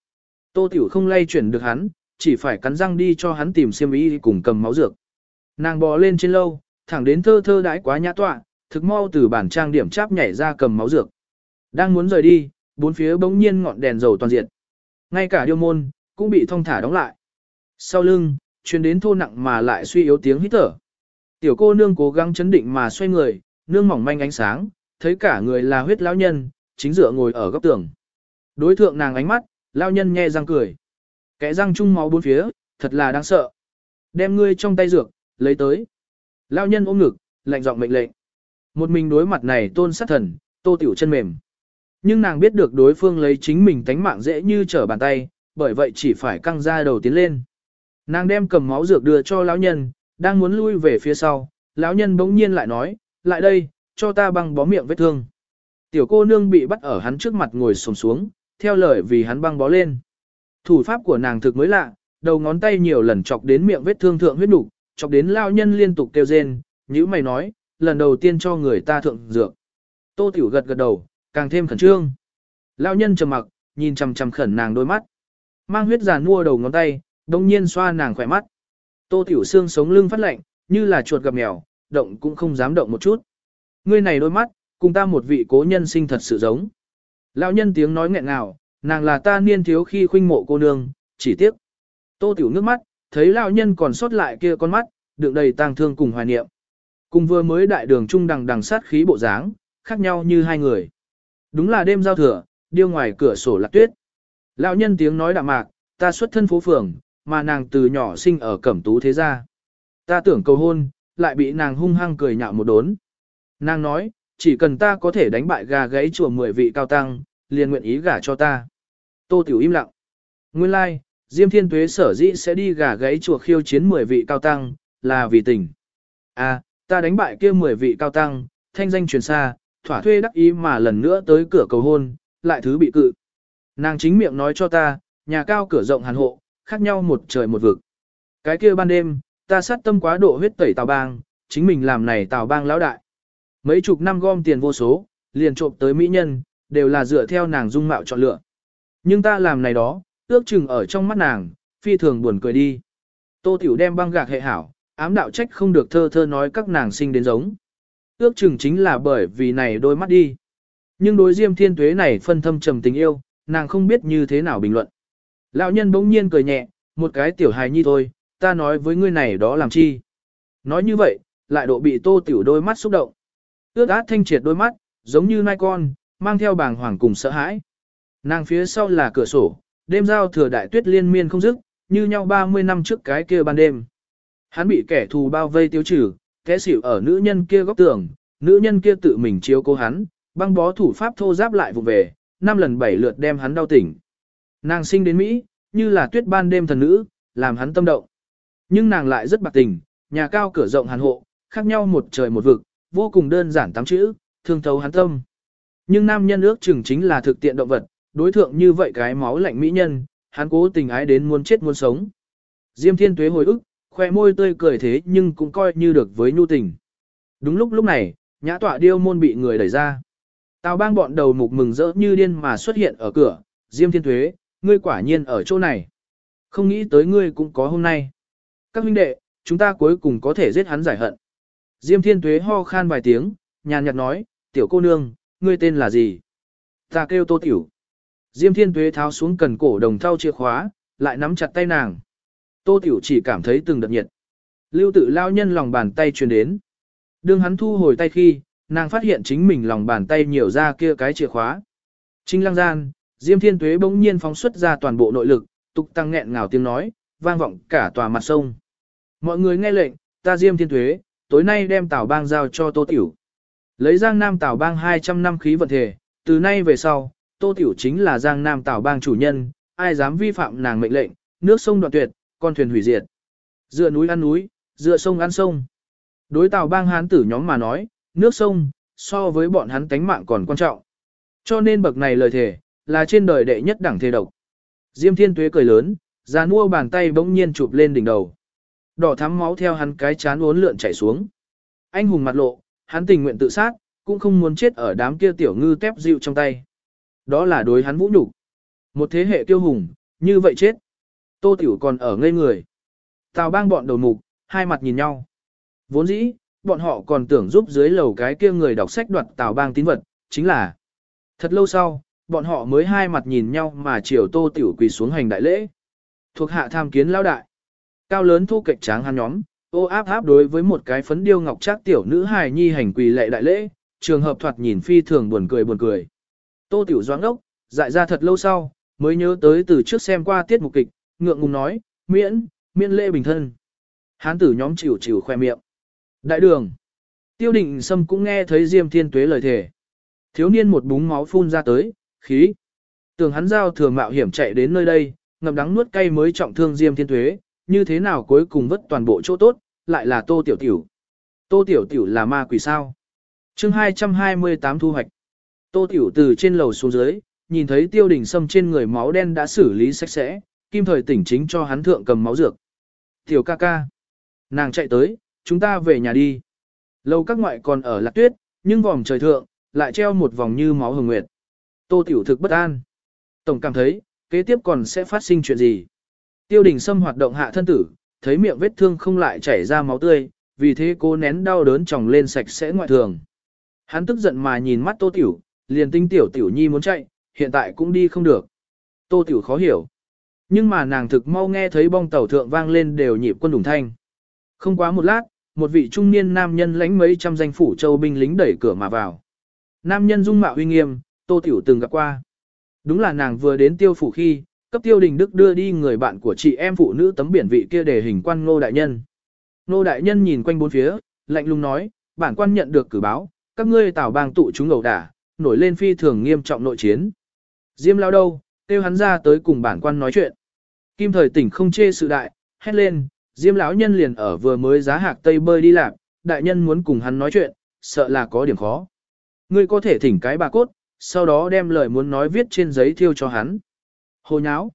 Tô Tiểu không lay chuyển được hắn, chỉ phải cắn răng đi cho hắn tìm xiêm y cùng cầm máu dược. Nàng bò lên trên lâu, thẳng đến thơ thơ đãi quá nhã tọa, thực mau từ bản trang điểm cháp nhảy ra cầm máu dược. Đang muốn rời đi, bốn phía bỗng nhiên ngọn đèn dầu toàn diện. Ngay cả điêu môn, cũng bị thông thả đóng lại. Sau lưng, truyền đến thô nặng mà lại suy yếu tiếng hít thở. Tiểu cô nương cố gắng chấn định mà xoay người, nương mỏng manh ánh sáng, thấy cả người là huyết lão nhân, chính dựa ngồi ở góc tường. Đối thượng nàng ánh mắt, lão nhân nhe răng cười. Kẻ răng chung máu bốn phía, thật là đáng sợ. Đem ngươi trong tay dược, lấy tới. Lão nhân ôm ngực, lạnh giọng mệnh lệnh. Một mình đối mặt này tôn sát thần, tô tiểu chân mềm. Nhưng nàng biết được đối phương lấy chính mình tánh mạng dễ như trở bàn tay, bởi vậy chỉ phải căng ra đầu tiến lên. Nàng đem cầm máu dược đưa cho lão nhân, đang muốn lui về phía sau, lão nhân bỗng nhiên lại nói, lại đây, cho ta băng bó miệng vết thương. Tiểu cô nương bị bắt ở hắn trước mặt ngồi sồm xuống, theo lời vì hắn băng bó lên. Thủ pháp của nàng thực mới lạ, đầu ngón tay nhiều lần chọc đến miệng vết thương thượng huyết đủ, chọc đến lao nhân liên tục kêu rên, như mày nói, lần đầu tiên cho người ta thượng dược. Tô Tiểu gật gật đầu, càng thêm khẩn trương. Lao nhân trầm mặc, nhìn chằm chằm khẩn nàng đôi mắt. Mang huyết giàn mua đầu ngón tay, đông nhiên xoa nàng khỏe mắt. Tô Tiểu xương sống lưng phát lạnh, như là chuột gặp mèo, động cũng không dám động một chút. Ngươi này đôi mắt, cùng ta một vị cố nhân sinh thật sự giống. Lão nhân tiếng nói nghẹn ngào, nàng là ta niên thiếu khi khuynh mộ cô nương, chỉ tiếc. Tô Tiểu nước mắt, thấy lão nhân còn sót lại kia con mắt, đựng đầy tang thương cùng hoài niệm. Cùng vừa mới đại đường trung đằng đằng sát khí bộ dáng, khác nhau như hai người. Đúng là đêm giao thừa, điêu ngoài cửa sổ lạc tuyết. Lão nhân tiếng nói đạm mạc, ta xuất thân phố phường, mà nàng từ nhỏ sinh ở cẩm tú thế gia. Ta tưởng cầu hôn, lại bị nàng hung hăng cười nhạo một đốn. Nàng nói, chỉ cần ta có thể đánh bại gà gáy chùa mười vị cao tăng, liền nguyện ý gả cho ta. Tô Tiểu im lặng. Nguyên lai, like, Diêm Thiên Tuế sở dĩ sẽ đi gà gáy chùa khiêu chiến mười vị cao tăng, là vì tình. À, ta đánh bại kia mười vị cao tăng, thanh danh truyền xa, thỏa thuê đắc ý mà lần nữa tới cửa cầu hôn, lại thứ bị cự. Nàng chính miệng nói cho ta, nhà cao cửa rộng hàn hộ, khác nhau một trời một vực. Cái kia ban đêm, ta sát tâm quá độ huyết tẩy tào bang, chính mình làm này tào bang lão đại. Mấy chục năm gom tiền vô số, liền trộm tới mỹ nhân, đều là dựa theo nàng dung mạo chọn lựa. Nhưng ta làm này đó, ước chừng ở trong mắt nàng, phi thường buồn cười đi. Tô Tiểu đem băng gạc hệ hảo, ám đạo trách không được thơ thơ nói các nàng sinh đến giống. Ước chừng chính là bởi vì này đôi mắt đi. Nhưng đối diêm thiên tuế này phân thâm trầm tình yêu, nàng không biết như thế nào bình luận. Lão nhân bỗng nhiên cười nhẹ, một cái tiểu hài nhi thôi, ta nói với ngươi này đó làm chi. Nói như vậy, lại độ bị tô tiểu đôi mắt xúc động. Ước át thanh triệt đôi mắt, giống như nai con, mang theo bàng hoàng cùng sợ hãi. Nàng phía sau là cửa sổ, đêm giao thừa đại tuyết liên miên không dứt, như nhau 30 năm trước cái kia ban đêm. Hắn bị kẻ thù bao vây tiêu trừ, té xỉu ở nữ nhân kia góc tường, nữ nhân kia tự mình chiếu cố hắn, băng bó thủ pháp thô giáp lại vụ về, năm lần bảy lượt đem hắn đau tỉnh. Nàng sinh đến Mỹ, như là tuyết ban đêm thần nữ, làm hắn tâm động. Nhưng nàng lại rất bạc tình, nhà cao cửa rộng hàn hộ, khác nhau một trời một vực, vô cùng đơn giản tám chữ, thương thấu hắn tâm. Nhưng nam nhân ước chừng chính là thực tiện động vật, đối thượng như vậy cái máu lạnh mỹ nhân, hắn cố tình ái đến muốn chết muốn sống. Diêm thiên tuế hồi ức, khoe môi tươi cười thế nhưng cũng coi như được với nhu tình. Đúng lúc lúc này, nhã tọa điêu môn bị người đẩy ra. Tào bang bọn đầu mục mừng rỡ như điên mà xuất hiện ở cửa, Diêm Thiên Tuế, ngươi quả nhiên ở chỗ này. Không nghĩ tới ngươi cũng có hôm nay. Các huynh đệ, chúng ta cuối cùng có thể giết hắn giải hận. Diêm Thiên Tuế ho khan vài tiếng, nhàn nhạt nói, tiểu cô nương, ngươi tên là gì? Ta kêu tô tiểu. Diêm Thiên Tuế tháo xuống cần cổ đồng thau chìa khóa, lại nắm chặt tay nàng. Tô tiểu chỉ cảm thấy từng đợt nhiệt. Lưu tự lao nhân lòng bàn tay truyền đến. Đương hắn thu hồi tay khi, nàng phát hiện chính mình lòng bàn tay nhiều ra kia cái chìa khóa. Trinh lăng gian, Diêm Thiên Tuế bỗng nhiên phóng xuất ra toàn bộ nội lực, tục tăng nghẹn ngào tiếng nói, vang vọng cả tòa mặt sông. Mọi người nghe lệnh, ta Diêm Thiên Tuế, tối nay đem Tào Bang giao cho Tô Tiểu. Lấy Giang Nam Tào Bang 200 năm khí vận thể, từ nay về sau, Tô Tiểu chính là Giang Nam Tào Bang chủ nhân, ai dám vi phạm nàng mệnh lệnh, nước sông đoạn tuyệt, con thuyền hủy diệt. Dựa núi ăn núi, dựa sông ăn sông. Đối Tào Bang hán tử nhóm mà nói, nước sông, so với bọn hắn tánh mạng còn quan trọng. Cho nên bậc này lời thề, là trên đời đệ nhất đẳng thề độc. Diêm Thiên Tuế cười lớn, ra mua bàn tay bỗng nhiên chụp lên đỉnh đầu. Đỏ thắm máu theo hắn cái chán uốn lượn chảy xuống. Anh hùng mặt lộ, hắn tình nguyện tự sát, cũng không muốn chết ở đám kia tiểu ngư tép dịu trong tay. Đó là đối hắn vũ nhục. Một thế hệ tiêu hùng, như vậy chết. Tô Tiểu còn ở ngây người. Tào bang bọn đầu mục, hai mặt nhìn nhau. Vốn dĩ, bọn họ còn tưởng giúp dưới lầu cái kia người đọc sách đoạt tào bang tín vật, chính là. Thật lâu sau, bọn họ mới hai mặt nhìn nhau mà chiều tô tiểu quỳ xuống hành đại lễ. Thuộc hạ tham kiến lao đại. Cao lớn thu kịch tráng hắn nhóm, ô áp áp đối với một cái phấn điêu ngọc trác tiểu nữ hài nhi hành quỳ lệ đại lễ, trường hợp thoạt nhìn phi thường buồn cười buồn cười. Tô tiểu doãn ốc, dại ra thật lâu sau, mới nhớ tới từ trước xem qua tiết mục kịch, ngượng ngùng nói, miễn, miễn lễ bình thân. Hán tử nhóm chịu chịu khoe miệng. Đại đường. Tiêu định sâm cũng nghe thấy Diêm Thiên Tuế lời thề. Thiếu niên một búng máu phun ra tới, khí. Tưởng hắn giao thừa mạo hiểm chạy đến nơi đây, ngập đắng nuốt cay mới trọng thương Diêm Thiên Tuế, như thế nào cuối cùng vất toàn bộ chỗ tốt, lại là Tô Tiểu Tiểu. Tô Tiểu Tiểu là ma quỷ sao? chương 228 thu hoạch. Tô Tiểu từ trên lầu xuống dưới, nhìn thấy tiêu đỉnh sâm trên người máu đen đã xử lý sạch sẽ, kim thời tỉnh chính cho hắn thượng cầm máu dược. Tiểu ca ca. Nàng chạy tới, chúng ta về nhà đi. Lâu các ngoại còn ở lạc tuyết, nhưng vòng trời thượng, lại treo một vòng như máu hồng nguyệt. Tô tiểu thực bất an. Tổng cảm thấy, kế tiếp còn sẽ phát sinh chuyện gì. Tiêu đình Sâm hoạt động hạ thân tử, thấy miệng vết thương không lại chảy ra máu tươi, vì thế cô nén đau đớn tròng lên sạch sẽ ngoại thường. Hắn tức giận mà nhìn mắt tô tiểu, liền tinh tiểu tiểu nhi muốn chạy, hiện tại cũng đi không được. Tô tiểu khó hiểu. Nhưng mà nàng thực mau nghe thấy bong tàu thượng vang lên đều nhịp quân đủng thanh. Không quá một lát, một vị trung niên nam nhân lãnh mấy trăm danh phủ châu binh lính đẩy cửa mà vào. Nam nhân dung mạo uy nghiêm, Tô Tiểu từng gặp qua. Đúng là nàng vừa đến tiêu phủ khi, cấp tiêu đình đức đưa đi người bạn của chị em phụ nữ tấm biển vị kia để hình quan ngô đại nhân. Ngô đại nhân nhìn quanh bốn phía, lạnh lùng nói, bản quan nhận được cử báo, các ngươi tảo bang tụ chúng ẩu đả, nổi lên phi thường nghiêm trọng nội chiến. Diêm lao đâu, tiêu hắn ra tới cùng bản quan nói chuyện. Kim thời tỉnh không chê sự đại, hét lên, Diêm lão nhân liền ở vừa mới giá hạc tây bơi đi lạc đại nhân muốn cùng hắn nói chuyện, sợ là có điểm khó. Ngươi có thể thỉnh cái bà cốt, sau đó đem lời muốn nói viết trên giấy thiêu cho hắn. Hồ nháo.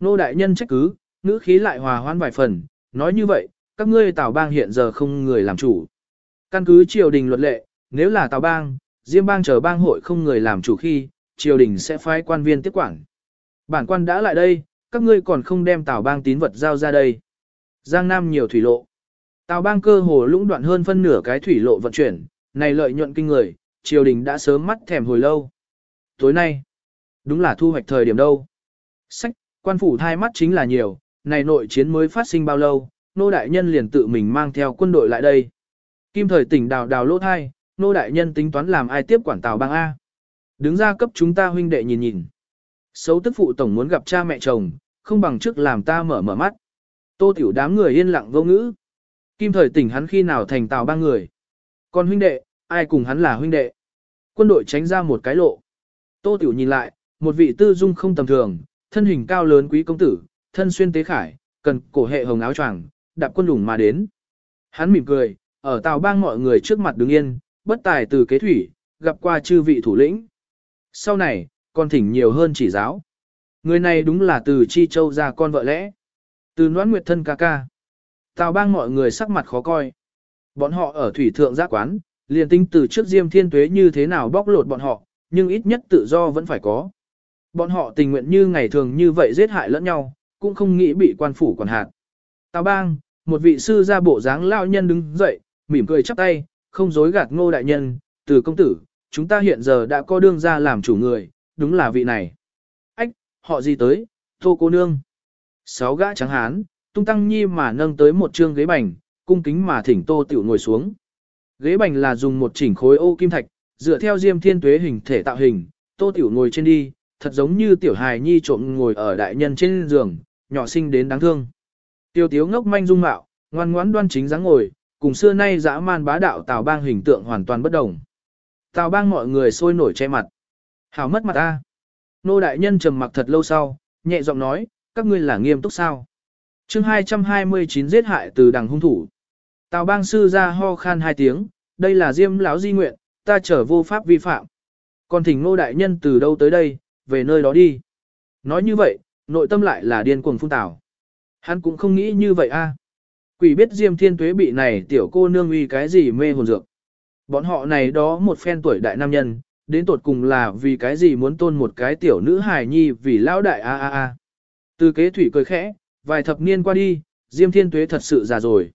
Nô đại nhân trách cứ, ngữ khí lại hòa hoãn vài phần, nói như vậy, các ngươi tào bang hiện giờ không người làm chủ. Căn cứ triều đình luật lệ, nếu là tào bang, diêm bang chờ bang hội không người làm chủ khi, triều đình sẽ phái quan viên tiếp quản. Bản quan đã lại đây, các ngươi còn không đem tào bang tín vật giao ra đây. Giang Nam nhiều thủy lộ. Tào bang cơ hồ lũng đoạn hơn phân nửa cái thủy lộ vận chuyển, này lợi nhuận kinh người, triều đình đã sớm mắt thèm hồi lâu. Tối nay, đúng là thu hoạch thời điểm đâu. Sách, quan phủ thai mắt chính là nhiều, này nội chiến mới phát sinh bao lâu, nô đại nhân liền tự mình mang theo quân đội lại đây. Kim thời tỉnh đào đào lỗ thai, nô đại nhân tính toán làm ai tiếp quản tàu bang A. Đứng ra cấp chúng ta huynh đệ nhìn nhìn. Xấu tức phụ tổng muốn gặp cha mẹ chồng, không bằng trước làm ta mở mở mắt. Tô tiểu đám người yên lặng vô ngữ. Kim thời tỉnh hắn khi nào thành tàu bang người. Còn huynh đệ, ai cùng hắn là huynh đệ. Quân đội tránh ra một cái lộ. Tô Tiểu nhìn lại, một vị tư dung không tầm thường, thân hình cao lớn quý công tử, thân xuyên tế khải, cần cổ hệ hồng áo choàng, đạp quân lủng mà đến. Hắn mỉm cười, ở tàu bang mọi người trước mặt đứng yên, bất tài từ kế thủy, gặp qua chư vị thủ lĩnh. Sau này, con thỉnh nhiều hơn chỉ giáo. Người này đúng là từ Chi Châu ra con vợ lẽ. Từ noãn nguyệt thân ca ca. Tào bang mọi người sắc mặt khó coi. Bọn họ ở thủy thượng giác quán, liền tính từ trước Diêm Thiên Tuế như thế nào bóc lột bọn họ, nhưng ít nhất tự do vẫn phải có. Bọn họ tình nguyện như ngày thường như vậy giết hại lẫn nhau, cũng không nghĩ bị quan phủ quản hạt. Tào bang, một vị sư ra bộ dáng lao nhân đứng dậy, mỉm cười chắp tay, không dối gạt ngô đại nhân, từ công tử, chúng ta hiện giờ đã có đương ra làm chủ người, đúng là vị này. Ách, họ gì tới, tô cô nương. Sáu gã trắng hán, tung tăng nhi mà nâng tới một trương ghế bành, cung kính mà thỉnh tô tiểu ngồi xuống. Ghế bành là dùng một chỉnh khối ô kim thạch, dựa theo diêm thiên tuế hình thể tạo hình, tô tiểu ngồi trên đi, thật giống như tiểu hài nhi trộm ngồi ở đại nhân trên giường, nhỏ xinh đến đáng thương. Tiêu tiếu ngốc manh dung mạo, ngoan ngoãn đoan chính dáng ngồi, cùng xưa nay dã man bá đạo tào bang hình tượng hoàn toàn bất đồng. Tào bang mọi người sôi nổi che mặt. Hảo mất mặt ta. Nô đại nhân trầm mặc thật lâu sau, nhẹ giọng nói, các ngươi là nghiêm túc sao. chương 229 giết hại từ đằng hung thủ. Tào bang sư ra ho khan hai tiếng, đây là diêm lão di nguyện, ta trở vô pháp vi phạm. Còn thỉnh nô đại nhân từ đâu tới đây, về nơi đó đi. Nói như vậy, nội tâm lại là điên cuồng phung tào. Hắn cũng không nghĩ như vậy a. Quỷ biết Diêm Thiên Tuế bị này tiểu cô nương uy cái gì mê hồn dược. Bọn họ này đó một phen tuổi đại nam nhân, đến tột cùng là vì cái gì muốn tôn một cái tiểu nữ hài nhi vì lão đại a a a. Từ kế thủy cười khẽ, vài thập niên qua đi, Diêm Thiên Tuế thật sự già rồi.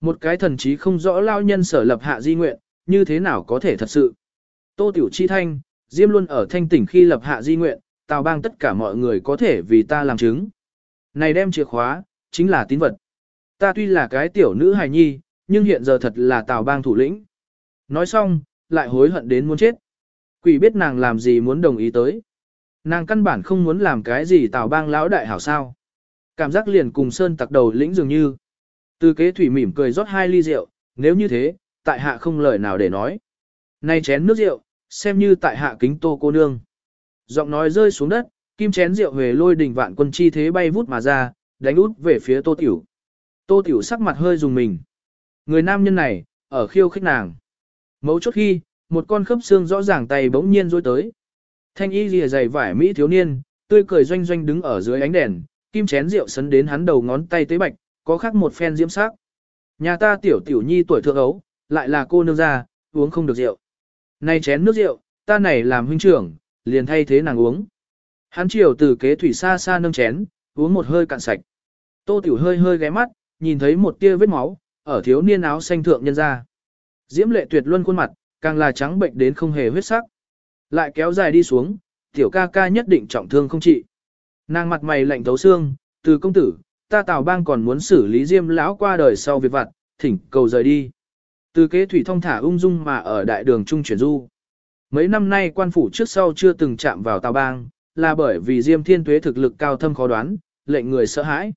Một cái thần trí không rõ lao nhân sở lập hạ di nguyện, như thế nào có thể thật sự. Tô Tiểu Chi Thanh, Diêm luôn ở thanh tỉnh khi lập hạ di nguyện, tào bang tất cả mọi người có thể vì ta làm chứng. Này đem chìa khóa, chính là tín vật. Ta tuy là cái tiểu nữ hài nhi, nhưng hiện giờ thật là tào bang thủ lĩnh. Nói xong, lại hối hận đến muốn chết. Quỷ biết nàng làm gì muốn đồng ý tới. Nàng căn bản không muốn làm cái gì tào bang lão đại hảo sao. Cảm giác liền cùng sơn tặc đầu lĩnh dường như. Từ kế thủy mỉm cười rót hai ly rượu, nếu như thế, tại hạ không lời nào để nói. Nay chén nước rượu, xem như tại hạ kính tô cô nương. Giọng nói rơi xuống đất, kim chén rượu về lôi đỉnh vạn quân chi thế bay vút mà ra, đánh út về phía tô tiểu. Tô tiểu sắc mặt hơi dùng mình. Người nam nhân này, ở khiêu khích nàng. Mấu chốt khi, một con khớp xương rõ ràng tay bỗng nhiên rối tới. Thanh y lìa dày vải mỹ thiếu niên, tươi cười doanh doanh đứng ở dưới ánh đèn, kim chén rượu sấn đến hắn đầu ngón tay tế bạch, có khác một phen diễm sắc. Nhà ta tiểu tiểu nhi tuổi thượng ấu, lại là cô nương gia, uống không được rượu. Này chén nước rượu, ta này làm huynh trưởng, liền thay thế nàng uống. Hắn chiều từ kế thủy xa xa nâng chén, uống một hơi cạn sạch. Tô tiểu hơi hơi ghé mắt, nhìn thấy một tia vết máu, ở thiếu niên áo xanh thượng nhân ra. Diễm lệ tuyệt luân khuôn mặt, càng là trắng bệnh đến không hề huyết sắc. Lại kéo dài đi xuống, tiểu ca ca nhất định trọng thương không trị. Nàng mặt mày lạnh thấu xương, từ công tử, ta tào bang còn muốn xử lý diêm lão qua đời sau việc vặt, thỉnh cầu rời đi. Từ kế thủy thông thả ung dung mà ở đại đường trung chuyển du. Mấy năm nay quan phủ trước sau chưa từng chạm vào tào bang, là bởi vì diêm thiên tuế thực lực cao thâm khó đoán, lệnh người sợ hãi.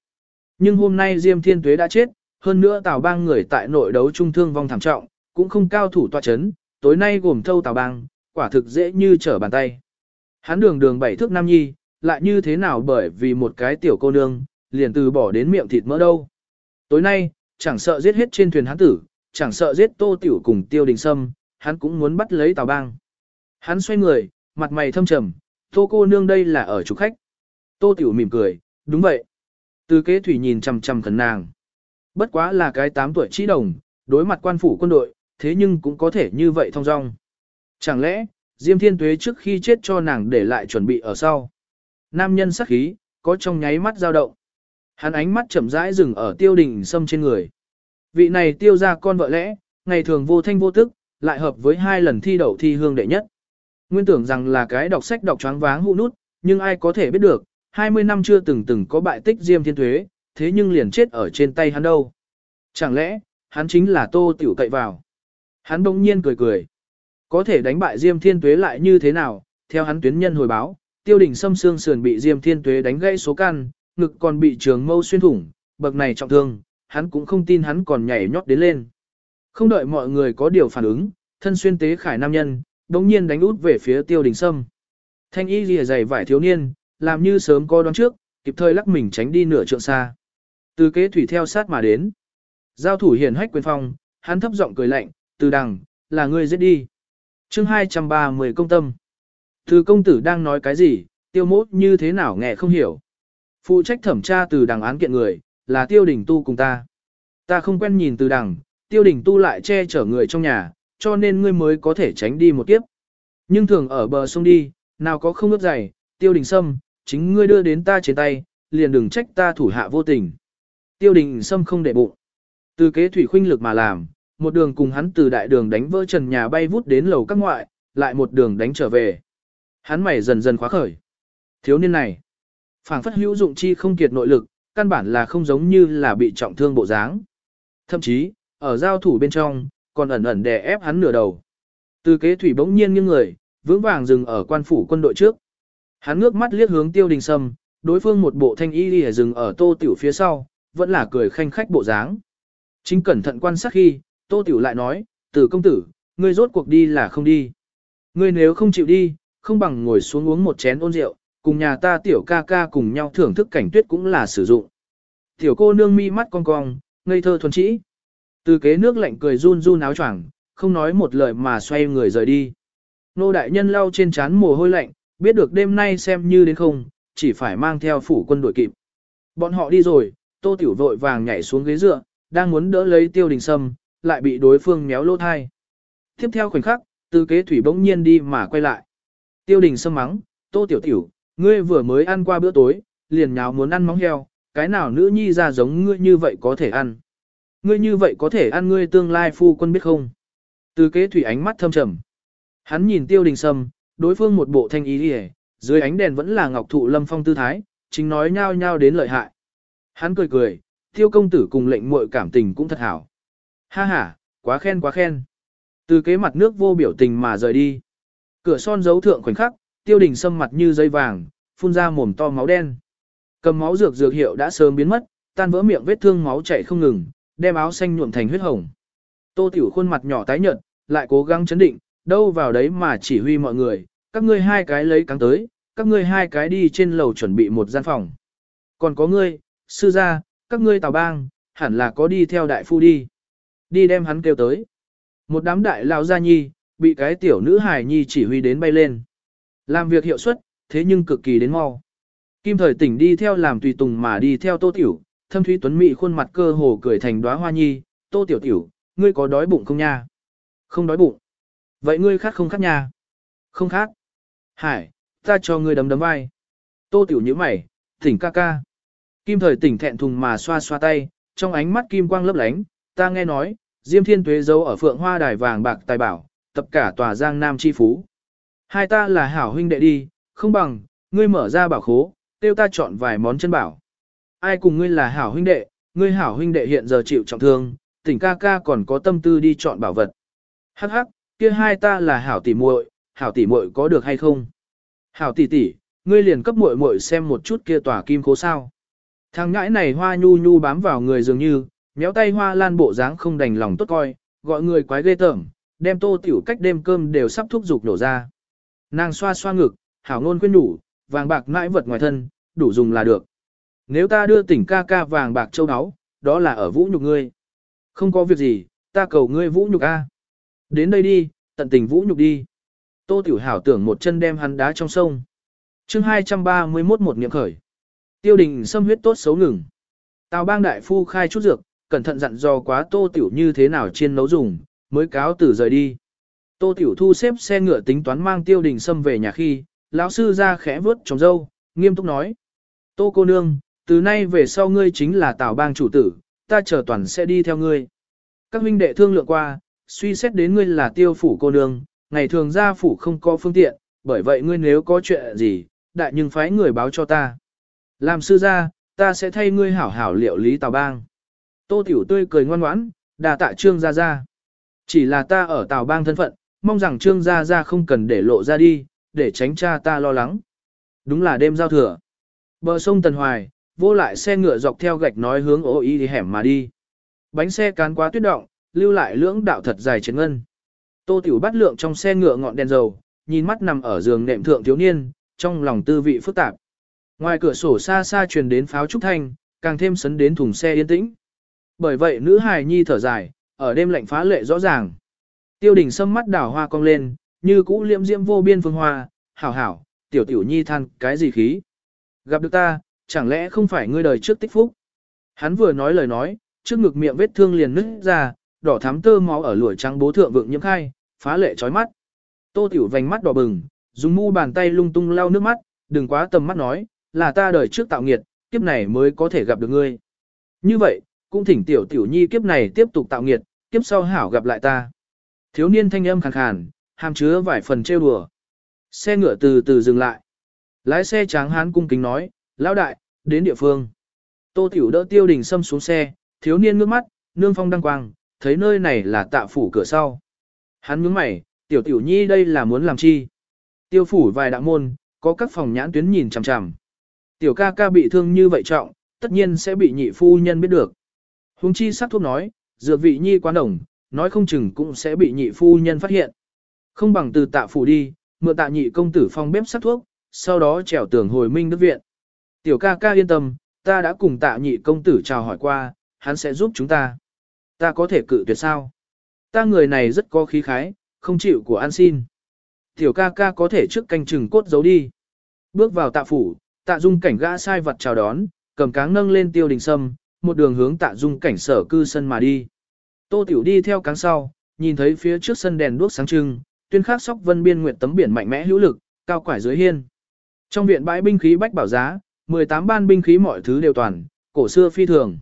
Nhưng hôm nay diêm thiên tuế đã chết, hơn nữa tào bang người tại nội đấu trung thương vong thảm trọng, cũng không cao thủ tọa chấn, tối nay gồm thâu tào bang, quả thực dễ như trở bàn tay. Hắn đường đường bảy thước nam nhi, lại như thế nào bởi vì một cái tiểu cô nương, liền từ bỏ đến miệng thịt mỡ đâu. Tối nay, chẳng sợ giết hết trên thuyền hắn tử, chẳng sợ giết tô tiểu cùng tiêu đình sâm, hắn cũng muốn bắt lấy tào bang. Hắn xoay người, mặt mày thâm trầm, tô cô nương đây là ở chủ khách. Tô tiểu mỉm cười, đúng vậy. Từ kế thủy nhìn chằm chằm khẩn nàng. Bất quá là cái 8 tuổi trí đồng, đối mặt quan phủ quân đội, thế nhưng cũng có thể như vậy thông dong. Chẳng lẽ, Diêm Thiên Tuế trước khi chết cho nàng để lại chuẩn bị ở sau. Nam nhân sắc khí, có trong nháy mắt dao động. Hắn ánh mắt chậm rãi dừng ở tiêu đình sâm trên người. Vị này tiêu ra con vợ lẽ, ngày thường vô thanh vô tức, lại hợp với hai lần thi đậu thi hương đệ nhất. Nguyên tưởng rằng là cái đọc sách đọc choáng váng hụ nút, nhưng ai có thể biết được, 20 năm chưa từng từng có bại tích Diêm Thiên Tuế, thế nhưng liền chết ở trên tay hắn đâu. Chẳng lẽ, hắn chính là tô tiểu cậy vào. Hắn bỗng nhiên cười cười. Có thể đánh bại Diêm Thiên Tuế lại như thế nào, theo hắn tuyến nhân hồi báo, tiêu đỉnh xâm xương sườn bị Diêm Thiên Tuế đánh gãy số căn, ngực còn bị trường mâu xuyên thủng, bậc này trọng thương, hắn cũng không tin hắn còn nhảy nhót đến lên. Không đợi mọi người có điều phản ứng, thân xuyên tế khải nam nhân, đống nhiên đánh út về phía tiêu đình sâm. Thanh y lìa dày vải thiếu niên, làm như sớm có đoán trước, kịp thời lắc mình tránh đi nửa trượng xa. Từ kế thủy theo sát mà đến. Giao thủ hiển hách quyền phong, hắn thấp giọng cười lạnh, từ đằng, là ngươi giết đi. chương 230 công tâm. Từ công tử đang nói cái gì, tiêu mốt như thế nào nghe không hiểu. Phụ trách thẩm tra từ đằng án kiện người, là tiêu đình tu cùng ta. Ta không quen nhìn từ đằng, tiêu đình tu lại che chở người trong nhà, cho nên ngươi mới có thể tránh đi một kiếp. Nhưng thường ở bờ sông đi, nào có không ướt dày, tiêu đình sâm, chính ngươi đưa đến ta trên tay, liền đừng trách ta thủ hạ vô tình. Tiêu đình sâm không để bụng. Từ kế thủy khuynh lực mà làm, một đường cùng hắn từ đại đường đánh vỡ trần nhà bay vút đến lầu các ngoại, lại một đường đánh trở về. Hắn mày dần dần khóa khởi. Thiếu niên này, phảng phất hữu dụng chi không kiệt nội lực, căn bản là không giống như là bị trọng thương bộ dáng. Thậm chí, ở giao thủ bên trong, còn ẩn ẩn đè ép hắn nửa đầu. Từ kế thủy bỗng nhiên nghiêng người, vững vàng dừng ở quan phủ quân đội trước. Hắn ngước mắt liếc hướng tiêu đình sâm, đối phương một bộ thanh y đi dừng ở tô tiểu phía sau, vẫn là cười khanh khách bộ dáng. Chính cẩn thận quan sát khi, tô tiểu lại nói, từ công tử, ngươi rốt cuộc đi là không đi. Ngươi nếu không chịu đi, không bằng ngồi xuống uống một chén ôn rượu, cùng nhà ta tiểu ca ca cùng nhau thưởng thức cảnh tuyết cũng là sử dụng. Tiểu cô nương mi mắt cong cong, ngây thơ thuần trĩ. Từ kế nước lạnh cười run run áo choàng, không nói một lời mà xoay người rời đi. Nô đại nhân lau trên trán mồ hôi lạnh, biết được đêm nay xem như đến không, chỉ phải mang theo phủ quân đội kịp. Bọn họ đi rồi, tô tiểu vội vàng nhảy xuống ghế dựa, đang muốn đỡ lấy tiêu đình sâm, lại bị đối phương méo lỗ thai. Tiếp theo khoảnh khắc, từ kế thủy bỗng nhiên đi mà quay lại. Tiêu đình sâm mắng, tô tiểu tiểu, ngươi vừa mới ăn qua bữa tối, liền nháo muốn ăn móng heo, cái nào nữ nhi ra giống ngươi như vậy có thể ăn. Ngươi như vậy có thể ăn ngươi tương lai phu quân biết không? Từ kế thủy ánh mắt thâm trầm. Hắn nhìn tiêu đình sâm, đối phương một bộ thanh ý đi dưới ánh đèn vẫn là ngọc thụ lâm phong tư thái, chính nói nhao nhao đến lợi hại. Hắn cười cười, tiêu công tử cùng lệnh muội cảm tình cũng thật hảo. Ha ha, quá khen quá khen. Từ kế mặt nước vô biểu tình mà rời đi. Cửa son dấu thượng khoảnh khắc, tiêu đình sâm mặt như dây vàng, phun ra mồm to máu đen. Cầm máu dược dược hiệu đã sớm biến mất, tan vỡ miệng vết thương máu chảy không ngừng, đem áo xanh nhuộm thành huyết hồng. Tô Tiểu khuôn mặt nhỏ tái nhợt, lại cố gắng chấn định, đâu vào đấy mà chỉ huy mọi người, các ngươi hai cái lấy cắn tới, các ngươi hai cái đi trên lầu chuẩn bị một gian phòng. Còn có ngươi, sư gia, các ngươi tào bang, hẳn là có đi theo đại phu đi. Đi đem hắn kêu tới. Một đám đại lao gia nhi, bị cái tiểu nữ hài nhi chỉ huy đến bay lên. Làm việc hiệu suất, thế nhưng cực kỳ đến mau. Kim thời tỉnh đi theo làm tùy tùng mà đi theo tô tiểu, thâm thúy tuấn mỹ khuôn mặt cơ hồ cười thành đóa hoa nhi, tô tiểu tiểu, ngươi có đói bụng không nha? Không đói bụng. Vậy ngươi khát không khát nha? Không khát. Hải, ta cho ngươi đấm đấm vai. Tô tiểu như mày, tỉnh ca ca. Kim thời tỉnh thẹn thùng mà xoa xoa tay, trong ánh mắt kim quang lấp lánh, ta nghe nói, Diêm Thiên Tuế giấu ở phượng hoa đài vàng bạc tài bảo, tập cả tòa giang nam chi phú. Hai ta là hảo huynh đệ đi, không bằng, ngươi mở ra bảo khố, tiêu ta chọn vài món chân bảo. Ai cùng ngươi là hảo huynh đệ, ngươi hảo huynh đệ hiện giờ chịu trọng thương, tỉnh ca ca còn có tâm tư đi chọn bảo vật. Hắc hắc, kia hai ta là hảo tỷ muội, hảo tỷ muội có được hay không? Hảo tỷ tỷ, ngươi liền cấp muội muội xem một chút kia tòa kim khố sao. Thằng ngãi này hoa nhu nhu bám vào người dường như, méo tay hoa lan bộ dáng không đành lòng tốt coi, gọi người quái ghê tởm, đem tô tiểu cách đêm cơm đều sắp thúc dục nổ ra. Nàng xoa xoa ngực, hảo ngôn khuyên đủ, vàng bạc mãi vật ngoài thân, đủ dùng là được. Nếu ta đưa tỉnh ca ca vàng bạc châu áo, đó là ở vũ nhục ngươi. Không có việc gì, ta cầu ngươi vũ nhục a. Đến đây đi, tận tình vũ nhục đi. Tô Tiểu Hảo tưởng một chân đem hắn đá trong sông. chương 231 một niệm khởi. Tiêu đình xâm huyết tốt xấu ngừng. Tào bang đại phu khai chút dược, cẩn thận dặn dò quá Tô Tiểu như thế nào chiên nấu dùng, mới cáo tử rời đi. Tô Tiểu thu xếp xe ngựa tính toán mang tiêu đình Sâm về nhà khi, lão sư ra khẽ vớt trong dâu, nghiêm túc nói. Tô cô nương, từ nay về sau ngươi chính là tào bang chủ tử, ta chờ toàn sẽ đi theo ngươi. Các huynh đệ thương lượng qua, suy xét đến ngươi là tiêu phủ cô nương, ngày thường ra phủ không có phương tiện, bởi vậy ngươi nếu có chuyện gì, đại nhưng phái người báo cho ta. Làm sư gia, ta sẽ thay ngươi hảo hảo liệu lý tào bang. Tô tiểu tươi cười ngoan ngoãn, đà tạ trương gia gia. Chỉ là ta ở tào bang thân phận, mong rằng trương gia gia không cần để lộ ra đi, để tránh cha ta lo lắng. Đúng là đêm giao thừa. Bờ sông Tần Hoài, vô lại xe ngựa dọc theo gạch nói hướng ô y thì hẻm mà đi. Bánh xe cán quá tuyết động, lưu lại lưỡng đạo thật dài chấn ngân. Tô Tiểu bắt lượng trong xe ngựa ngọn đèn dầu, nhìn mắt nằm ở giường nệm thượng thiếu niên, trong lòng tư vị phức tạp. Ngoài cửa sổ xa xa truyền đến pháo trúc thanh, càng thêm sấn đến thùng xe yên tĩnh. Bởi vậy nữ hài nhi thở dài, ở đêm lạnh phá lệ rõ ràng. Tiêu đình sâm mắt đảo hoa cong lên, như cũ liễm diễm vô biên phương hoa, hảo hảo, tiểu tiểu nhi than cái gì khí. Gặp được ta, chẳng lẽ không phải ngươi đời trước tích phúc? Hắn vừa nói lời nói, trước ngực miệng vết thương liền nứt ra, đỏ thắm tơ máu ở lụa trắng bố thượng vượng nhiễm khai, phá lệ chói mắt. Tô Tiểu vành mắt đỏ bừng, dùng mu bàn tay lung tung lau nước mắt, đừng quá tầm mắt nói, là ta đời trước tạo nghiệt, kiếp này mới có thể gặp được ngươi. Như vậy, cũng thỉnh Tiểu Tiểu Nhi kiếp này tiếp tục tạo nghiệt, kiếp sau hảo gặp lại ta. Thiếu niên thanh âm khàn khàn, hàm chứa vài phần trêu đùa. Xe ngựa từ từ dừng lại. Lái xe tráng hán cung kính nói, lão đại, đến địa phương. Tô Tiểu đỡ tiêu đình xâm xuống xe, thiếu niên ngước mắt, nương phong đăng quang, thấy nơi này là tạ phủ cửa sau. Hắn nhướng mày, tiểu tiểu nhi đây là muốn làm chi? Tiêu phủ vài đạo môn, có các phòng nhãn tuyến nhìn chằm chằm. Tiểu ca ca bị thương như vậy trọng, tất nhiên sẽ bị nhị phu nhân biết được. Hùng chi sắc thuốc nói, dược vị nhi quá đồng, nói không chừng cũng sẽ bị nhị phu nhân phát hiện. Không bằng từ tạ phủ đi, mượn tạ nhị công tử phong bếp sắc thuốc, sau đó trèo tường hồi minh đức viện. Tiểu ca ca yên tâm, ta đã cùng tạ nhị công tử chào hỏi qua, hắn sẽ giúp chúng ta. Ta có thể cự tuyệt sao? Ta người này rất có khí khái, không chịu của an xin. Tiểu ca ca có thể trước canh chừng cốt giấu đi. Bước vào tạ phủ, tạ dung cảnh gã sai vật chào đón, cầm cáng nâng lên tiêu đình sâm, một đường hướng tạ dung cảnh sở cư sân mà đi. Tô tiểu đi theo cáng sau, nhìn thấy phía trước sân đèn đuốc sáng trưng, tuyên khắc sóc vân biên nguyệt tấm biển mạnh mẽ hữu lực, cao quải dưới hiên. Trong viện bãi binh khí bách bảo giá, 18 ban binh khí mọi thứ đều toàn, cổ xưa phi thường.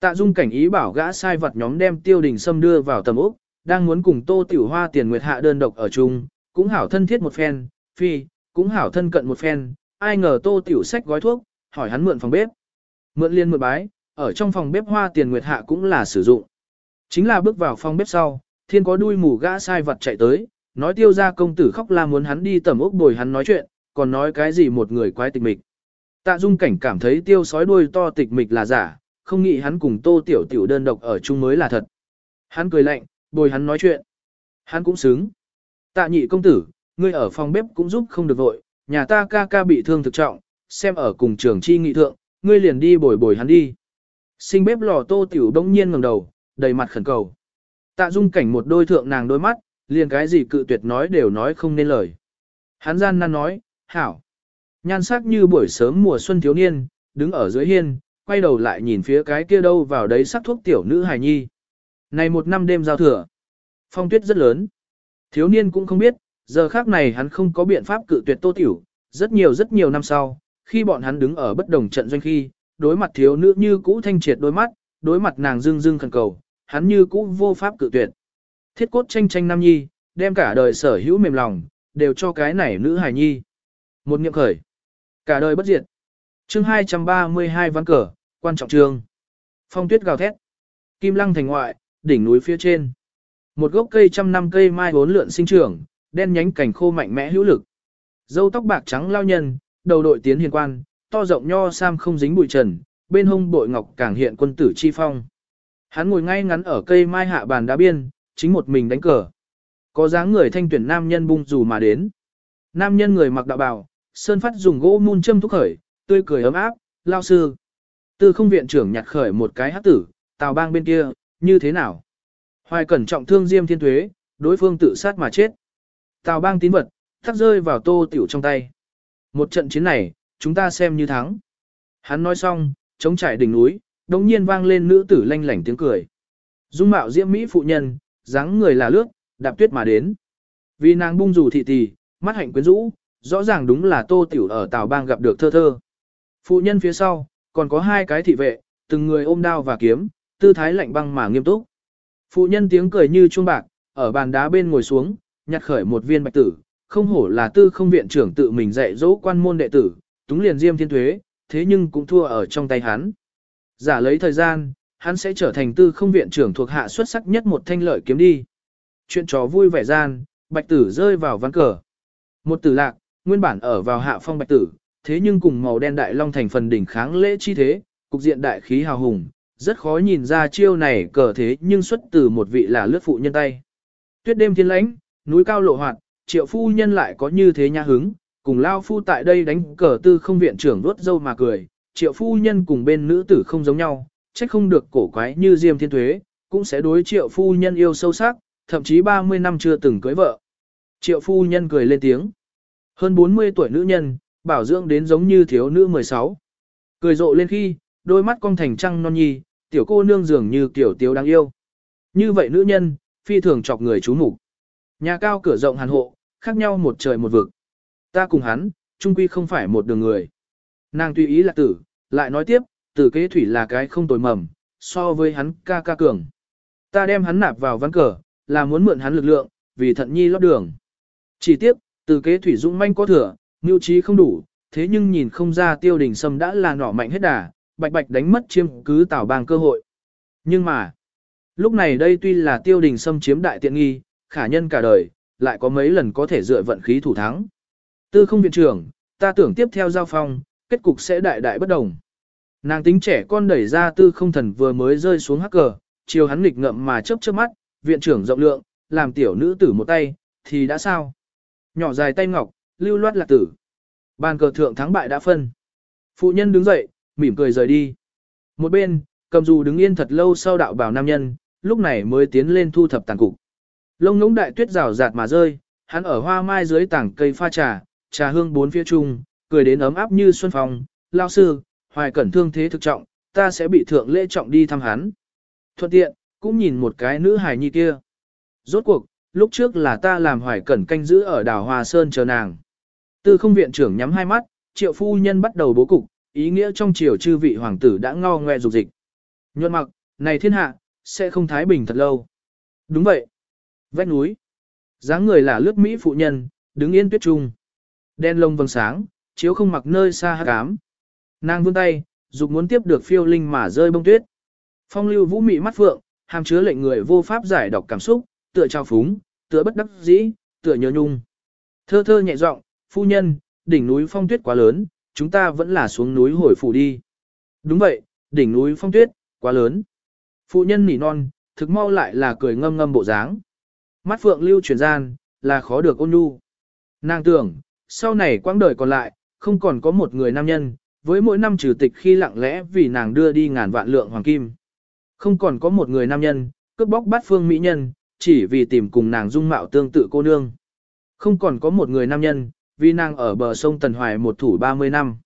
Tạ Dung cảnh ý bảo gã sai vật nhóm đem Tiêu Đình Sâm đưa vào tầm ốc, đang muốn cùng Tô Tiểu Hoa tiền nguyệt hạ đơn độc ở chung, cũng hảo thân thiết một phen, phi, cũng hảo thân cận một phen, ai ngờ Tô Tiểu sách gói thuốc, hỏi hắn mượn phòng bếp. Mượn liên mượn bái, ở trong phòng bếp hoa tiền nguyệt hạ cũng là sử dụng. Chính là bước vào phòng bếp sau, thiên có đuôi mù gã sai vật chạy tới, nói tiêu ra công tử khóc la muốn hắn đi tầm ốc bồi hắn nói chuyện, còn nói cái gì một người quái tịch mịch. Tạ Dung cảnh cảm thấy tiêu sói đuôi to tịch mịch là giả, không nghĩ hắn cùng tô tiểu tiểu đơn độc ở chung mới là thật. Hắn cười lạnh, bồi hắn nói chuyện. Hắn cũng xứng. Tạ nhị công tử, ngươi ở phòng bếp cũng giúp không được vội, nhà ta ca ca bị thương thực trọng, xem ở cùng trường chi nghị thượng, ngươi liền đi bồi bồi hắn đi. Sinh bếp lò tô tiểu đông nhiên ngẩng đầu, đầy mặt khẩn cầu. Tạ dung cảnh một đôi thượng nàng đôi mắt, liền cái gì cự tuyệt nói đều nói không nên lời. Hắn gian nan nói, hảo. Nhan sắc như buổi sớm mùa xuân thiếu niên, đứng ở dưới hiên, quay đầu lại nhìn phía cái kia đâu vào đấy sắc thuốc tiểu nữ hài nhi. Này một năm đêm giao thừa, phong tuyết rất lớn. Thiếu niên cũng không biết, giờ khác này hắn không có biện pháp cự tuyệt tô tiểu, rất nhiều rất nhiều năm sau, khi bọn hắn đứng ở bất đồng trận doanh khi, đối mặt thiếu nữ như cũ thanh triệt đôi mắt, đối mặt nàng dương dương khẩn cầu, hắn như cũ vô pháp cự tuyệt. Thiết cốt tranh tranh nam nhi, đem cả đời sở hữu mềm lòng, đều cho cái này nữ hài nhi. Một niệm khởi, cả đời bất diệt. Chương 232 văn cờ, quan trọng trường. Phong tuyết gào thét. Kim lăng thành ngoại, đỉnh núi phía trên. Một gốc cây trăm năm cây mai vốn lượn sinh trưởng, đen nhánh cảnh khô mạnh mẽ hữu lực. Dâu tóc bạc trắng lao nhân, đầu đội tiến hiền quan, to rộng nho sam không dính bụi trần, bên hông bội ngọc càng hiện quân tử chi phong. Hắn ngồi ngay ngắn ở cây mai hạ bàn đá biên, chính một mình đánh cờ. Có dáng người thanh tuyển nam nhân bung dù mà đến. Nam nhân người mặc đạo bào, sơn phát dùng gỗ mun châm thúc khởi, tươi cười ấm áp, lao sư. Tư không viện trưởng nhặt khởi một cái hát tử, tào bang bên kia, như thế nào? Hoài cẩn trọng thương diêm thiên thuế, đối phương tự sát mà chết. Tào bang tín vật, thắt rơi vào tô tiểu trong tay. Một trận chiến này, chúng ta xem như thắng. Hắn nói xong, chống trải đỉnh núi, đồng nhiên vang lên nữ tử lanh lảnh tiếng cười. Dung mạo diễm mỹ phụ nhân, dáng người là lướt, đạp tuyết mà đến. Vì nàng bung rủ thị tỷ, mắt hạnh quyến rũ, rõ ràng đúng là tô tiểu ở tào bang gặp được thơ thơ. Phụ nhân phía sau, còn có hai cái thị vệ, từng người ôm đao và kiếm, tư thái lạnh băng mà nghiêm túc. Phụ nhân tiếng cười như chuông bạc, ở bàn đá bên ngồi xuống, nhặt khởi một viên bạch tử, không hổ là tư không viện trưởng tự mình dạy dỗ quan môn đệ tử, túng liền diêm thiên thuế, thế nhưng cũng thua ở trong tay hắn. Giả lấy thời gian, hắn sẽ trở thành tư không viện trưởng thuộc hạ xuất sắc nhất một thanh lợi kiếm đi. Chuyện trò vui vẻ gian, bạch tử rơi vào ván cờ. Một tử lạc, nguyên bản ở vào hạ phong bạch tử, thế nhưng cùng màu đen đại long thành phần đỉnh kháng lễ chi thế, cục diện đại khí hào hùng, rất khó nhìn ra chiêu này cờ thế nhưng xuất từ một vị là lướt phụ nhân tay. Tuyết đêm thiên lãnh, núi cao lộ hoạt, triệu phu nhân lại có như thế nha hứng, cùng lao phu tại đây đánh cờ tư không viện trưởng đuốt dâu mà cười, triệu phu nhân cùng bên nữ tử không giống nhau, trách không được cổ quái như diêm thiên thuế, cũng sẽ đối triệu phu nhân yêu sâu sắc, thậm chí 30 năm chưa từng cưới vợ. Triệu phu nhân cười lên tiếng. Hơn 40 tuổi nữ nhân, bảo dưỡng đến giống như thiếu nữ 16. Cười rộ lên khi, đôi mắt cong thành trăng non nhi, tiểu cô nương dường như tiểu tiếu đáng yêu. Như vậy nữ nhân, phi thường chọc người chú mục Nhà cao cửa rộng hàn hộ, khác nhau một trời một vực. Ta cùng hắn, chung quy không phải một đường người. Nàng tùy ý là tử, lại nói tiếp, tử kế thủy là cái không tồi mầm, so với hắn ca ca cường. Ta đem hắn nạp vào văn cờ, là muốn mượn hắn lực lượng, vì thận nhi lót đường. Chỉ tiếc, tử kế thủy dũng manh có thừa, mưu trí không đủ, thế nhưng nhìn không ra tiêu đình sâm đã là nỏ mạnh hết đà, bạch bạch đánh mất chiêm cứ tảo bang cơ hội. Nhưng mà, lúc này đây tuy là tiêu đình sâm chiếm đại tiện nghi, khả nhân cả đời, lại có mấy lần có thể dựa vận khí thủ thắng. Tư không viện trưởng, ta tưởng tiếp theo giao phong, kết cục sẽ đại đại bất đồng. Nàng tính trẻ con đẩy ra tư không thần vừa mới rơi xuống hắc cờ, chiều hắn nghịch ngậm mà chớp chớp mắt, viện trưởng rộng lượng, làm tiểu nữ tử một tay, thì đã sao? Nhỏ dài tay ngọc, lưu loát là tử. Bàn cờ thượng thắng bại đã phân. Phụ nhân đứng dậy, mỉm cười rời đi. Một bên, cầm dù đứng yên thật lâu sau đạo bảo nam nhân, lúc này mới tiến lên thu thập tàn cục. Lông ngỗng đại tuyết rào rạt mà rơi, hắn ở hoa mai dưới tảng cây pha trà, trà hương bốn phía chung, cười đến ấm áp như xuân phong, lao sư, hoài cẩn thương thế thực trọng, ta sẽ bị thượng lễ trọng đi thăm hắn. Thuận tiện, cũng nhìn một cái nữ hài nhi kia. Rốt cuộc, lúc trước là ta làm hoài cẩn canh giữ ở đảo Hòa Sơn chờ nàng. Tư không viện trưởng nhắm hai mắt, triệu phu nhân bắt đầu bố cục, ý nghĩa trong triều chư vị hoàng tử đã ngao ngoe dục dịch. Nhuận mặc, này thiên hạ, sẽ không thái bình thật lâu. Đúng vậy. Vách núi. dáng người là lướt Mỹ phụ nhân, đứng yên tuyết trung. Đen lông vầng sáng, chiếu không mặc nơi xa hát cám. Nàng vươn tay, dục muốn tiếp được phiêu linh mà rơi bông tuyết. Phong lưu vũ mị mắt phượng, hàm chứa lệnh người vô pháp giải đọc cảm xúc, tựa trao phúng, tựa bất đắc dĩ, tựa nhớ nhung. Thơ thơ nhẹ giọng, phu nhân, đỉnh núi phong tuyết quá lớn, chúng ta vẫn là xuống núi hồi phủ đi. Đúng vậy, đỉnh núi phong tuyết, quá lớn. Phụ nhân nỉ non, thực mau lại là cười ngâm ngâm bộ dáng. Mắt phượng lưu truyền gian, là khó được ôn nhu. Nàng tưởng, sau này quãng đời còn lại, không còn có một người nam nhân, với mỗi năm trừ tịch khi lặng lẽ vì nàng đưa đi ngàn vạn lượng hoàng kim. Không còn có một người nam nhân, cướp bóc bát phương mỹ nhân, chỉ vì tìm cùng nàng dung mạo tương tự cô nương. Không còn có một người nam nhân, vì nàng ở bờ sông Tần Hoài một thủ 30 năm.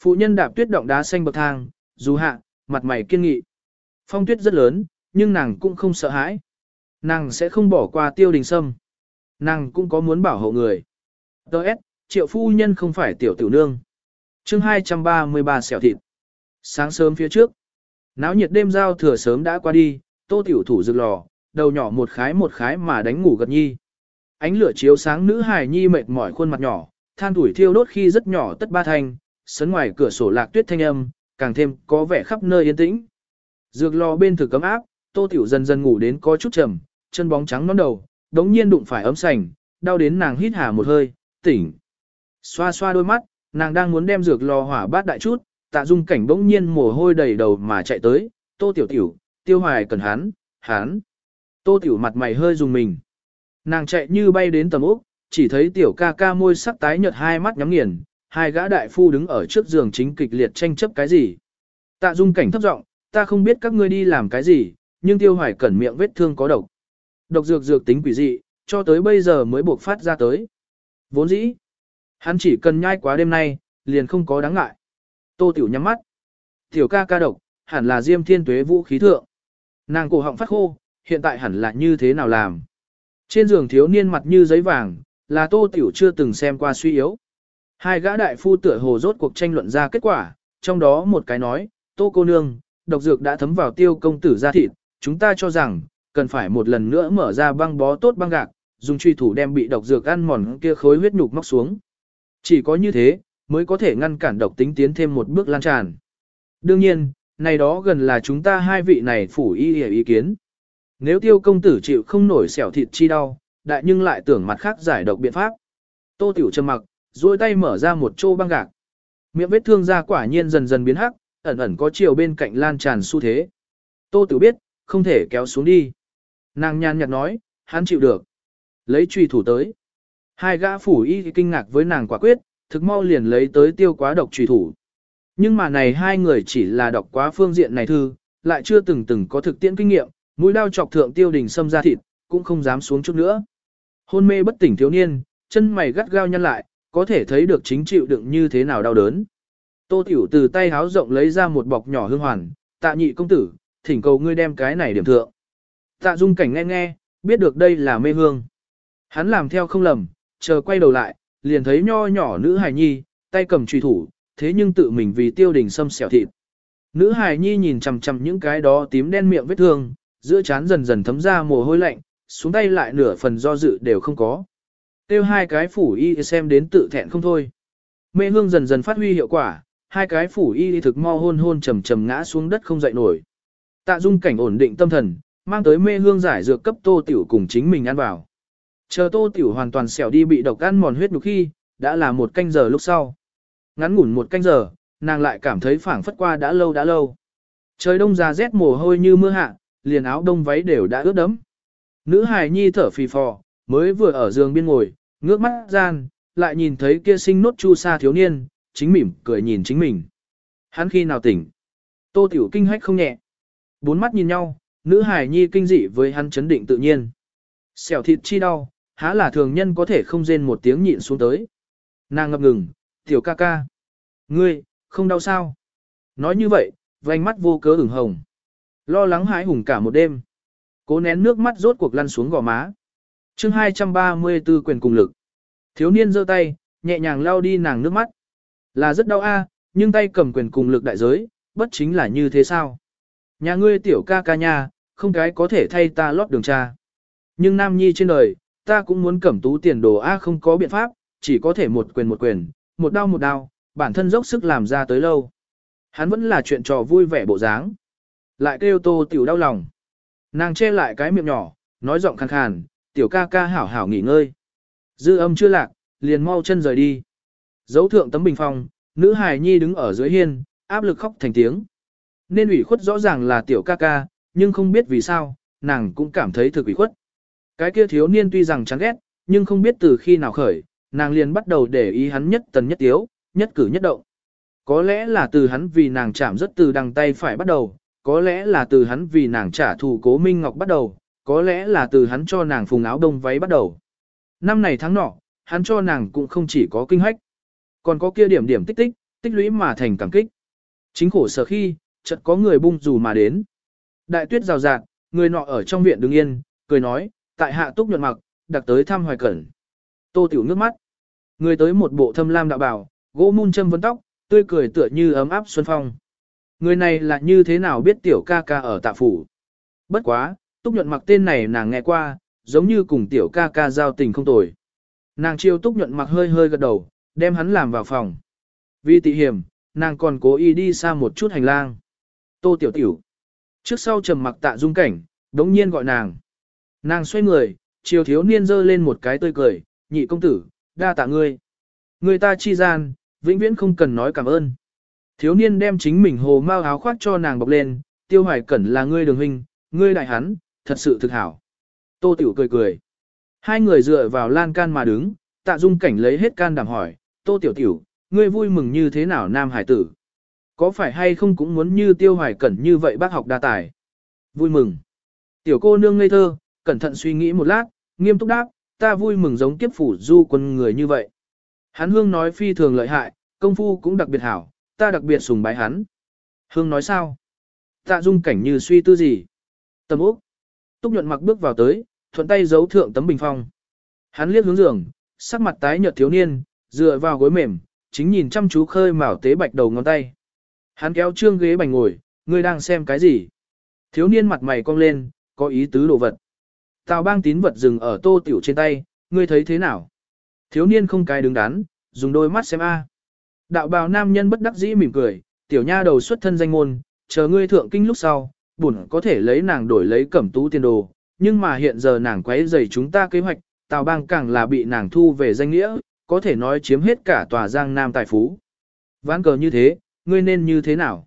Phụ nhân đạp tuyết động đá xanh bậc thang, dù hạ, mặt mày kiên nghị. Phong tuyết rất lớn, nhưng nàng cũng không sợ hãi. Nàng sẽ không bỏ qua tiêu đình sâm. Nàng cũng có muốn bảo hộ người. Đợt, triệu phu nhân không phải tiểu tiểu nương. chương 233 xẻo thịt. Sáng sớm phía trước. Náo nhiệt đêm giao thừa sớm đã qua đi, tô tiểu thủ rực lò, đầu nhỏ một khái một khái mà đánh ngủ gật nhi. Ánh lửa chiếu sáng nữ hài nhi mệt mỏi khuôn mặt nhỏ, than tuổi thiêu đốt khi rất nhỏ tất ba thanh, sấn ngoài cửa sổ lạc tuyết thanh âm, càng thêm có vẻ khắp nơi yên tĩnh. Dược lò bên thử cấm áp, tô tiểu dần dần ngủ đến có chút trầm, chân bóng trắng non đầu, đống nhiên đụng phải ấm sành, đau đến nàng hít hà một hơi, tỉnh. Xoa xoa đôi mắt, nàng đang muốn đem dược lò hỏa bát đại chút, tạ dung cảnh bỗng nhiên mồ hôi đầy đầu mà chạy tới, tô tiểu tiểu, tiêu hoài cần hắn, hắn. Tô tiểu mặt mày hơi dùng mình. Nàng chạy như bay đến tầm úc, chỉ thấy tiểu ca ca môi sắc tái nhợt hai mắt nhắm nghiền, hai gã đại phu đứng ở trước giường chính kịch liệt tranh chấp cái gì. Tạ dung cảnh thấp giọng, ta không biết các ngươi đi làm cái gì, nhưng tiêu hoài cẩn miệng vết thương có độc. Độc dược dược tính quỷ dị, cho tới bây giờ mới buộc phát ra tới. Vốn dĩ, hắn chỉ cần nhai quá đêm nay, liền không có đáng ngại. Tô tiểu nhắm mắt. Tiểu ca ca độc, hẳn là diêm thiên tuế vũ khí thượng. Nàng cổ họng phát khô, hiện tại hẳn là như thế nào làm. Trên giường thiếu niên mặt như giấy vàng, là tô tiểu chưa từng xem qua suy yếu. Hai gã đại phu tựa hồ rốt cuộc tranh luận ra kết quả, trong đó một cái nói, tô cô nương, độc dược đã thấm vào tiêu công tử ra thịt, chúng ta cho rằng, cần phải một lần nữa mở ra băng bó tốt băng gạc, dùng truy thủ đem bị độc dược ăn mòn kia khối huyết nhục móc xuống. Chỉ có như thế, mới có thể ngăn cản độc tính tiến thêm một bước lan tràn. Đương nhiên, này đó gần là chúng ta hai vị này phủ y ý kiến. Nếu tiêu công tử chịu không nổi xẻo thịt chi đau, đại nhưng lại tưởng mặt khác giải độc biện pháp. Tô tiểu trầm mặc, duỗi tay mở ra một chỗ băng gạc. Miệng vết thương ra quả nhiên dần dần biến hắc, ẩn ẩn có chiều bên cạnh lan tràn xu thế. Tô tiểu biết, không thể kéo xuống đi. Nàng nhàn nhạt nói, hắn chịu được. Lấy truy thủ tới. Hai gã phủ y kinh ngạc với nàng quả quyết, thực mau liền lấy tới tiêu quá độc truy thủ. Nhưng mà này hai người chỉ là đọc quá phương diện này thư, lại chưa từng từng có thực tiễn kinh nghiệm, mũi đao chọc thượng tiêu đình xâm ra thịt, cũng không dám xuống chút nữa. Hôn mê bất tỉnh thiếu niên, chân mày gắt gao nhăn lại, có thể thấy được chính chịu đựng như thế nào đau đớn. Tô Tiểu từ tay háo rộng lấy ra một bọc nhỏ hương hoàn, tạ nhị công tử, thỉnh cầu ngươi đem cái này điểm thượng. Tạ dung cảnh nghe nghe, biết được đây là mê hương. Hắn làm theo không lầm, chờ quay đầu lại, liền thấy nho nhỏ nữ hài nhi, tay cầm truy thủ, thế nhưng tự mình vì tiêu đình xâm xẻo thịt. Nữ hài nhi nhìn chằm chằm những cái đó tím đen miệng vết thương, giữa trán dần dần thấm ra mồ hôi lạnh, xuống tay lại nửa phần do dự đều không có. Tiêu hai cái phủ y xem đến tự thẹn không thôi. Mê hương dần dần phát huy hiệu quả, hai cái phủ y thực mo hôn hôn trầm trầm ngã xuống đất không dậy nổi. Tạ dung cảnh ổn định tâm thần, mang tới mê hương giải dược cấp tô tiểu cùng chính mình ăn vào. Chờ tô tiểu hoàn toàn xẻo đi bị độc ăn mòn huyết nhục khi, đã là một canh giờ lúc sau. Ngắn ngủn một canh giờ, nàng lại cảm thấy phảng phất qua đã lâu đã lâu. Trời đông ra rét mồ hôi như mưa hạ, liền áo đông váy đều đã ướt đẫm. Nữ hài nhi thở phì phò, mới vừa ở giường biên ngồi, ngước mắt gian, lại nhìn thấy kia sinh nốt chu sa thiếu niên, chính mỉm cười nhìn chính mình. Hắn khi nào tỉnh? Tô tiểu kinh hách không nhẹ. Bốn mắt nhìn nhau, nữ hài nhi kinh dị với hắn chấn định tự nhiên. Xẻo thịt chi đau, há là thường nhân có thể không rên một tiếng nhịn xuống tới. Nàng ngập ngừng, tiểu ca ca. Ngươi, không đau sao? Nói như vậy, vành mắt vô cớ ửng hồng. Lo lắng hãi hùng cả một đêm. Cố nén nước mắt rốt cuộc lăn xuống gò má. chương 234 quyền cùng lực. Thiếu niên giơ tay, nhẹ nhàng lao đi nàng nước mắt. Là rất đau a, nhưng tay cầm quyền cùng lực đại giới, bất chính là như thế sao? Nhà ngươi tiểu ca ca nha, không cái có thể thay ta lót đường cha. Nhưng nam nhi trên đời, ta cũng muốn cẩm tú tiền đồ a không có biện pháp, chỉ có thể một quyền một quyền, một đau một đau, bản thân dốc sức làm ra tới lâu. Hắn vẫn là chuyện trò vui vẻ bộ dáng. Lại kêu tô tiểu đau lòng. Nàng che lại cái miệng nhỏ, nói giọng khàn khàn, tiểu ca ca hảo hảo nghỉ ngơi. Dư âm chưa lạc, liền mau chân rời đi. Dấu thượng tấm bình phong, nữ hài nhi đứng ở dưới hiên, áp lực khóc thành tiếng. Nên ủy khuất rõ ràng là tiểu ca ca, nhưng không biết vì sao, nàng cũng cảm thấy thực ủy khuất. Cái kia thiếu niên tuy rằng chán ghét, nhưng không biết từ khi nào khởi, nàng liền bắt đầu để ý hắn nhất tần nhất tiếu, nhất cử nhất động. Có lẽ là từ hắn vì nàng chạm rất từ đằng tay phải bắt đầu, có lẽ là từ hắn vì nàng trả thù cố minh ngọc bắt đầu, có lẽ là từ hắn cho nàng phùng áo đông váy bắt đầu. Năm này tháng nọ, hắn cho nàng cũng không chỉ có kinh hách, còn có kia điểm điểm tích tích, tích lũy mà thành cảm kích. Chính khổ sở khi, chợt có người bung dù mà đến. Đại tuyết rào rạt, người nọ ở trong viện đứng yên, cười nói, tại hạ túc nhuận mặc, đặc tới thăm hoài cẩn. Tô tiểu nước mắt. Người tới một bộ thâm lam đạo bảo, gỗ mun châm vấn tóc, tươi cười tựa như ấm áp xuân phong. Người này là như thế nào biết tiểu ca ca ở tạ phủ. Bất quá, túc nhuận mặc tên này nàng nghe qua, giống như cùng tiểu ca ca giao tình không tồi. Nàng chiêu túc nhuận mặc hơi hơi gật đầu, đem hắn làm vào phòng. Vì tị hiểm, nàng còn cố ý đi xa một chút hành lang. Tô tiểu tiểu. Trước sau trầm mặc tạ dung cảnh, đống nhiên gọi nàng. Nàng xoay người, chiều thiếu niên dơ lên một cái tươi cười, nhị công tử, đa tạ ngươi. Người ta chi gian, vĩnh viễn không cần nói cảm ơn. Thiếu niên đem chính mình hồ mau áo khoác cho nàng bọc lên, tiêu hoài cẩn là ngươi đường huynh, ngươi đại hắn, thật sự thực hảo. Tô tiểu cười cười. Hai người dựa vào lan can mà đứng, tạ dung cảnh lấy hết can đảm hỏi, tô tiểu tiểu, ngươi vui mừng như thế nào nam hải tử? Có phải hay không cũng muốn như tiêu hoài cẩn như vậy bác học đa tài? Vui mừng. Tiểu cô nương ngây thơ, cẩn thận suy nghĩ một lát, nghiêm túc đáp, ta vui mừng giống kiếp phủ du quân người như vậy. Hắn hương nói phi thường lợi hại, công phu cũng đặc biệt hảo, ta đặc biệt sùng bái hắn. Hương nói sao? Tạ dung cảnh như suy tư gì? Tầm úc. Túc nhuận mặc bước vào tới, thuận tay giấu thượng tấm bình phong. Hắn liếc hướng giường, sắc mặt tái nhợt thiếu niên, dựa vào gối mềm, chính nhìn chăm chú khơi mào tế bạch đầu ngón tay. Hắn kéo trương ghế bành ngồi, ngươi đang xem cái gì? Thiếu niên mặt mày cong lên, có ý tứ đồ vật. Tào bang tín vật dừng ở tô tiểu trên tay, ngươi thấy thế nào? Thiếu niên không cái đứng đắn, dùng đôi mắt xem a. Đạo bào nam nhân bất đắc dĩ mỉm cười, tiểu nha đầu xuất thân danh môn, chờ ngươi thượng kinh lúc sau, bổn có thể lấy nàng đổi lấy cẩm tú tiền đồ, nhưng mà hiện giờ nàng quấy rầy chúng ta kế hoạch, tào bang càng là bị nàng thu về danh nghĩa, có thể nói chiếm hết cả tòa giang nam tài phú. Ván cờ như thế, ngươi nên như thế nào?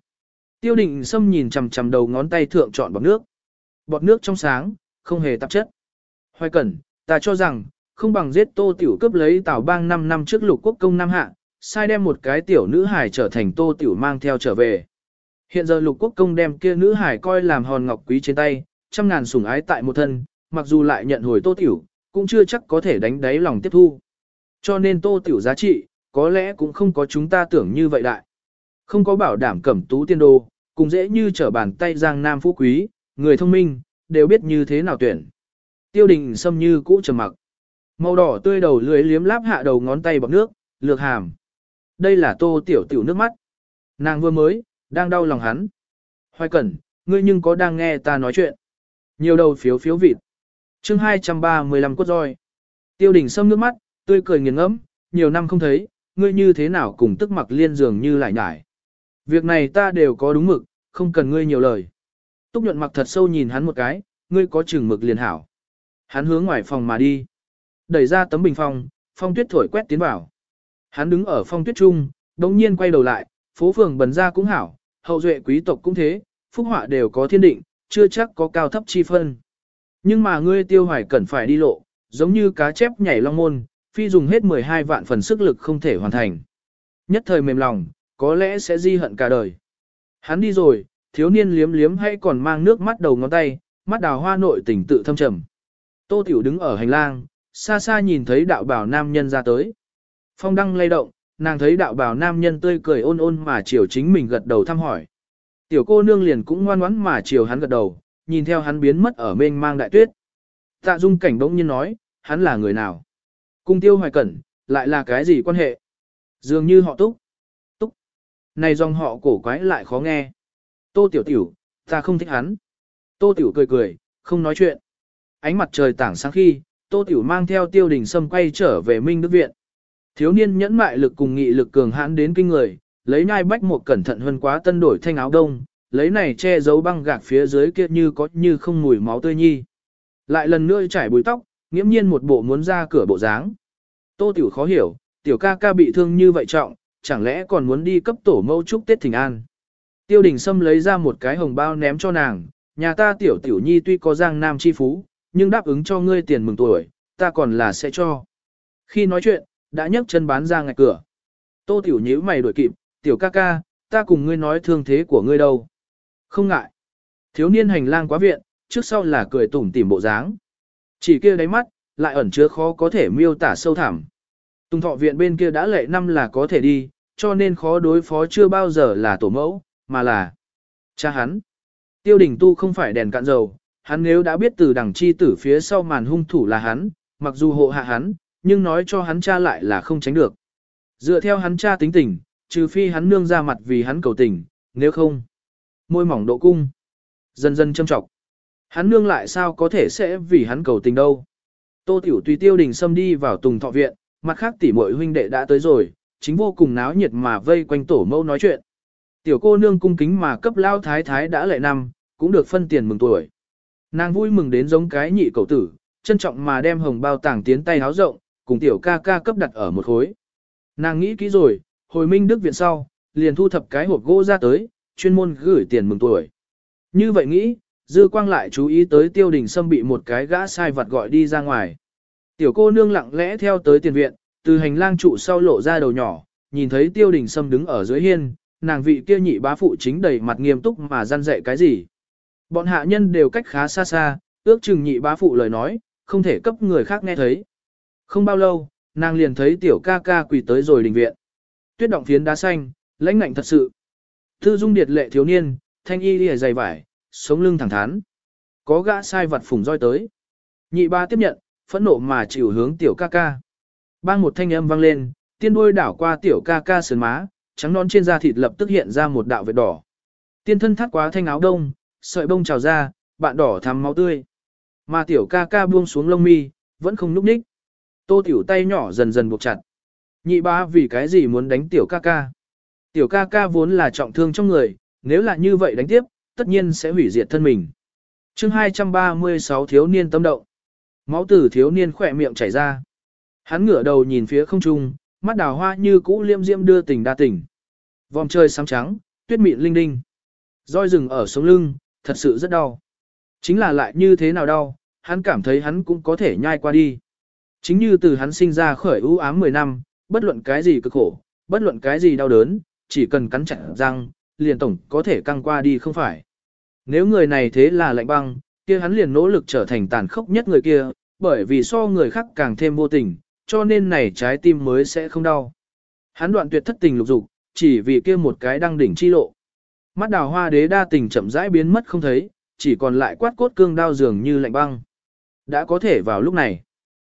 Tiêu định xâm nhìn chằm chằm đầu ngón tay thượng chọn bọt nước. Bọt nước trong sáng, không hề tạp chất. Hoài cẩn, ta cho rằng, không bằng giết tô tiểu cướp lấy tào bang 5 năm trước lục quốc công Nam Hạ, sai đem một cái tiểu nữ hải trở thành tô tiểu mang theo trở về. Hiện giờ lục quốc công đem kia nữ hải coi làm hòn ngọc quý trên tay, trăm ngàn sủng ái tại một thân, mặc dù lại nhận hồi tô tiểu, cũng chưa chắc có thể đánh đáy lòng tiếp thu. Cho nên tô tiểu giá trị, có lẽ cũng không có chúng ta tưởng như vậy đại. Không có bảo đảm cẩm tú tiên đồ, cũng dễ như trở bàn tay giang nam phú quý, người thông minh, đều biết như thế nào tuyển. Tiêu đình xâm như cũ trầm mặc. Màu đỏ tươi đầu lưới liếm láp hạ đầu ngón tay bọc nước, lược hàm. Đây là tô tiểu tiểu nước mắt. Nàng vừa mới, đang đau lòng hắn. Hoài cẩn, ngươi nhưng có đang nghe ta nói chuyện. Nhiều đầu phiếu phiếu vịt. chương 235 cốt roi. Tiêu đình sâm nước mắt, tươi cười nghiền ngẫm, nhiều năm không thấy, ngươi như thế nào cùng tức mặc liên dường như lại nhải. Việc này ta đều có đúng mực, không cần ngươi nhiều lời. Túc nhuận mặc thật sâu nhìn hắn một cái, ngươi có chừng mực liền hảo. Hắn hướng ngoài phòng mà đi. Đẩy ra tấm bình phong, phong tuyết thổi quét tiến vào. Hắn đứng ở phong tuyết trung, đồng nhiên quay đầu lại, phố phường bần ra cũng hảo, hậu duệ quý tộc cũng thế, phúc họa đều có thiên định, chưa chắc có cao thấp chi phân. Nhưng mà ngươi tiêu hoài cần phải đi lộ, giống như cá chép nhảy long môn, phi dùng hết 12 vạn phần sức lực không thể hoàn thành. Nhất thời mềm lòng, có lẽ sẽ di hận cả đời. Hắn đi rồi, thiếu niên liếm liếm hay còn mang nước mắt đầu ngón tay, mắt đào hoa nội tỉnh tự thâm trầm. Tô Tiểu đứng ở hành lang, xa xa nhìn thấy đạo bảo nam nhân ra tới. Phong đăng lay động, nàng thấy đạo bảo nam nhân tươi cười ôn ôn mà chiều chính mình gật đầu thăm hỏi. Tiểu cô nương liền cũng ngoan ngoãn mà chiều hắn gật đầu, nhìn theo hắn biến mất ở mênh mang đại tuyết. Tạ dung cảnh bỗng nhiên nói, hắn là người nào? Cung tiêu hoài cẩn, lại là cái gì quan hệ? Dường như họ túc. Túc. Này dòng họ cổ quái lại khó nghe. Tô tiểu tiểu, ta không thích hắn. Tô tiểu cười cười, không nói chuyện. Ánh mặt trời tảng sáng khi, tô tiểu mang theo tiêu đình sâm quay trở về Minh Đức Viện. Thiếu niên nhẫn mại lực cùng nghị lực cường hãn đến kinh người, lấy nhai bách một cẩn thận hơn quá tân đổi thanh áo đông, lấy này che giấu băng gạc phía dưới kia như có như không mùi máu tươi nhi. Lại lần nữa trải bùi tóc, nghiễm nhiên một bộ muốn ra cửa bộ dáng. Tô tiểu khó hiểu, tiểu ca ca bị thương như vậy trọng, chẳng lẽ còn muốn đi cấp tổ mẫu chúc Tết Thịnh An. Tiêu đình Sâm lấy ra một cái hồng bao ném cho nàng, nhà ta tiểu tiểu nhi tuy có giang nam chi phú, nhưng đáp ứng cho ngươi tiền mừng tuổi, ta còn là sẽ cho. Khi nói chuyện, đã nhấc chân bán ra ngạch cửa. Tô tiểu nhíu mày đuổi kịp, tiểu ca ca, ta cùng ngươi nói thương thế của ngươi đâu. Không ngại. Thiếu niên hành lang quá viện, trước sau là cười tủm tỉm bộ dáng. Chỉ kia đáy mắt, lại ẩn chứa khó có thể miêu tả sâu thẳm. Tùng thọ viện bên kia đã lệ năm là có thể đi, cho nên khó đối phó chưa bao giờ là tổ mẫu, mà là cha hắn. Tiêu đình tu không phải đèn cạn dầu, hắn nếu đã biết từ đằng chi tử phía sau màn hung thủ là hắn, mặc dù hộ hạ hắn, nhưng nói cho hắn cha lại là không tránh được. Dựa theo hắn cha tính tình, trừ phi hắn nương ra mặt vì hắn cầu tình, nếu không, môi mỏng độ cung. Dần dần châm trọng. Hắn nương lại sao có thể sẽ vì hắn cầu tình đâu. Tô Tiểu tùy tiêu đình xâm đi vào tùng thọ viện, mặt khác tỷ muội huynh đệ đã tới rồi, chính vô cùng náo nhiệt mà vây quanh tổ mẫu nói chuyện. Tiểu cô nương cung kính mà cấp lao thái thái đã lệ năm, cũng được phân tiền mừng tuổi. Nàng vui mừng đến giống cái nhị cậu tử, trân trọng mà đem hồng bao tàng tiến tay háo rộng, cùng tiểu ca ca cấp đặt ở một khối. Nàng nghĩ kỹ rồi, hồi minh đức viện sau, liền thu thập cái hộp gỗ ra tới, chuyên môn gửi tiền mừng tuổi. Như vậy nghĩ, dư quang lại chú ý tới tiêu đình sâm bị một cái gã sai vật gọi đi ra ngoài. Tiểu cô nương lặng lẽ theo tới tiền viện, từ hành lang trụ sau lộ ra đầu nhỏ, nhìn thấy tiêu đình sâm đứng ở dưới hiên, nàng vị kia nhị bá phụ chính đầy mặt nghiêm túc mà gian dạy cái gì. Bọn hạ nhân đều cách khá xa xa, ước chừng nhị bá phụ lời nói, không thể cấp người khác nghe thấy. Không bao lâu, nàng liền thấy tiểu ca ca quỳ tới rồi đình viện. Tuyết động phiến đá xanh, lãnh ngạnh thật sự. Thư dung điệt lệ thiếu niên, thanh y lìa dày vải, sống lưng thẳng thắn. Có gã sai vật phủng roi tới. Nhị ba tiếp nhận, phẫn nộ mà chịu hướng tiểu ca ca. Bang một thanh âm vang lên, tiên đuôi đảo qua tiểu ca ca sườn má, trắng non trên da thịt lập tức hiện ra một đạo vệt đỏ. Tiên thân thắt quá thanh áo đông, sợi bông trào ra, bạn đỏ thắm máu tươi. Mà tiểu ca ca buông xuống lông mi, vẫn không núp ních. Tô tiểu tay nhỏ dần dần buộc chặt. Nhị ba vì cái gì muốn đánh tiểu ca ca? Tiểu ca ca vốn là trọng thương trong người, nếu là như vậy đánh tiếp, tất nhiên sẽ hủy diệt thân mình. chương 236 thiếu niên tâm động. Máu tử thiếu niên khỏe miệng chảy ra. Hắn ngửa đầu nhìn phía không trung, mắt đào hoa như cũ liêm diêm đưa tình đa tình. Vòng trời sáng trắng, tuyết mịn linh đinh. Roi rừng ở sống lưng, thật sự rất đau. Chính là lại như thế nào đau, hắn cảm thấy hắn cũng có thể nhai qua đi. Chính như từ hắn sinh ra khởi ưu ám 10 năm, bất luận cái gì cực khổ, bất luận cái gì đau đớn, chỉ cần cắn chặt răng, liền tổng có thể căng qua đi không phải. Nếu người này thế là lạnh băng, kia hắn liền nỗ lực trở thành tàn khốc nhất người kia, bởi vì so người khác càng thêm vô tình, cho nên này trái tim mới sẽ không đau. Hắn đoạn tuyệt thất tình lục dục, chỉ vì kia một cái đăng đỉnh chi lộ. Mắt đào hoa đế đa tình chậm rãi biến mất không thấy, chỉ còn lại quát cốt cương đao dường như lạnh băng. Đã có thể vào lúc này.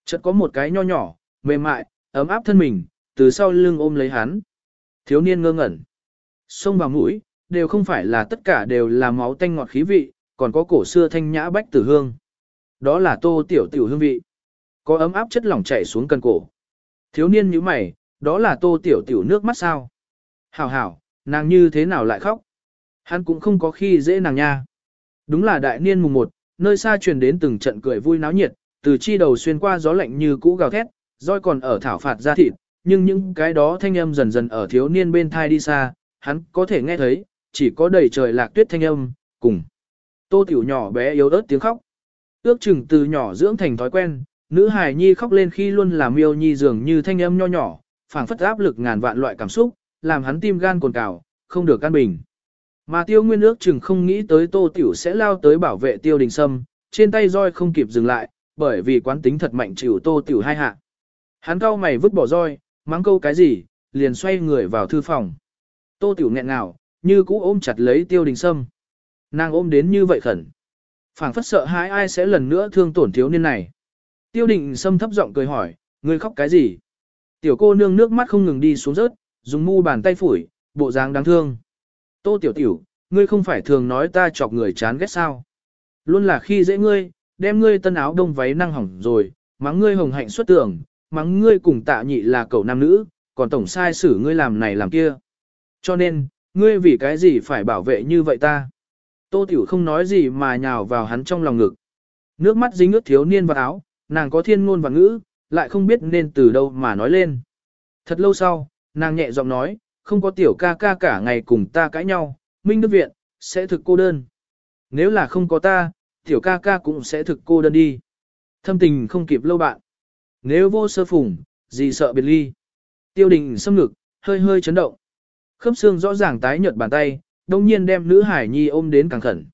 Chợt có một cái nho nhỏ, mềm mại, ấm áp thân mình, từ sau lưng ôm lấy hắn. Thiếu niên ngơ ngẩn. Xông vào mũi, đều không phải là tất cả đều là máu tanh ngọt khí vị, còn có cổ xưa thanh nhã bách tử hương. Đó là tô tiểu tiểu hương vị. Có ấm áp chất lỏng chảy xuống cần cổ. Thiếu niên như mày, đó là tô tiểu tiểu nước mắt sao. Hảo hảo, nàng như thế nào lại khóc. Hắn cũng không có khi dễ nàng nha. Đúng là đại niên mùng một, nơi xa truyền đến từng trận cười vui náo nhiệt, từ chi đầu xuyên qua gió lạnh như cũ gào thét, roi còn ở thảo phạt ra thịt, nhưng những cái đó thanh âm dần dần ở thiếu niên bên thai đi xa, hắn có thể nghe thấy, chỉ có đầy trời lạc tuyết thanh âm, cùng. Tô tiểu nhỏ bé yếu ớt tiếng khóc. Ước chừng từ nhỏ dưỡng thành thói quen, nữ hài nhi khóc lên khi luôn làm miêu nhi dường như thanh âm nho nhỏ, phảng phất áp lực ngàn vạn loại cảm xúc, làm hắn tim gan cồn cào, không được căn bình. Mà tiêu nguyên ước chừng không nghĩ tới tô tiểu sẽ lao tới bảo vệ tiêu đình sâm, trên tay roi không kịp dừng lại, bởi vì quán tính thật mạnh chịu tô tiểu hai hạ. Hắn cau mày vứt bỏ roi, mắng câu cái gì, liền xoay người vào thư phòng. Tô tiểu nghẹn ngào, như cũ ôm chặt lấy tiêu đình sâm. Nàng ôm đến như vậy khẩn. phảng phất sợ hãi ai sẽ lần nữa thương tổn thiếu niên này. Tiêu định sâm thấp giọng cười hỏi, ngươi khóc cái gì? Tiểu cô nương nước mắt không ngừng đi xuống rớt, dùng mu bàn tay phủi, bộ dáng đáng thương. Tô tiểu tiểu, ngươi không phải thường nói ta chọc người chán ghét sao? Luôn là khi dễ ngươi, đem ngươi tân áo đông váy năng hỏng rồi, mắng ngươi hồng hạnh xuất tưởng, mắng ngươi cùng tạ nhị là cậu nam nữ, còn tổng sai xử ngươi làm này làm kia. Cho nên, ngươi vì cái gì phải bảo vệ như vậy ta? Tô Tiểu không nói gì mà nhào vào hắn trong lòng ngực. Nước mắt dính ướt thiếu niên vào áo, nàng có thiên ngôn và ngữ, lại không biết nên từ đâu mà nói lên. Thật lâu sau, nàng nhẹ giọng nói, không có tiểu ca ca cả ngày cùng ta cãi nhau, Minh Đức Viện, sẽ thực cô đơn. Nếu là không có ta, tiểu ca ca cũng sẽ thực cô đơn đi. Thâm tình không kịp lâu bạn. Nếu vô sơ phùng, gì sợ biệt ly. Tiêu đình xâm ngực, hơi hơi chấn động. Khớp xương rõ ràng tái nhợt bàn tay, đồng nhiên đem nữ hải nhi ôm đến càng khẩn.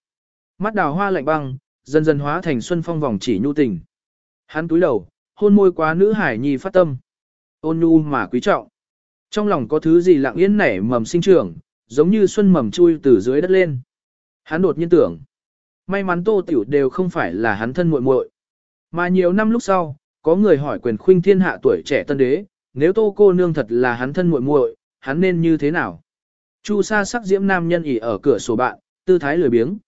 Mắt đào hoa lạnh băng, dần dần hóa thành xuân phong vòng chỉ nhu tình. Hắn túi đầu, hôn môi quá nữ hải nhi phát tâm. Ôn nhu mà quý trọng. Trong lòng có thứ gì lặng yên nảy mầm sinh trưởng, giống như xuân mầm chui từ dưới đất lên. Hắn đột nhiên tưởng. May mắn tô tiểu đều không phải là hắn thân muội muội Mà nhiều năm lúc sau, có người hỏi quyền khuynh thiên hạ tuổi trẻ tân đế, nếu tô cô nương thật là hắn thân muội muội hắn nên như thế nào? Chu sa sắc diễm nam nhân ỉ ở cửa sổ bạn, tư thái lười biếng.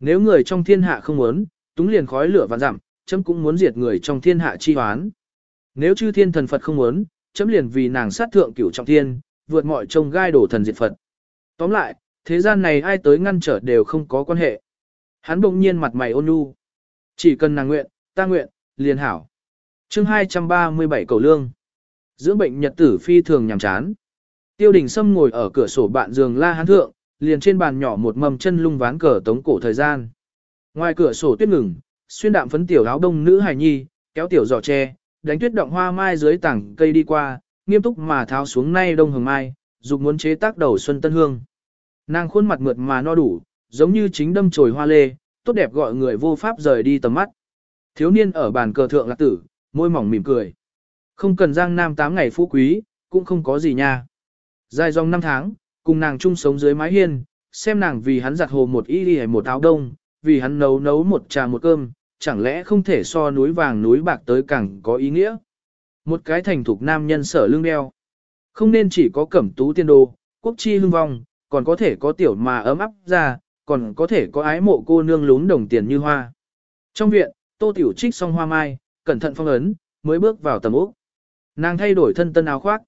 Nếu người trong thiên hạ không muốn, túng liền khói lửa và giảm chấm cũng muốn diệt người trong thiên hạ chi hoán. Nếu chư thiên thần Phật không muốn, chấm liền vì nàng sát thượng cửu trọng thiên, vượt mọi trông gai đổ thần diệt Phật. Tóm lại, thế gian này ai tới ngăn trở đều không có quan hệ. Hắn bỗng nhiên mặt mày ôn nhu. Chỉ cần nàng nguyện, ta nguyện, liền hảo. chương 237 cầu lương. Dưỡng bệnh nhật tử phi thường nhàm chán. Tiêu đình Sâm ngồi ở cửa sổ bạn giường la hán thượng, liền trên bàn nhỏ một mầm chân lung ván cờ tống cổ thời gian. Ngoài cửa sổ tuyết ngừng, xuyên đạm phấn tiểu áo đông nữ hài nhi, kéo tiểu giỏ tre, đánh tuyết động hoa mai dưới tảng cây đi qua, nghiêm túc mà tháo xuống nay đông hồng mai, dục muốn chế tác đầu xuân tân hương. Nàng khuôn mặt mượt mà no đủ, giống như chính đâm chồi hoa lê, tốt đẹp gọi người vô pháp rời đi tầm mắt. Thiếu niên ở bàn cờ thượng lạc tử, môi mỏng mỉm cười. Không cần giang nam tám ngày phú quý, cũng không có gì nha. Dài dòng năm tháng, cùng nàng chung sống dưới mái hiên, xem nàng vì hắn giặt hồ một y đi một áo đông, vì hắn nấu nấu một trà một cơm, chẳng lẽ không thể so núi vàng núi bạc tới càng có ý nghĩa. Một cái thành thục nam nhân sở lương đeo. Không nên chỉ có cẩm tú tiên đồ, quốc chi hưng vong, còn có thể có tiểu mà ấm áp ra, còn có thể có ái mộ cô nương lún đồng tiền như hoa. Trong viện, tô tiểu trích xong hoa mai, cẩn thận phong ấn, mới bước vào tầm ốc. Nàng thay đổi thân tân áo khoác.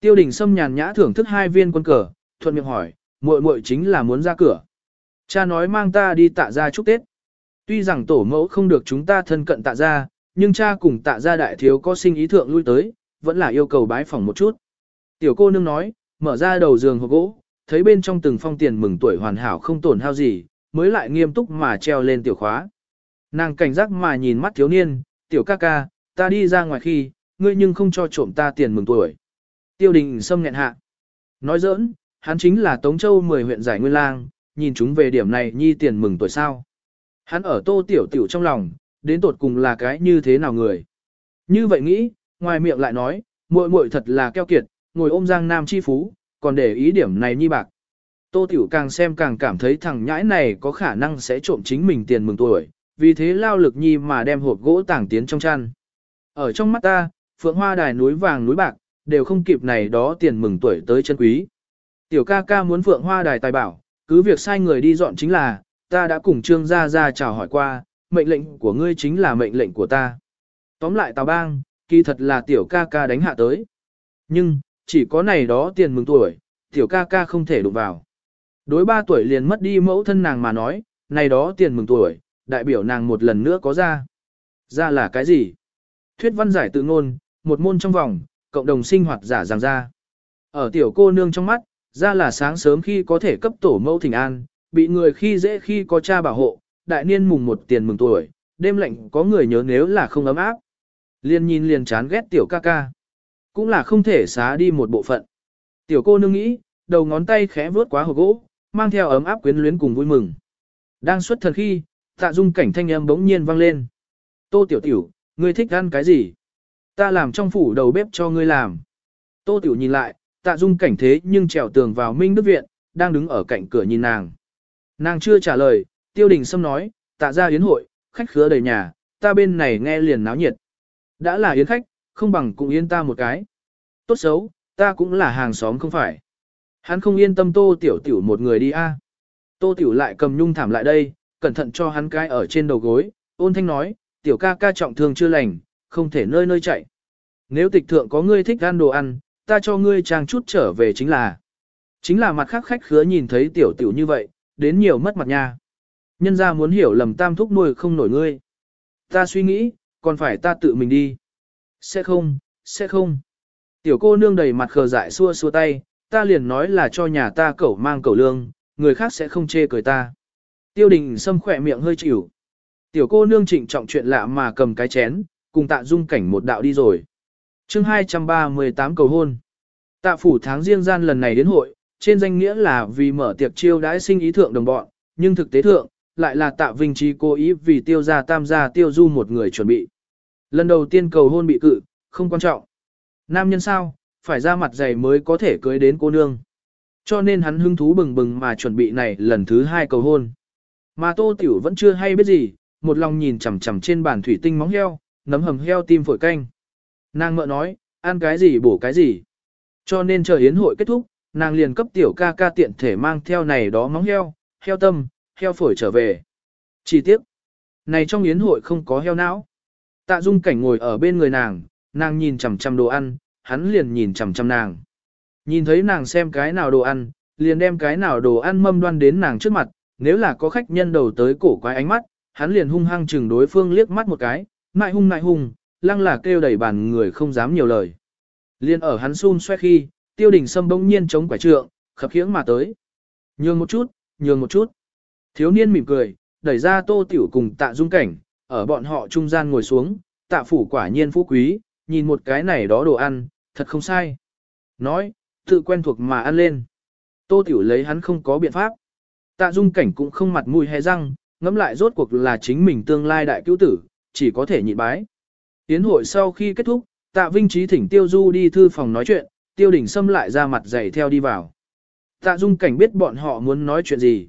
Tiêu đình xâm nhàn nhã thưởng thức hai viên quân cờ, thuận miệng hỏi, muội muội chính là muốn ra cửa. Cha nói mang ta đi tạ ra chúc Tết. Tuy rằng tổ mẫu không được chúng ta thân cận tạ ra, nhưng cha cùng tạ ra đại thiếu có sinh ý thượng lui tới, vẫn là yêu cầu bái phỏng một chút. Tiểu cô nương nói, mở ra đầu giường hộp gỗ, thấy bên trong từng phong tiền mừng tuổi hoàn hảo không tổn hao gì, mới lại nghiêm túc mà treo lên tiểu khóa. Nàng cảnh giác mà nhìn mắt thiếu niên, tiểu ca ca, ta đi ra ngoài khi, ngươi nhưng không cho trộm ta tiền mừng tuổi. Tiêu đình xâm nghẹn hạ. Nói giỡn, hắn chính là Tống Châu 10 huyện giải nguyên lang, nhìn chúng về điểm này nhi tiền mừng tuổi sao. Hắn ở tô tiểu tiểu trong lòng, đến tột cùng là cái như thế nào người. Như vậy nghĩ, ngoài miệng lại nói, muội muội thật là keo kiệt, ngồi ôm giang nam chi phú, còn để ý điểm này nhi bạc. Tô tiểu càng xem càng cảm thấy thằng nhãi này có khả năng sẽ trộm chính mình tiền mừng tuổi, vì thế lao lực nhi mà đem hộp gỗ tảng tiến trong chăn. Ở trong mắt ta, phượng hoa đài núi vàng núi bạc, đều không kịp này đó tiền mừng tuổi tới chân quý. Tiểu ca ca muốn phượng hoa đài tài bảo, cứ việc sai người đi dọn chính là, ta đã cùng trương gia gia chào hỏi qua, mệnh lệnh của ngươi chính là mệnh lệnh của ta. Tóm lại tào bang, kỳ thật là tiểu ca ca đánh hạ tới. Nhưng, chỉ có này đó tiền mừng tuổi, tiểu ca ca không thể đụng vào. Đối ba tuổi liền mất đi mẫu thân nàng mà nói, này đó tiền mừng tuổi, đại biểu nàng một lần nữa có ra. Ra là cái gì? Thuyết văn giải tự ngôn, một môn trong vòng, cộng đồng sinh hoạt giả ràng ra. Ở tiểu cô nương trong mắt, ra là sáng sớm khi có thể cấp tổ mẫu thỉnh an, bị người khi dễ khi có cha bảo hộ, đại niên mùng một tiền mừng tuổi, đêm lạnh có người nhớ nếu là không ấm áp. Liên nhìn liền chán ghét tiểu ca ca. Cũng là không thể xá đi một bộ phận. Tiểu cô nương nghĩ, đầu ngón tay khẽ vướt quá hộp gỗ, mang theo ấm áp quyến luyến cùng vui mừng. Đang xuất thần khi, tạ dung cảnh thanh âm bỗng nhiên vang lên. Tô tiểu tiểu, ngươi thích ăn cái gì? Ta làm trong phủ đầu bếp cho ngươi làm. Tô tiểu nhìn lại, tạ dung cảnh thế nhưng trèo tường vào Minh Đức Viện, đang đứng ở cạnh cửa nhìn nàng. Nàng chưa trả lời, tiêu đình sâm nói, tạ ra yến hội, khách khứa đầy nhà, ta bên này nghe liền náo nhiệt. Đã là yến khách, không bằng cũng yên ta một cái. Tốt xấu, ta cũng là hàng xóm không phải. Hắn không yên tâm tô tiểu tiểu một người đi a. Tô tiểu lại cầm nhung thảm lại đây, cẩn thận cho hắn cái ở trên đầu gối, ôn thanh nói, tiểu ca ca trọng thương chưa lành, không thể nơi nơi chạy. Nếu tịch thượng có ngươi thích ăn đồ ăn, ta cho ngươi trang chút trở về chính là. Chính là mặt khác khách khứa nhìn thấy tiểu tiểu như vậy, đến nhiều mất mặt nha. Nhân ra muốn hiểu lầm tam thúc nuôi không nổi ngươi. Ta suy nghĩ, còn phải ta tự mình đi. Sẽ không, sẽ không. Tiểu cô nương đầy mặt khờ dại xua xua tay, ta liền nói là cho nhà ta cẩu mang cẩu lương, người khác sẽ không chê cười ta. Tiêu đình xâm khỏe miệng hơi chịu. Tiểu cô nương trịnh trọng chuyện lạ mà cầm cái chén, cùng tạ dung cảnh một đạo đi rồi. chương 238 cầu hôn. Tạ phủ tháng riêng gian lần này đến hội, trên danh nghĩa là vì mở tiệc chiêu đãi sinh ý thượng đồng bọn, nhưng thực tế thượng, lại là tạ vinh trí cố ý vì tiêu gia tam gia tiêu du một người chuẩn bị. Lần đầu tiên cầu hôn bị cự, không quan trọng. Nam nhân sao, phải ra mặt dày mới có thể cưới đến cô nương. Cho nên hắn hứng thú bừng bừng mà chuẩn bị này lần thứ hai cầu hôn. Mà tô tiểu vẫn chưa hay biết gì, một lòng nhìn chằm chằm trên bàn thủy tinh móng heo, nấm hầm heo tim phổi canh. Nàng mợ nói, ăn cái gì bổ cái gì. Cho nên chờ yến hội kết thúc, nàng liền cấp tiểu ca ca tiện thể mang theo này đó móng heo, heo tâm, heo phổi trở về. Chỉ tiếc, này trong yến hội không có heo não. Tạ dung cảnh ngồi ở bên người nàng, nàng nhìn chằm chằm đồ ăn, hắn liền nhìn chằm chằm nàng. Nhìn thấy nàng xem cái nào đồ ăn, liền đem cái nào đồ ăn mâm đoan đến nàng trước mặt, nếu là có khách nhân đầu tới cổ quái ánh mắt, hắn liền hung hăng chừng đối phương liếc mắt một cái, mại hung mại hung, lăng là kêu đẩy bàn người không dám nhiều lời. Liên ở hắn xun xoe khi, tiêu đình sâm bỗng nhiên chống quả trượng, khập khiễng mà tới. Nhường một chút, nhường một chút. Thiếu niên mỉm cười, đẩy ra tô tiểu cùng tạ dung cảnh, ở bọn họ trung gian ngồi xuống, tạ phủ quả nhiên phú quý, nhìn một cái này đó đồ ăn, thật không sai. Nói, tự quen thuộc mà ăn lên. Tô tiểu lấy hắn không có biện pháp. Tạ dung cảnh cũng không mặt mũi hé răng, ngẫm lại rốt cuộc là chính mình tương lai đại cứu tử, chỉ có thể nhịn bái. Tiến hội sau khi kết thúc, tạ vinh trí thỉnh tiêu du đi thư phòng nói chuyện, tiêu đỉnh xâm lại ra mặt dày theo đi vào. Tạ dung cảnh biết bọn họ muốn nói chuyện gì.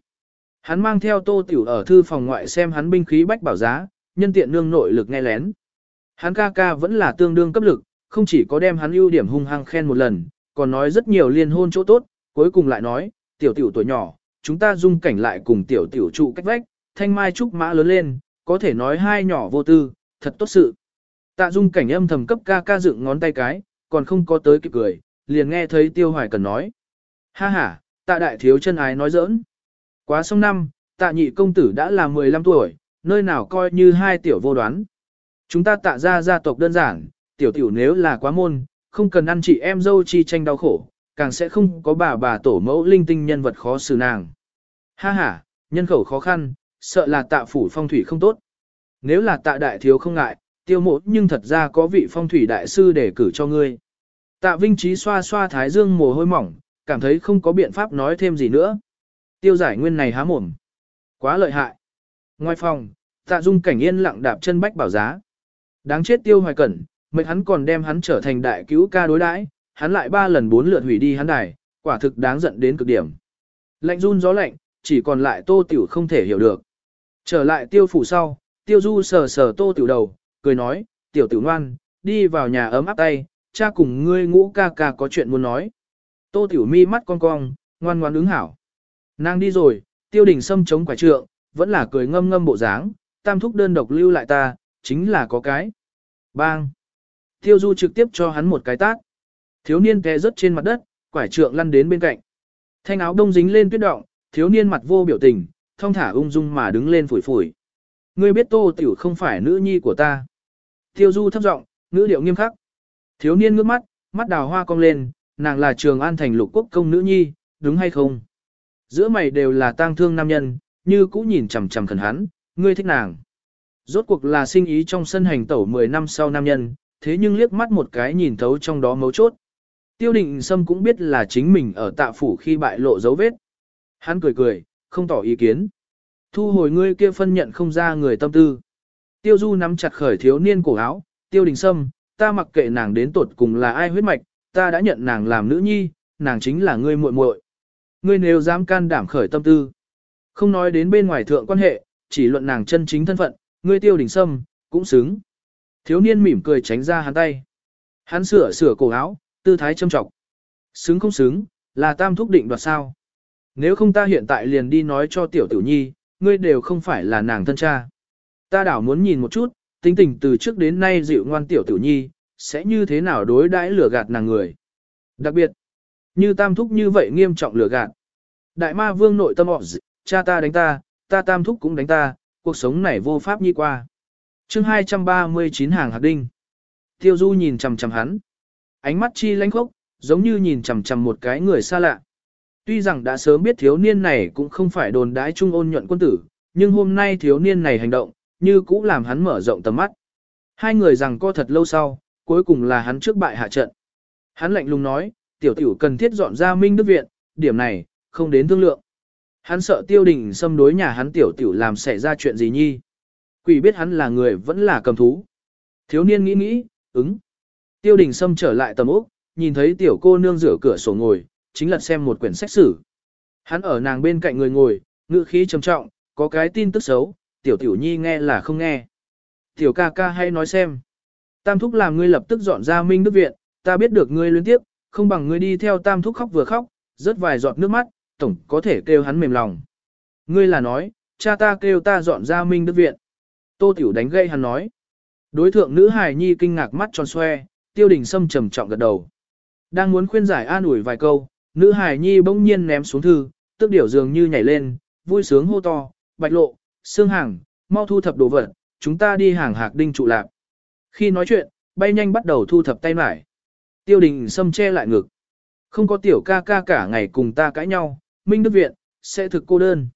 Hắn mang theo tô tiểu ở thư phòng ngoại xem hắn binh khí bách bảo giá, nhân tiện nương nội lực nghe lén. Hắn ca ca vẫn là tương đương cấp lực, không chỉ có đem hắn ưu điểm hung hăng khen một lần, còn nói rất nhiều liên hôn chỗ tốt, cuối cùng lại nói, tiểu tiểu tuổi nhỏ, chúng ta dung cảnh lại cùng tiểu tiểu trụ cách vách, thanh mai trúc mã lớn lên, có thể nói hai nhỏ vô tư, thật tốt sự. Tạ dung cảnh âm thầm cấp ca ca dựng ngón tay cái, còn không có tới kịp cười, liền nghe thấy tiêu hoài cần nói. Ha ha, tạ đại thiếu chân ái nói giỡn. Quá sông năm, tạ nhị công tử đã là 15 tuổi, nơi nào coi như hai tiểu vô đoán. Chúng ta tạ ra gia tộc đơn giản, tiểu tiểu nếu là quá môn, không cần ăn chị em dâu chi tranh đau khổ, càng sẽ không có bà bà tổ mẫu linh tinh nhân vật khó xử nàng. Ha ha, nhân khẩu khó khăn, sợ là tạ phủ phong thủy không tốt. Nếu là tạ đại thiếu không ngại, tiêu mộ nhưng thật ra có vị phong thủy đại sư để cử cho ngươi. Tạ Vinh Trí xoa xoa thái dương mồ hôi mỏng, cảm thấy không có biện pháp nói thêm gì nữa. Tiêu giải nguyên này há mồm. Quá lợi hại. Ngoài phòng, tạ dung cảnh yên lặng đạp chân bách bảo giá. Đáng chết tiêu hoài cẩn, mệnh hắn còn đem hắn trở thành đại cứu ca đối đãi, hắn lại ba lần bốn lượt hủy đi hắn đài, quả thực đáng giận đến cực điểm. Lạnh run gió lạnh, chỉ còn lại tô tiểu không thể hiểu được. Trở lại tiêu phủ sau, tiêu du sờ sờ tô tiểu đầu, cười nói, tiểu tiểu ngoan, đi vào nhà ấm áp tay, cha cùng ngươi ngũ ca ca có chuyện muốn nói. Tô Tiểu Mi mắt cong cong, ngoan ngoan ứng hảo. Nàng đi rồi, tiêu đình sâm chống quả trượng, vẫn là cười ngâm ngâm bộ dáng, tam thúc đơn độc lưu lại ta, chính là có cái. Bang! Tiêu du trực tiếp cho hắn một cái tát. Thiếu niên té rớt trên mặt đất, quải trượng lăn đến bên cạnh. Thanh áo đông dính lên tuyết động, thiếu niên mặt vô biểu tình, thong thả ung dung mà đứng lên phủi phủi. Ngươi biết tô tiểu không phải nữ nhi của ta. Tiêu du thấp giọng, ngữ điệu nghiêm khắc. Thiếu niên ngước mắt, mắt đào hoa cong lên, nàng là trường an thành lục quốc công nữ nhi, đúng hay không? Giữa mày đều là tang thương nam nhân, như cũ nhìn chằm chằm khẩn hắn, ngươi thích nàng. Rốt cuộc là sinh ý trong sân hành tẩu 10 năm sau nam nhân, thế nhưng liếc mắt một cái nhìn thấu trong đó mấu chốt. Tiêu định Sâm cũng biết là chính mình ở tạ phủ khi bại lộ dấu vết. Hắn cười cười, không tỏ ý kiến. Thu hồi ngươi kia phân nhận không ra người tâm tư. Tiêu Du nắm chặt khởi thiếu niên cổ áo, Tiêu Đình Sâm, ta mặc kệ nàng đến tột cùng là ai huyết mạch, ta đã nhận nàng làm nữ nhi, nàng chính là ngươi muội muội. Ngươi nếu dám can đảm khởi tâm tư, không nói đến bên ngoài thượng quan hệ, chỉ luận nàng chân chính thân phận, ngươi Tiêu Đình Sâm, cũng xứng. Thiếu niên mỉm cười tránh ra hắn tay. Hắn sửa sửa cổ áo, tư thái châm trọng. Xứng không xứng, là tam thúc định đoạt sao. Nếu không ta hiện tại liền đi nói cho tiểu tiểu nhi, ngươi đều không phải là nàng thân cha. Ta đảo muốn nhìn một chút, tính tình từ trước đến nay dịu ngoan tiểu tiểu nhi, sẽ như thế nào đối đãi lừa gạt nàng người. Đặc biệt, như tam thúc như vậy nghiêm trọng lừa gạt. Đại ma vương nội tâm họ cha ta đánh ta, ta tam thúc cũng đánh ta, cuộc sống này vô pháp nhi qua. chương 239 hàng hạt đinh. Tiêu du nhìn chằm chằm hắn. Ánh mắt chi lánh khốc, giống như nhìn chằm chằm một cái người xa lạ. Tuy rằng đã sớm biết thiếu niên này cũng không phải đồn đái trung ôn nhuận quân tử, nhưng hôm nay thiếu niên này hành động, như cũ làm hắn mở rộng tầm mắt. Hai người rằng co thật lâu sau, cuối cùng là hắn trước bại hạ trận. Hắn lạnh lùng nói, tiểu tiểu cần thiết dọn ra Minh Đức Viện, điểm này, không đến thương lượng. Hắn sợ tiêu đình xâm đối nhà hắn tiểu tiểu làm xảy ra chuyện gì nhi. Quỷ biết hắn là người vẫn là cầm thú. Thiếu niên nghĩ nghĩ, ứng. Tiêu đình xâm trở lại tầm ốc, nhìn thấy tiểu cô nương rửa cửa sổ ngồi, chính là xem một quyển sách sử. Hắn ở nàng bên cạnh người ngồi, ngữ khí trầm trọng, có cái tin tức xấu, tiểu tiểu nhi nghe là không nghe. Tiểu ca ca hay nói xem. Tam thúc làm ngươi lập tức dọn ra Minh Đức Viện, ta biết được ngươi liên tiếp, không bằng ngươi đi theo tam thúc khóc vừa khóc, rớt vài giọt nước mắt, tổng có thể kêu hắn mềm lòng. Ngươi là nói, cha ta kêu ta dọn ra Minh Đức Viện. Tô Tiểu đánh gây hắn nói. Đối thượng nữ hài nhi kinh ngạc mắt tròn xoe, tiêu đình sâm trầm trọng gật đầu. Đang muốn khuyên giải an ủi vài câu, nữ hài nhi bỗng nhiên ném xuống thư, tức điểu dường như nhảy lên, vui sướng hô to, bạch lộ, Sương hàng, mau thu thập đồ vật, chúng ta đi hàng hạc đinh trụ lạc. Khi nói chuyện, bay nhanh bắt đầu thu thập tay mải. Tiêu đình xâm che lại ngực. Không có tiểu ca ca cả ngày cùng ta cãi nhau, Minh Đức Viện, sẽ thực cô đơn.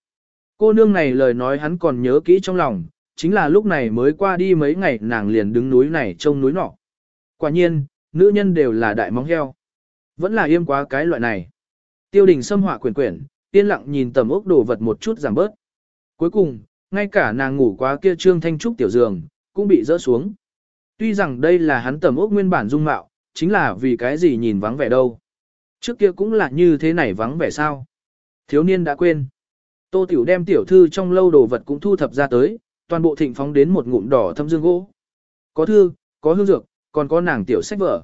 Cô nương này lời nói hắn còn nhớ kỹ trong lòng, chính là lúc này mới qua đi mấy ngày nàng liền đứng núi này trông núi nọ. Quả nhiên, nữ nhân đều là đại móng heo. Vẫn là yêm quá cái loại này. Tiêu đình xâm họa quyển quyển, yên lặng nhìn tầm ốc đồ vật một chút giảm bớt. Cuối cùng, ngay cả nàng ngủ quá kia trương thanh trúc tiểu giường, cũng bị rỡ xuống. Tuy rằng đây là hắn tầm ốc nguyên bản dung mạo, chính là vì cái gì nhìn vắng vẻ đâu. Trước kia cũng là như thế này vắng vẻ sao. Thiếu niên đã quên. Tô Tiểu đem tiểu thư trong lâu đồ vật cũng thu thập ra tới, toàn bộ thịnh phóng đến một ngụm đỏ thâm dương gỗ. Có thư, có hương dược, còn có nàng tiểu sách vở.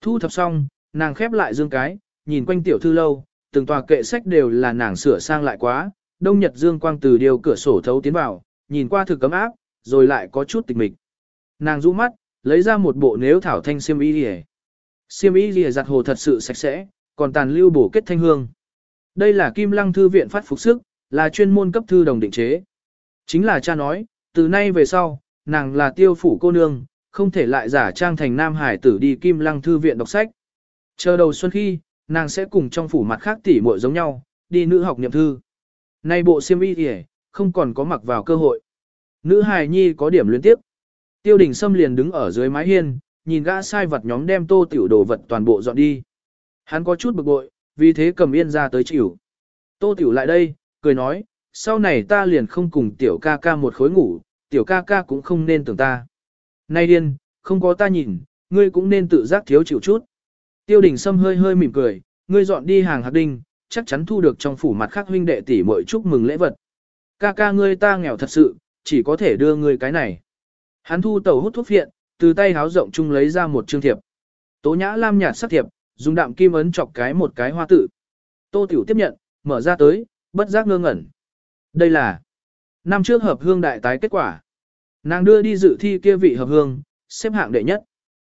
Thu thập xong, nàng khép lại dương cái, nhìn quanh tiểu thư lâu, từng tòa kệ sách đều là nàng sửa sang lại quá, đông nhật dương quang từ điều cửa sổ thấu tiến vào, nhìn qua thực cấm áp, rồi lại có chút tịch mịch. Nàng rũ mắt, lấy ra một bộ nếu thảo thanh xiêm y lìa. Xiêm y lìa giặt hồ thật sự sạch sẽ, còn tàn lưu bổ kết thanh hương. Đây là kim lăng thư viện phát phục sức, là chuyên môn cấp thư đồng định chế. Chính là cha nói, từ nay về sau, nàng là tiêu phủ cô nương, không thể lại giả trang thành nam hải tử đi kim lăng thư viện đọc sách. Chờ đầu xuân khi, nàng sẽ cùng trong phủ mặt khác tỉ muội giống nhau, đi nữ học nhậm thư. Nay bộ xiêm y thì không còn có mặc vào cơ hội. Nữ hài nhi có điểm liên tiếp. Tiêu đình Sâm liền đứng ở dưới mái hiên, nhìn gã sai vật nhóm đem tô tiểu đồ vật toàn bộ dọn đi. Hắn có chút bực bội, vì thế cầm yên ra tới chịu. Tô tiểu lại đây, cười nói, sau này ta liền không cùng tiểu ca ca một khối ngủ, tiểu ca ca cũng không nên tưởng ta. Nay điên, không có ta nhìn, ngươi cũng nên tự giác thiếu chịu chút. Tiêu đình Sâm hơi hơi mỉm cười, ngươi dọn đi hàng hạt đinh, chắc chắn thu được trong phủ mặt khác huynh đệ tỷ muội chúc mừng lễ vật. Ca ca ngươi ta nghèo thật sự, chỉ có thể đưa ngươi cái này. Hắn thu tàu hút thuốc phiện, từ tay háo rộng chung lấy ra một chương thiệp. Tố nhã lam nhạt sắc thiệp, dùng đạm kim ấn chọc cái một cái hoa tự. Tô Tiểu tiếp nhận, mở ra tới, bất giác ngơ ngẩn. Đây là năm trước hợp hương đại tái kết quả. Nàng đưa đi dự thi kia vị hợp hương, xếp hạng đệ nhất.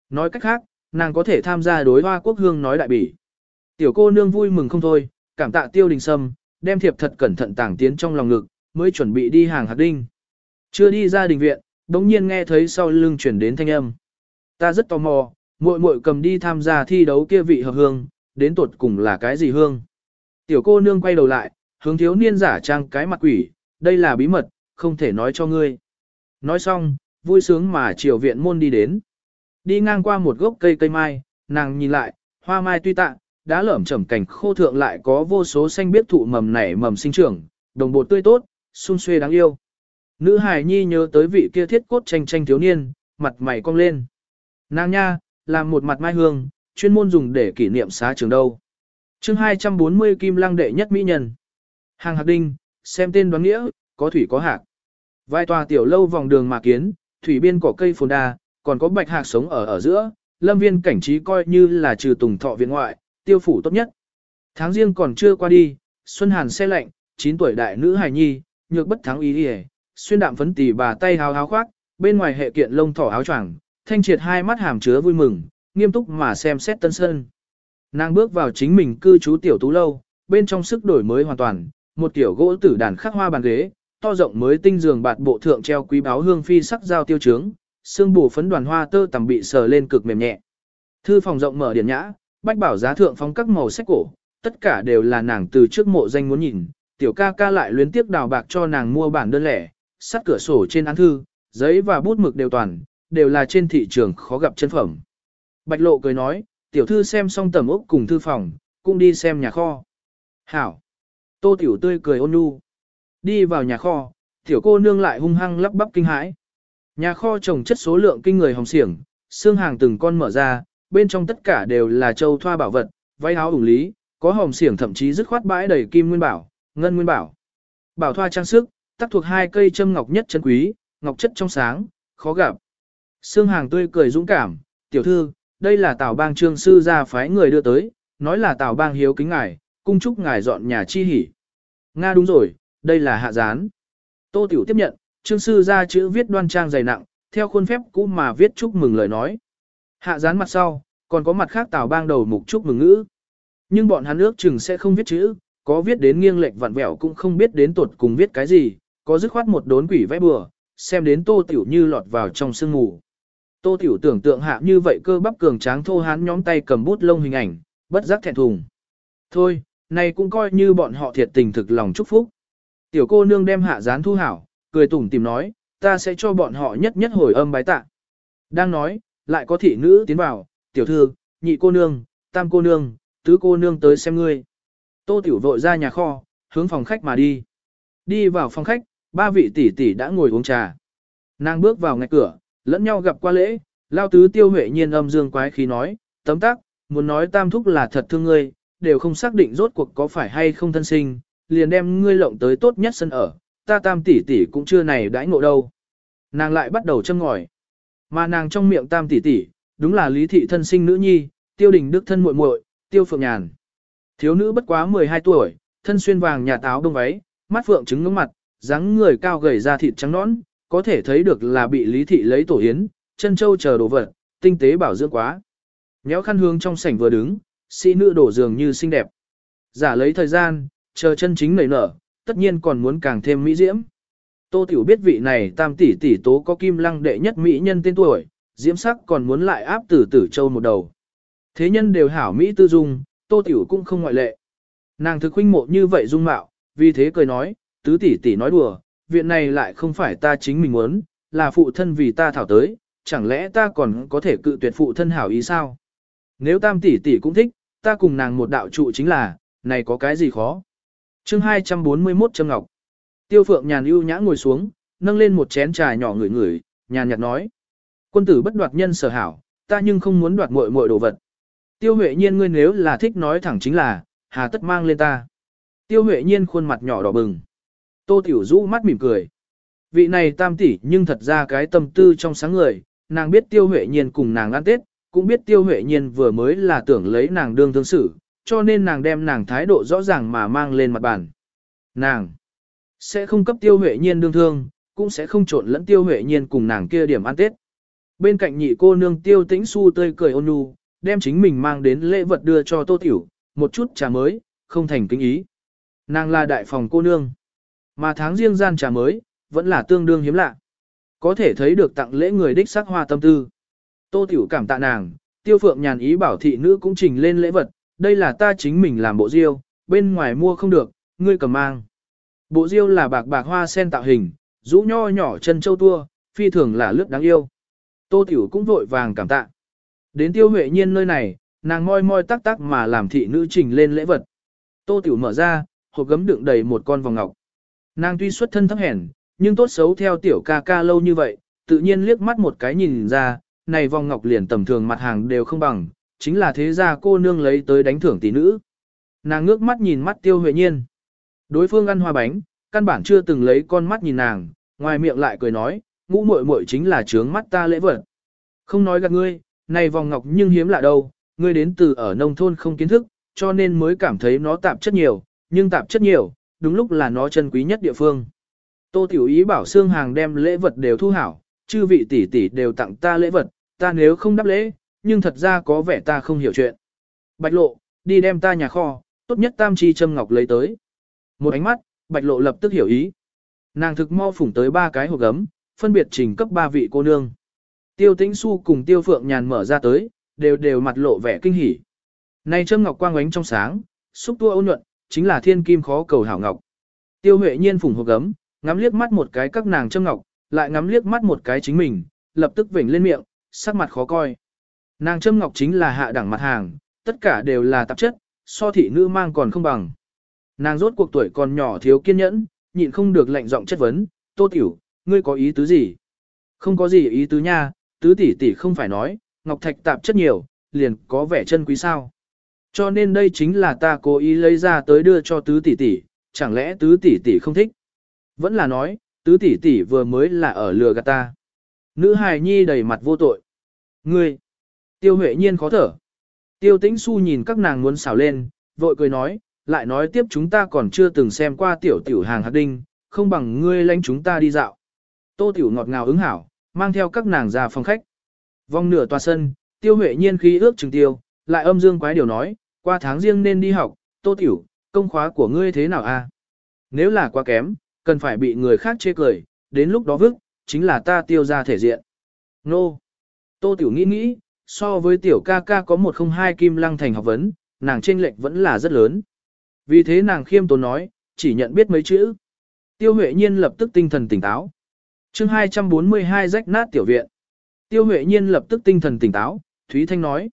Nói cách khác, nàng có thể tham gia đối hoa quốc hương nói đại bỉ. Tiểu cô nương vui mừng không thôi, cảm tạ tiêu đình sâm, đem thiệp thật cẩn thận tàng tiến trong lòng ngực, mới chuẩn bị đi hàng hạt đinh. Chưa đi ra đình viện, đống nhiên nghe thấy sau lưng chuyển đến thanh âm. Ta rất tò mò, muội muội cầm đi tham gia thi đấu kia vị hợp hương, đến tột cùng là cái gì hương. Tiểu cô nương quay đầu lại, hướng thiếu niên giả trang cái mặt quỷ, đây là bí mật, không thể nói cho ngươi. Nói xong, vui sướng mà chiều viện môn đi đến. Đi ngang qua một gốc cây cây mai, nàng nhìn lại, hoa mai tuy tạ, đã lởm chởm cảnh khô thượng lại có vô số xanh biết thụ mầm nảy mầm sinh trưởng, đồng bột tươi tốt, sung xuê đáng yêu. Nữ hài nhi nhớ tới vị kia thiết cốt tranh tranh thiếu niên, mặt mày cong lên. Nàng nha, làm một mặt mai hương, chuyên môn dùng để kỷ niệm xá trường đâu. chương 240 Kim Lăng đệ nhất mỹ nhân. Hàng hạc đinh, xem tên đoán nghĩa, có thủy có hạc. Vài tòa tiểu lâu vòng đường mà kiến, thủy biên cỏ cây phồn đa, còn có bạch hạc sống ở ở giữa, lâm viên cảnh trí coi như là trừ tùng thọ viện ngoại, tiêu phủ tốt nhất. Tháng riêng còn chưa qua đi, Xuân Hàn xe lạnh, 9 tuổi đại nữ hài nhi, nhược bất thắng ý đi xuyên đạm phấn tỉ bà tay háo háo khoác, bên ngoài hệ kiện lông thỏ áo choàng, thanh triệt hai mắt hàm chứa vui mừng, nghiêm túc mà xem xét tân sơn. Nàng bước vào chính mình cư trú tiểu tú lâu, bên trong sức đổi mới hoàn toàn, một tiểu gỗ tử đàn khắc hoa bàn ghế, to rộng mới tinh giường bạt bộ thượng treo quý báo hương phi sắc giao tiêu trướng, xương bù phấn đoàn hoa tơ tầm bị sờ lên cực mềm nhẹ. Thư phòng rộng mở điển nhã, bách bảo giá thượng phong các màu sách cổ, tất cả đều là nàng từ trước mộ danh muốn nhìn, tiểu ca ca lại luyến tiếc đào bạc cho nàng mua bản đơn lẻ, sắt cửa sổ trên án thư, giấy và bút mực đều toàn, đều là trên thị trường khó gặp chân phẩm. Bạch lộ cười nói, tiểu thư xem xong tầm ốc cùng thư phòng, cũng đi xem nhà kho. Hảo! Tô tiểu tươi cười ôn nhu. Đi vào nhà kho, tiểu cô nương lại hung hăng lắp bắp kinh hãi. Nhà kho trồng chất số lượng kinh người hồng xiển, xương hàng từng con mở ra, bên trong tất cả đều là châu thoa bảo vật, váy áo ủng lý, có hồng xiển thậm chí dứt khoát bãi đầy kim nguyên bảo, ngân nguyên bảo. Bảo thoa trang sức, tác thuộc hai cây châm ngọc nhất chân quý, ngọc chất trong sáng, khó gặp. Sương hàng tươi cười dũng cảm, tiểu thư, đây là tào bang trương sư gia phái người đưa tới, nói là tào bang hiếu kính ngài, cung chúc ngài dọn nhà chi hỉ. Nga đúng rồi, đây là hạ gián. Tô tiểu tiếp nhận, trương sư gia chữ viết đoan trang dày nặng, theo khuôn phép cũ mà viết chúc mừng lời nói. Hạ gián mặt sau, còn có mặt khác tào bang đầu mục chúc mừng ngữ. Nhưng bọn hắn ước chừng sẽ không viết chữ, có viết đến nghiêng lệch vặn vẹo cũng không biết đến tuột cùng viết cái gì, có dứt khoát một đốn quỷ vẽ bừa, xem đến tô tiểu như lọt vào trong sương mù. Tô tiểu tưởng tượng hạ như vậy cơ bắp cường tráng thô hán nhóm tay cầm bút lông hình ảnh, bất giác thẹn thùng. Thôi, này cũng coi như bọn họ thiệt tình thực lòng chúc phúc. Tiểu cô nương đem hạ gián thu hảo, cười tủm tìm nói, ta sẽ cho bọn họ nhất nhất hồi âm bái tạ. Đang nói, lại có thị nữ tiến vào, tiểu thư, nhị cô nương, tam cô nương, tứ cô nương tới xem ngươi. Tô tiểu vội ra nhà kho, hướng phòng khách mà đi. Đi vào phòng khách, ba vị tỷ tỷ đã ngồi uống trà. Nàng bước vào ngay cửa, lẫn nhau gặp qua lễ, lao tứ tiêu huệ nhiên âm dương quái khí nói, tấm tắc, muốn nói tam thúc là thật thương ngươi, đều không xác định rốt cuộc có phải hay không thân sinh, liền đem ngươi lộng tới tốt nhất sân ở, ta tam tỷ tỷ cũng chưa này đãi ngộ đâu. Nàng lại bắt đầu châm ngòi. Mà nàng trong miệng tam tỷ tỷ, đúng là lý thị thân sinh nữ nhi, tiêu đình đức thân muội muội, tiêu phượng nhàn. Thiếu nữ bất quá 12 tuổi, thân xuyên vàng nhà táo đông váy, mắt phượng trứng ngưỡng mặt, dáng người cao gầy da thịt trắng nõn, có thể thấy được là bị lý thị lấy tổ hiến, chân châu chờ đồ vật, tinh tế bảo dưỡng quá. Nhéo khăn hương trong sảnh vừa đứng, sĩ nữ đổ dường như xinh đẹp. Giả lấy thời gian, chờ chân chính nảy nở, tất nhiên còn muốn càng thêm mỹ diễm. Tô Tiểu biết vị này tam tỷ tỷ tố có kim lăng đệ nhất mỹ nhân tên tuổi, diễm sắc còn muốn lại áp tử tử châu một đầu. Thế nhân đều hảo mỹ tư dung, Tô Tiểu cũng không ngoại lệ. Nàng thực huynh mộ như vậy dung mạo, vì thế cười nói, tứ tỷ tỷ nói đùa, viện này lại không phải ta chính mình muốn, là phụ thân vì ta thảo tới, chẳng lẽ ta còn có thể cự tuyệt phụ thân hảo ý sao? Nếu tam tỷ tỷ cũng thích, ta cùng nàng một đạo trụ chính là, này có cái gì khó? chương 241 Trâm Ngọc Tiêu Phượng nhàn ưu nhã ngồi xuống, nâng lên một chén trà nhỏ ngửi ngửi, nhàn nhạt nói. Quân tử bất đoạt nhân sở hảo, ta nhưng không muốn đoạt muội muội đồ vật. Tiêu Huệ Nhiên ngươi nếu là thích nói thẳng chính là, hà tất mang lên ta. Tiêu Huệ Nhiên khuôn mặt nhỏ đỏ bừng. Tô Tiểu Dũ mắt mỉm cười. Vị này tam tỷ nhưng thật ra cái tâm tư trong sáng người, nàng biết Tiêu Huệ Nhiên cùng nàng ăn Tết, cũng biết Tiêu Huệ Nhiên vừa mới là tưởng lấy nàng đương thương xử, cho nên nàng đem nàng thái độ rõ ràng mà mang lên mặt bàn. Nàng sẽ không cấp Tiêu Huệ Nhiên đương thương, cũng sẽ không trộn lẫn Tiêu Huệ Nhiên cùng nàng kia điểm ăn Tết. Bên cạnh nhị cô nương Tiêu Tĩnh su tươi cười ôn nhu, đem chính mình mang đến lễ vật đưa cho Tô Tiểu, một chút trà mới, không thành kinh ý. Nàng là đại phòng cô nương, mà tháng riêng gian trà mới, vẫn là tương đương hiếm lạ. Có thể thấy được tặng lễ người đích sắc hoa tâm tư. Tô Tiểu cảm tạ nàng, tiêu phượng nhàn ý bảo thị nữ cũng trình lên lễ vật, đây là ta chính mình làm bộ diêu, bên ngoài mua không được, ngươi cầm mang. Bộ diêu là bạc bạc hoa sen tạo hình, rũ nho nhỏ chân châu tua, phi thường là lướt đáng yêu. Tô Tiểu cũng vội vàng cảm tạ. Đến tiêu huệ nhiên nơi này, nàng moi moi tắc tắc mà làm thị nữ trình lên lễ vật. Tô Tiểu mở ra, hộp gấm đựng đầy một con vòng ngọc. Nàng tuy xuất thân thấp hèn, nhưng tốt xấu theo tiểu ca ca lâu như vậy, tự nhiên liếc mắt một cái nhìn ra, này vòng ngọc liền tầm thường mặt hàng đều không bằng, chính là thế gia cô nương lấy tới đánh thưởng tỷ nữ. Nàng ngước mắt nhìn mắt tiêu huệ nhiên. Đối phương ăn hoa bánh, căn bản chưa từng lấy con mắt nhìn nàng, ngoài miệng lại cười nói, ngũ muội muội chính là trướng mắt ta lễ vật. Không nói gạt ngươi, này vòng ngọc nhưng hiếm lạ đâu, ngươi đến từ ở nông thôn không kiến thức, cho nên mới cảm thấy nó tạp chất nhiều, nhưng tạp chất nhiều, đúng lúc là nó chân quý nhất địa phương. Tô Tiểu Ý bảo xương hàng đem lễ vật đều thu hảo, chư vị tỷ tỷ đều tặng ta lễ vật, ta nếu không đáp lễ, nhưng thật ra có vẻ ta không hiểu chuyện. Bạch lộ, đi đem ta nhà kho, tốt nhất tam chi châm ngọc lấy tới. Một ánh mắt, bạch lộ lập tức hiểu ý. Nàng thực mau phủng tới ba cái hộp gấm, phân biệt trình cấp ba vị cô nương. Tiêu tĩnh su cùng tiêu phượng nhàn mở ra tới, đều đều mặt lộ vẻ kinh hỉ. Này châm ngọc quang ánh trong sáng, xúc tua ôn nhuận, chính là thiên kim khó cầu hảo ngọc. Tiêu huệ nhiên phủng hộp gấm, ngắm liếc mắt một cái các nàng châm ngọc, lại ngắm liếc mắt một cái chính mình, lập tức vểnh lên miệng, sắc mặt khó coi. Nàng châm ngọc chính là hạ đẳng mặt hàng, tất cả đều là tạp chất, so thị nữ mang còn không bằng. Nàng rốt cuộc tuổi còn nhỏ thiếu kiên nhẫn, nhịn không được lạnh giọng chất vấn, tô tiểu, ngươi có ý tứ gì? Không có gì ý tứ nha, tứ tỷ tỷ không phải nói, ngọc thạch tạp chất nhiều, liền có vẻ chân quý sao. Cho nên đây chính là ta cố ý lấy ra tới đưa cho tứ tỷ tỷ, chẳng lẽ tứ tỷ tỷ không thích? Vẫn là nói, tứ tỷ tỷ vừa mới là ở lừa gạt ta. Nữ hài nhi đầy mặt vô tội. Ngươi! Tiêu Huệ Nhiên khó thở. Tiêu Tĩnh Xu nhìn các nàng muốn xảo lên, vội cười nói, lại nói tiếp chúng ta còn chưa từng xem qua tiểu tiểu hàng hạt đinh, không bằng ngươi lãnh chúng ta đi dạo. Tô Tiểu ngọt ngào ứng hảo, mang theo các nàng ra phòng khách. Vòng nửa tòa sân, Tiêu Huệ Nhiên khí ước chừng tiêu, lại âm dương quái điều nói, qua tháng riêng nên đi học, Tô Tiểu, công khóa của ngươi thế nào a? Nếu là quá kém, cần phải bị người khác chê cười, đến lúc đó vức, chính là ta tiêu ra thể diện. Nô! Tô Tiểu nghĩ nghĩ, so với tiểu ca ca có một không hai kim lăng thành học vấn, nàng chênh lệch vẫn là rất lớn. Vì thế nàng khiêm tốn nói, chỉ nhận biết mấy chữ. Tiêu Huệ Nhiên lập tức tinh thần tỉnh táo. chương 242 rách nát tiểu viện. Tiêu Huệ Nhiên lập tức tinh thần tỉnh táo, Thúy Thanh nói.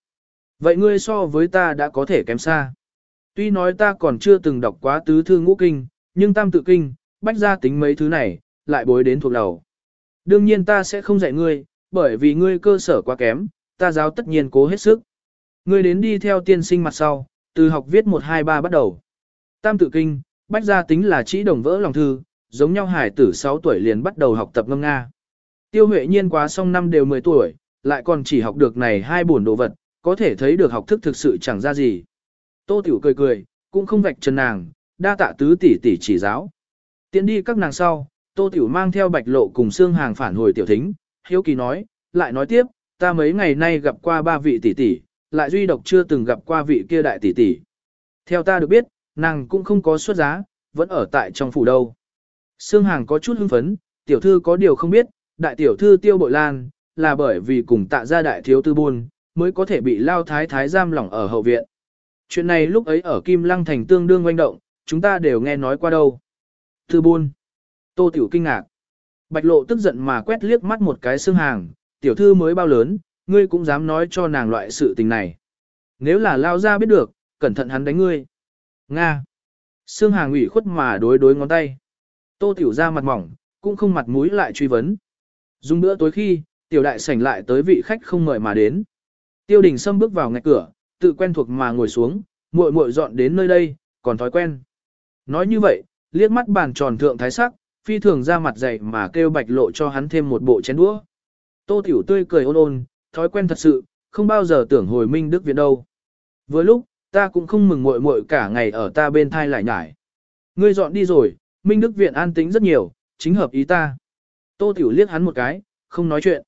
Vậy ngươi so với ta đã có thể kém xa. Tuy nói ta còn chưa từng đọc quá tứ thư ngũ kinh, nhưng tam tự kinh, bách ra tính mấy thứ này, lại bối đến thuộc đầu. Đương nhiên ta sẽ không dạy ngươi, bởi vì ngươi cơ sở quá kém, ta giáo tất nhiên cố hết sức. Ngươi đến đi theo tiên sinh mặt sau, từ học viết 1-2-3 bắt đầu. Tam tự kinh, bách gia tính là chỉ đồng vỡ lòng thư, giống nhau hải tử 6 tuổi liền bắt đầu học tập ngâm Nga. Tiêu Huệ Nhiên quá xong năm đều 10 tuổi, lại còn chỉ học được này hai buồn đồ vật, có thể thấy được học thức thực sự chẳng ra gì. Tô Tiểu cười cười, cũng không vạch chân nàng, đa tạ tứ tỷ tỷ chỉ giáo. Tiến đi các nàng sau, Tô Tiểu mang theo bạch lộ cùng xương hàng phản hồi tiểu thính, hiếu kỳ nói, lại nói tiếp, ta mấy ngày nay gặp qua ba vị tỷ tỷ, lại duy độc chưa từng gặp qua vị kia đại tỷ tỷ. Theo ta được biết, nàng cũng không có xuất giá, vẫn ở tại trong phủ đâu. Sương Hàng có chút hưng phấn, tiểu thư có điều không biết, đại tiểu thư tiêu bội lan, là bởi vì cùng tạ gia đại thiếu tư buôn, mới có thể bị lao thái thái giam lỏng ở hậu viện. Chuyện này lúc ấy ở Kim Lăng Thành tương đương oanh động, chúng ta đều nghe nói qua đâu. Tư buôn. Tô Tiểu kinh ngạc. Bạch lộ tức giận mà quét liếc mắt một cái sương hàng, tiểu thư mới bao lớn, ngươi cũng dám nói cho nàng loại sự tình này. Nếu là lao ra biết được, cẩn thận hắn đánh ngươi. Nga. Sương hàng ủy khuất mà đối đối ngón tay. Tô tiểu ra mặt mỏng, cũng không mặt mũi lại truy vấn. Dùng bữa tối khi, tiểu đại sảnh lại tới vị khách không mời mà đến. Tiêu đình Sâm bước vào ngạch cửa, tự quen thuộc mà ngồi xuống, muội muội dọn đến nơi đây, còn thói quen. Nói như vậy, liếc mắt bàn tròn thượng thái sắc, phi thường ra mặt dày mà kêu bạch lộ cho hắn thêm một bộ chén đũa. Tô Tiểu tươi cười ôn ôn, thói quen thật sự, không bao giờ tưởng hồi Minh Đức Viện đâu. vừa lúc, ta cũng không mừng muội muội cả ngày ở ta bên thai lại nhải. Ngươi dọn đi rồi, Minh Đức Viện an tĩnh rất nhiều, chính hợp ý ta. Tô Tiểu liếc hắn một cái, không nói chuyện.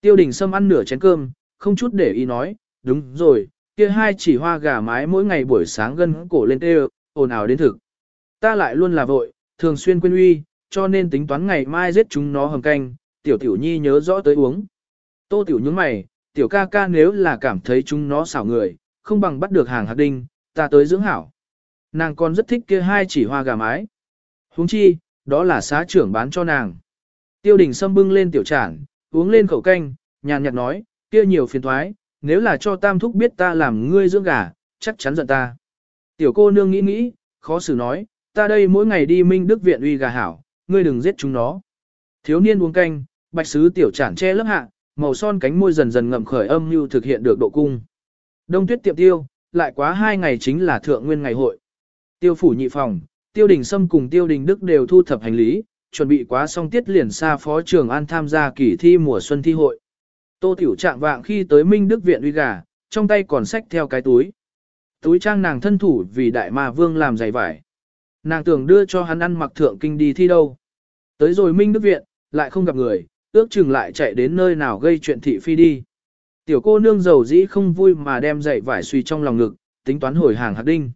Tiêu đình Sâm ăn nửa chén cơm, không chút để ý nói, đúng rồi, kia hai chỉ hoa gà mái mỗi ngày buổi sáng gân cổ lên tê ồn ào đến thực. Ta lại luôn là vội, thường xuyên quên uy, cho nên tính toán ngày mai giết chúng nó hầm canh, tiểu tiểu nhi nhớ rõ tới uống. Tô tiểu nhướng mày, tiểu ca ca nếu là cảm thấy chúng nó xảo người, không bằng bắt được hàng hạt đinh, ta tới dưỡng hảo. Nàng còn rất thích kia hai chỉ hoa gà mái. huống chi, đó là xá trưởng bán cho nàng. Tiêu đình sâm bưng lên tiểu trản, uống lên khẩu canh, nhàn nhạt nói, kia nhiều phiền thoái, nếu là cho tam thúc biết ta làm ngươi dưỡng gà, chắc chắn giận ta. Tiểu cô nương nghĩ nghĩ, khó xử nói, ta đây mỗi ngày đi minh đức viện uy gà hảo, ngươi đừng giết chúng nó. Thiếu niên uống canh, bạch sứ tiểu trản che lớp hạ, màu son cánh môi dần dần ngậm khởi âm như thực hiện được độ cung. Đông tuyết tiệm tiêu, lại quá hai ngày chính là thượng nguyên ngày hội. Tiêu phủ nhị phòng, tiêu đình sâm cùng tiêu đình đức đều thu thập hành lý, chuẩn bị quá xong tiết liền xa phó trường an tham gia kỳ thi mùa xuân thi hội. Tô tiểu trạng vạng khi tới minh đức viện uy gà, trong tay còn xách theo cái túi. Túi trang nàng thân thủ vì đại ma vương làm giày vải. Nàng tưởng đưa cho hắn ăn mặc thượng kinh đi thi đâu. Tới rồi minh đức viện, lại không gặp người, ước chừng lại chạy đến nơi nào gây chuyện thị phi đi. Tiểu cô nương giàu dĩ không vui mà đem dậy vải suy trong lòng ngực, tính toán hồi hàng hạt đinh.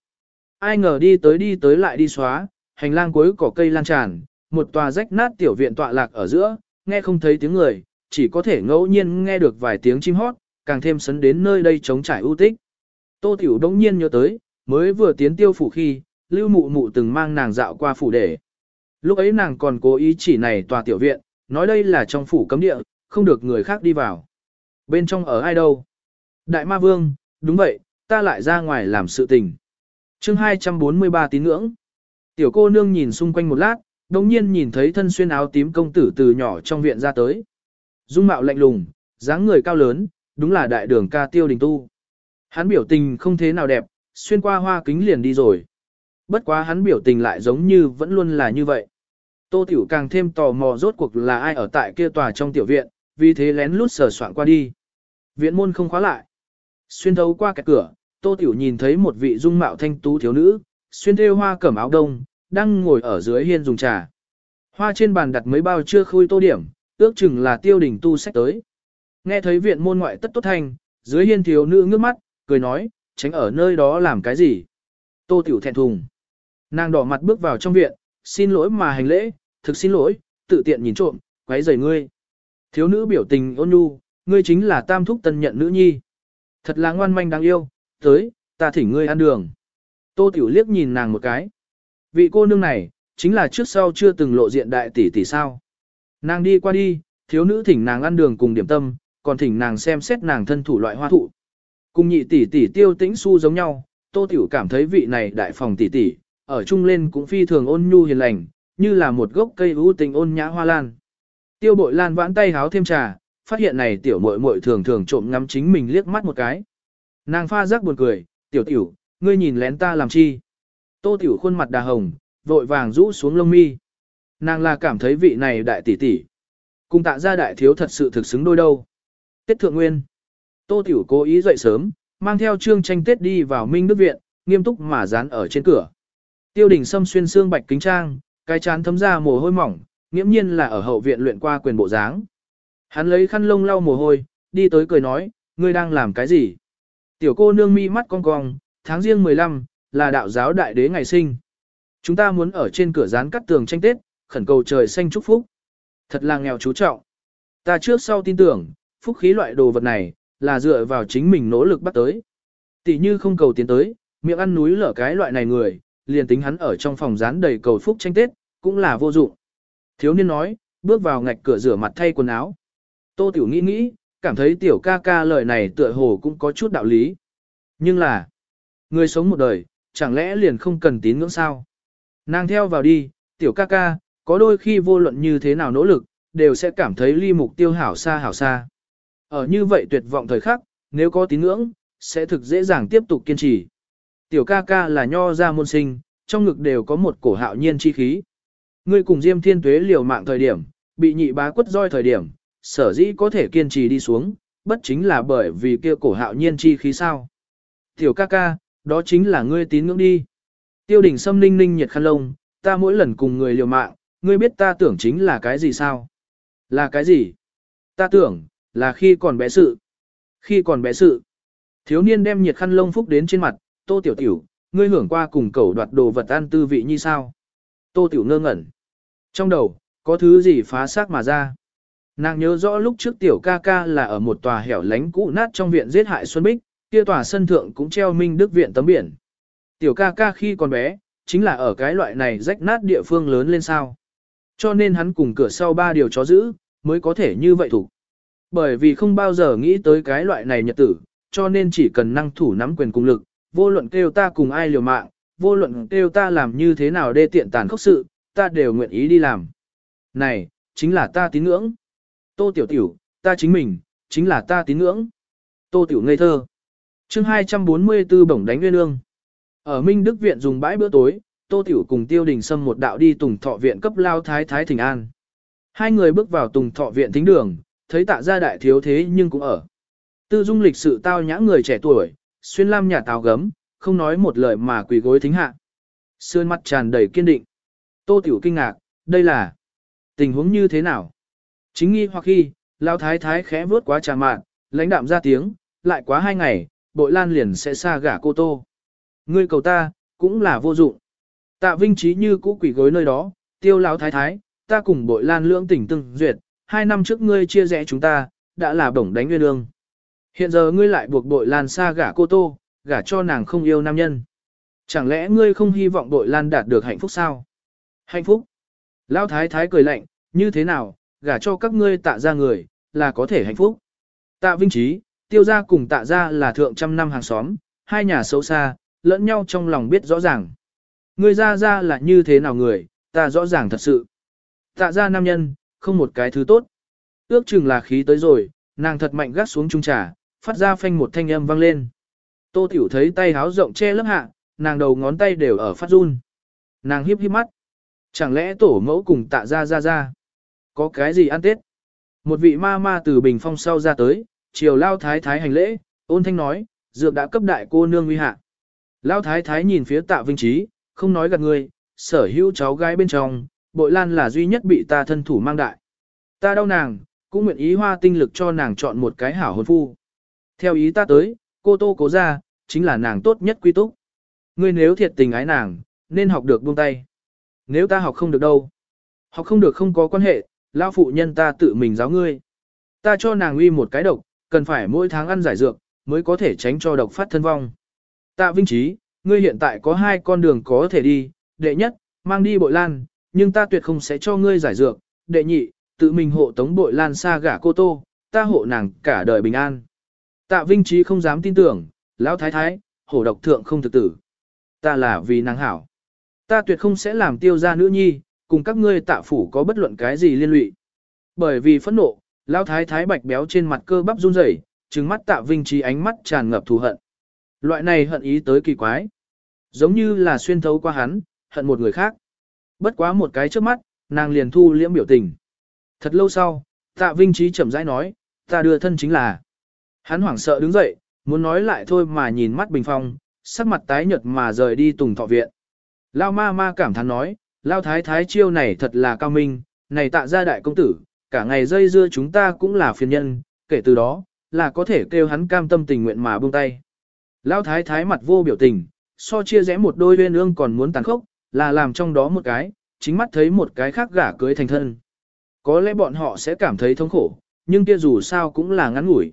Ai ngờ đi tới đi tới lại đi xóa, hành lang cuối cỏ cây lan tràn, một tòa rách nát tiểu viện tọa lạc ở giữa, nghe không thấy tiếng người, chỉ có thể ngẫu nhiên nghe được vài tiếng chim hót, càng thêm sấn đến nơi đây trống trải ưu tích. Tô Tiểu đông nhiên nhớ tới, mới vừa tiến tiêu phủ khi, lưu mụ mụ từng mang nàng dạo qua phủ để. Lúc ấy nàng còn cố ý chỉ này tòa tiểu viện, nói đây là trong phủ cấm địa, không được người khác đi vào. Bên trong ở ai đâu? Đại ma vương, đúng vậy, ta lại ra ngoài làm sự tình. chương 243 tín ngưỡng. Tiểu cô nương nhìn xung quanh một lát, đồng nhiên nhìn thấy thân xuyên áo tím công tử từ nhỏ trong viện ra tới. Dung mạo lạnh lùng, dáng người cao lớn, đúng là đại đường ca tiêu đình tu. Hắn biểu tình không thế nào đẹp, xuyên qua hoa kính liền đi rồi. Bất quá hắn biểu tình lại giống như vẫn luôn là như vậy. Tô Tiểu càng thêm tò mò rốt cuộc là ai ở tại kia tòa trong tiểu viện, vì thế lén lút sờ soạn qua đi. Viện môn không khóa lại. Xuyên thấu qua cái cửa, Tô Tiểu nhìn thấy một vị dung mạo thanh tú thiếu nữ, xuyên thêu hoa cẩm áo đông, đang ngồi ở dưới hiên dùng trà. Hoa trên bàn đặt mấy bao chưa khui tô điểm, ước chừng là tiêu đỉnh tu sách tới. Nghe thấy viện môn ngoại tất tốt thanh, dưới hiên thiếu nữ ngước mắt, cười nói, tránh ở nơi đó làm cái gì. Tô Tiểu thẹn thùng. Nàng đỏ mặt bước vào trong viện, xin lỗi mà hành lễ, thực xin lỗi, tự tiện nhìn trộm, quấy rầy ngươi. Thiếu nữ biểu tình ôn nhu, ngươi chính là tam thúc tân nhận nữ nhi. Thật là ngoan manh đáng yêu, tới, ta thỉnh ngươi ăn đường. Tô Tiểu liếc nhìn nàng một cái. Vị cô nương này, chính là trước sau chưa từng lộ diện đại tỷ tỷ sao. Nàng đi qua đi, thiếu nữ thỉnh nàng ăn đường cùng điểm tâm, còn thỉnh nàng xem xét nàng thân thủ loại hoa thụ. Cùng nhị tỷ tỷ tiêu tĩnh su giống nhau, Tô Tiểu cảm thấy vị này đại phòng tỷ tỷ, ở chung lên cũng phi thường ôn nhu hiền lành, như là một gốc cây ưu tình ôn nhã hoa lan. Tiêu bội lan vãn tay háo thêm trà, phát hiện này tiểu muội muội thường thường trộm ngắm chính mình liếc mắt một cái. Nàng pha rắc buồn cười, tiểu tiểu, ngươi nhìn lén ta làm chi. Tô tiểu khuôn mặt đà hồng, vội vàng rũ xuống lông mi. Nàng là cảm thấy vị này đại tỷ tỷ. Cùng tạ gia đại thiếu thật sự thực xứng đôi đâu. Tết thượng nguyên. Tô tiểu cố ý dậy sớm, mang theo trương tranh tết đi vào Minh Đức Viện, nghiêm túc mà dán ở trên cửa. Tiêu đình Sâm xuyên xương bạch kính trang, cái chán thấm ra mồ hôi mỏng, nghiễm nhiên là ở hậu viện luyện qua quyền bộ dáng. Hắn lấy khăn lông lau mồ hôi, đi tới cười nói, ngươi đang làm cái gì? Tiểu cô nương mi mắt cong cong, tháng riêng 15, là đạo giáo đại đế ngày sinh. Chúng ta muốn ở trên cửa dán cắt tường tranh Tết, khẩn cầu trời xanh chúc phúc. Thật là nghèo chú trọng. Ta trước sau tin tưởng, phúc khí loại đồ vật này, là dựa vào chính mình nỗ lực bắt tới. Tỷ như không cầu tiến tới, miệng ăn núi lở cái loại này người, liền tính hắn ở trong phòng dán đầy cầu phúc tranh Tết, cũng là vô dụng. Thiếu niên nói, bước vào ngạch cửa rửa mặt thay quần áo. Tô Tiểu nghĩ nghĩ, cảm thấy tiểu ca ca lời này tựa hồ cũng có chút đạo lý. Nhưng là, người sống một đời, chẳng lẽ liền không cần tín ngưỡng sao? Nàng theo vào đi, tiểu ca ca, có đôi khi vô luận như thế nào nỗ lực, đều sẽ cảm thấy ly mục tiêu hảo xa hảo xa. Ở như vậy tuyệt vọng thời khắc, nếu có tín ngưỡng, sẽ thực dễ dàng tiếp tục kiên trì. Tiểu ca ca là nho ra môn sinh, trong ngực đều có một cổ hạo nhiên chi khí. Ngươi cùng Diêm Thiên Tuế liều mạng thời điểm, bị nhị bá quất roi thời điểm, sở dĩ có thể kiên trì đi xuống, bất chính là bởi vì kia cổ hạo nhiên chi khí sao. Tiểu ca ca, đó chính là ngươi tín ngưỡng đi. Tiêu đình xâm ninh ninh nhiệt khăn lông, ta mỗi lần cùng người liều mạng, ngươi biết ta tưởng chính là cái gì sao? Là cái gì? Ta tưởng, là khi còn bé sự. Khi còn bé sự. Thiếu niên đem nhiệt khăn lông phúc đến trên mặt, tô tiểu tiểu, ngươi hưởng qua cùng cẩu đoạt đồ vật ăn tư vị như sao? Tô tiểu ngơ ngẩn. Trong đầu, có thứ gì phá xác mà ra? Nàng nhớ rõ lúc trước tiểu ca ca là ở một tòa hẻo lánh cũ nát trong viện giết hại Xuân Bích, kia tòa sân thượng cũng treo Minh Đức viện tấm biển. Tiểu ca ca khi còn bé, chính là ở cái loại này rách nát địa phương lớn lên sao. Cho nên hắn cùng cửa sau ba điều chó giữ, mới có thể như vậy thủ. Bởi vì không bao giờ nghĩ tới cái loại này nhật tử, cho nên chỉ cần năng thủ nắm quyền cùng lực, vô luận kêu ta cùng ai liều mạng, vô luận kêu ta làm như thế nào đê tiện tàn khốc sự, ta đều nguyện ý đi làm. Này, chính là ta tín ngưỡng. Tô Tiểu Tiểu, ta chính mình, chính là ta tín ngưỡng. Tô Tiểu ngây thơ. chương 244 bổng đánh nguyên ương. Ở Minh Đức Viện dùng bãi bữa tối, Tô Tiểu cùng Tiêu Đình Sâm một đạo đi Tùng Thọ Viện cấp lao thái thái thỉnh an. Hai người bước vào Tùng Thọ Viện thính đường, thấy tạ gia đại thiếu thế nhưng cũng ở. Tư dung lịch sự tao nhã người trẻ tuổi, xuyên lam nhà táo gấm, không nói một lời mà quỳ gối thính hạ. Sương mắt tràn đầy kiên định. Tô Tiểu kinh ngạc, đây là tình huống như thế nào? Chính nghi hoặc khi, lao thái thái khẽ vớt quá trà mạn, lãnh đạm ra tiếng, lại quá hai ngày, bội lan liền sẽ xa gả cô Tô. Ngươi cầu ta, cũng là vô dụng. Tạ Vinh Trí như cũ quỷ gối nơi đó, tiêu lão thái thái, ta cùng bội lan lưỡng tỉnh từng duyệt, hai năm trước ngươi chia rẽ chúng ta, đã là bổng đánh nguyên ương. Hiện giờ ngươi lại buộc bội lan xa gả cô tô, gả cho nàng không yêu nam nhân. Chẳng lẽ ngươi không hy vọng bội lan đạt được hạnh phúc sao? Hạnh phúc? Lão thái thái cười lạnh, như thế nào, gả cho các ngươi tạ ra người, là có thể hạnh phúc. Tạ Vinh Trí, tiêu gia cùng tạ gia là thượng trăm năm hàng xóm, hai nhà xấu xa, lẫn nhau trong lòng biết rõ ràng. Người ra ra là như thế nào người, ta rõ ràng thật sự. Tạ ra nam nhân, không một cái thứ tốt. Ước chừng là khí tới rồi, nàng thật mạnh gắt xuống trung trà, phát ra phanh một thanh âm vang lên. Tô Tiểu thấy tay háo rộng che lớp hạ, nàng đầu ngón tay đều ở phát run. Nàng hiếp hiếp mắt. Chẳng lẽ tổ mẫu cùng tạ ra ra ra? Có cái gì ăn tết? Một vị ma ma từ bình phong sau ra tới, chiều lao thái thái hành lễ, ôn thanh nói, dược đã cấp đại cô nương uy hạ. Lao thái thái nhìn phía tạ vinh trí, không nói gạt người, sở hữu cháu gái bên trong, bội lan là duy nhất bị ta thân thủ mang đại. Ta đau nàng, cũng nguyện ý hoa tinh lực cho nàng chọn một cái hảo hôn phu. Theo ý ta tới, cô tô cố ra, chính là nàng tốt nhất quy túc. Ngươi nếu thiệt tình ái nàng, nên học được buông tay. Nếu ta học không được đâu. Học không được không có quan hệ, lão phụ nhân ta tự mình giáo ngươi. Ta cho nàng uy một cái độc, cần phải mỗi tháng ăn giải dược, mới có thể tránh cho độc phát thân vong. Tạ Vinh Trí, ngươi hiện tại có hai con đường có thể đi, đệ nhất, mang đi bội lan, nhưng ta tuyệt không sẽ cho ngươi giải dược, đệ nhị, tự mình hộ tống bội lan xa gả cô tô, ta hộ nàng cả đời bình an. Tạ Vinh Trí không dám tin tưởng, lão thái thái, hổ độc thượng không thực tử. Ta là vì nàng hảo. Ta tuyệt không sẽ làm tiêu ra nữ nhi, cùng các ngươi tạ phủ có bất luận cái gì liên lụy. Bởi vì phẫn nộ, lão thái thái bạch béo trên mặt cơ bắp run rẩy, trừng mắt tạ Vinh Trí ánh mắt tràn ngập thù hận. Loại này hận ý tới kỳ quái. Giống như là xuyên thấu qua hắn, hận một người khác. Bất quá một cái trước mắt, nàng liền thu liễm biểu tình. Thật lâu sau, tạ vinh trí chậm rãi nói, ta đưa thân chính là. Hắn hoảng sợ đứng dậy, muốn nói lại thôi mà nhìn mắt bình phong, sắc mặt tái nhợt mà rời đi tùng thọ viện. Lao ma ma cảm thán nói, Lao thái thái chiêu này thật là cao minh, này tạ gia đại công tử, cả ngày dây dưa chúng ta cũng là phiền nhân, kể từ đó, là có thể kêu hắn cam tâm tình nguyện mà buông tay. Lão thái thái mặt vô biểu tình, so chia rẽ một đôi uyên ương còn muốn tàn khốc, là làm trong đó một cái, chính mắt thấy một cái khác gả cưới thành thân. Có lẽ bọn họ sẽ cảm thấy thống khổ, nhưng kia dù sao cũng là ngắn ngủi.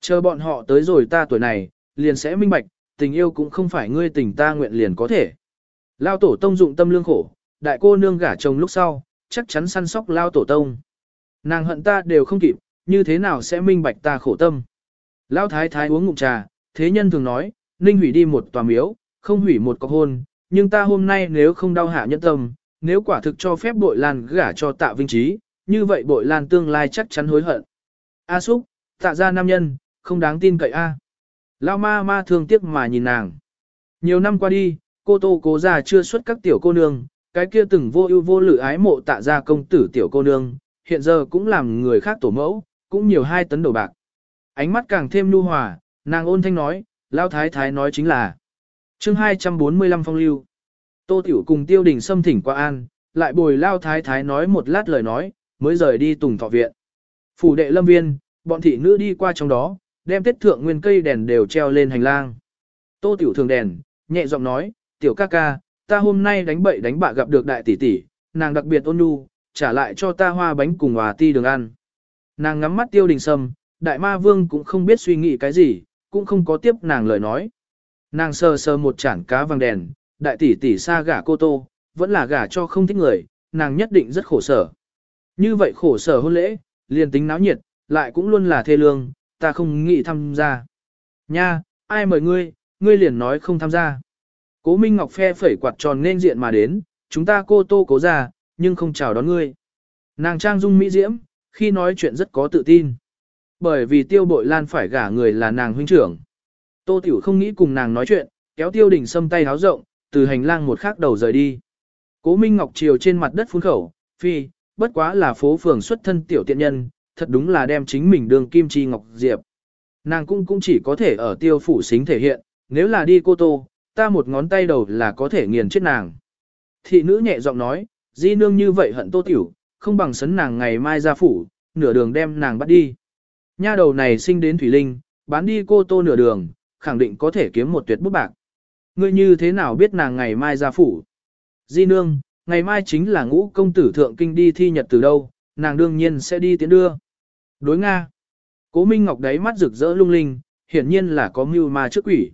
Chờ bọn họ tới rồi ta tuổi này, liền sẽ minh bạch, tình yêu cũng không phải ngươi tình ta nguyện liền có thể. Lao tổ tông dụng tâm lương khổ, đại cô nương gả chồng lúc sau, chắc chắn săn sóc lao tổ tông. Nàng hận ta đều không kịp, như thế nào sẽ minh bạch ta khổ tâm. Lao thái thái uống ngụm trà, thế nhân thường nói, ninh hủy đi một tòa miếu, không hủy một cọc hôn, nhưng ta hôm nay nếu không đau hạ nhân tâm, nếu quả thực cho phép bội lan gả cho tạ vinh trí, như vậy bội lan tương lai chắc chắn hối hận. A xúc, tạ ra nam nhân, không đáng tin cậy a. Lao ma ma thương tiếc mà nhìn nàng. Nhiều năm qua đi, cô tô cố già chưa xuất các tiểu cô nương, cái kia từng vô ưu vô lự ái mộ tạ ra công tử tiểu cô nương, hiện giờ cũng làm người khác tổ mẫu, cũng nhiều hai tấn đầu bạc. Ánh mắt càng thêm nhu hòa, nàng ôn thanh nói, lao thái thái nói chính là. chương 245 phong lưu. Tô Tiểu cùng tiêu đình xâm thỉnh qua an, lại bồi lao thái thái nói một lát lời nói, mới rời đi tùng thọ viện. Phủ đệ lâm viên, bọn thị nữ đi qua trong đó, đem tiết thượng nguyên cây đèn đều treo lên hành lang. Tô Tiểu thường đèn, nhẹ giọng nói, tiểu ca ca, ta hôm nay đánh bậy đánh bạ gặp được đại tỷ tỷ, nàng đặc biệt ôn nhu, trả lại cho ta hoa bánh cùng hòa ti đường ăn. Nàng ngắm mắt tiêu đình sâm, đại ma vương cũng không biết suy nghĩ cái gì, cũng không có tiếp nàng lời nói. Nàng sờ sờ một chản cá vàng đèn, đại tỷ tỷ xa gả cô tô, vẫn là gả cho không thích người, nàng nhất định rất khổ sở. Như vậy khổ sở hôn lễ, liền tính náo nhiệt, lại cũng luôn là thê lương, ta không nghĩ tham gia. Nha, ai mời ngươi, ngươi liền nói không tham gia. Cố Minh Ngọc phe phẩy quạt tròn nên diện mà đến, chúng ta cô tô cố ra, nhưng không chào đón ngươi. Nàng trang dung mỹ diễm, khi nói chuyện rất có tự tin. Bởi vì tiêu bội lan phải gả người là nàng huynh trưởng. Tô Tiểu không nghĩ cùng nàng nói chuyện, kéo tiêu đỉnh xâm tay háo rộng, từ hành lang một khắc đầu rời đi. Cố Minh Ngọc chiều trên mặt đất phun khẩu, phi, bất quá là phố phường xuất thân tiểu tiện nhân, thật đúng là đem chính mình đường kim chi ngọc diệp. Nàng cũng cũng chỉ có thể ở tiêu phủ xính thể hiện, nếu là đi cô tô, ta một ngón tay đầu là có thể nghiền chết nàng. Thị nữ nhẹ giọng nói, di nương như vậy hận tô tiểu, không bằng sấn nàng ngày mai ra phủ, nửa đường đem nàng bắt đi. Nha đầu này sinh đến Thủy Linh, bán đi cô tô nửa đường, khẳng định có thể kiếm một tuyệt bút bạc. Ngươi như thế nào biết nàng ngày mai ra phủ? Di nương, ngày mai chính là ngũ công tử thượng kinh đi thi nhật từ đâu, nàng đương nhiên sẽ đi tiến đưa. Đối Nga. Cố Minh Ngọc đáy mắt rực rỡ lung linh, hiển nhiên là có mưu ma trước quỷ.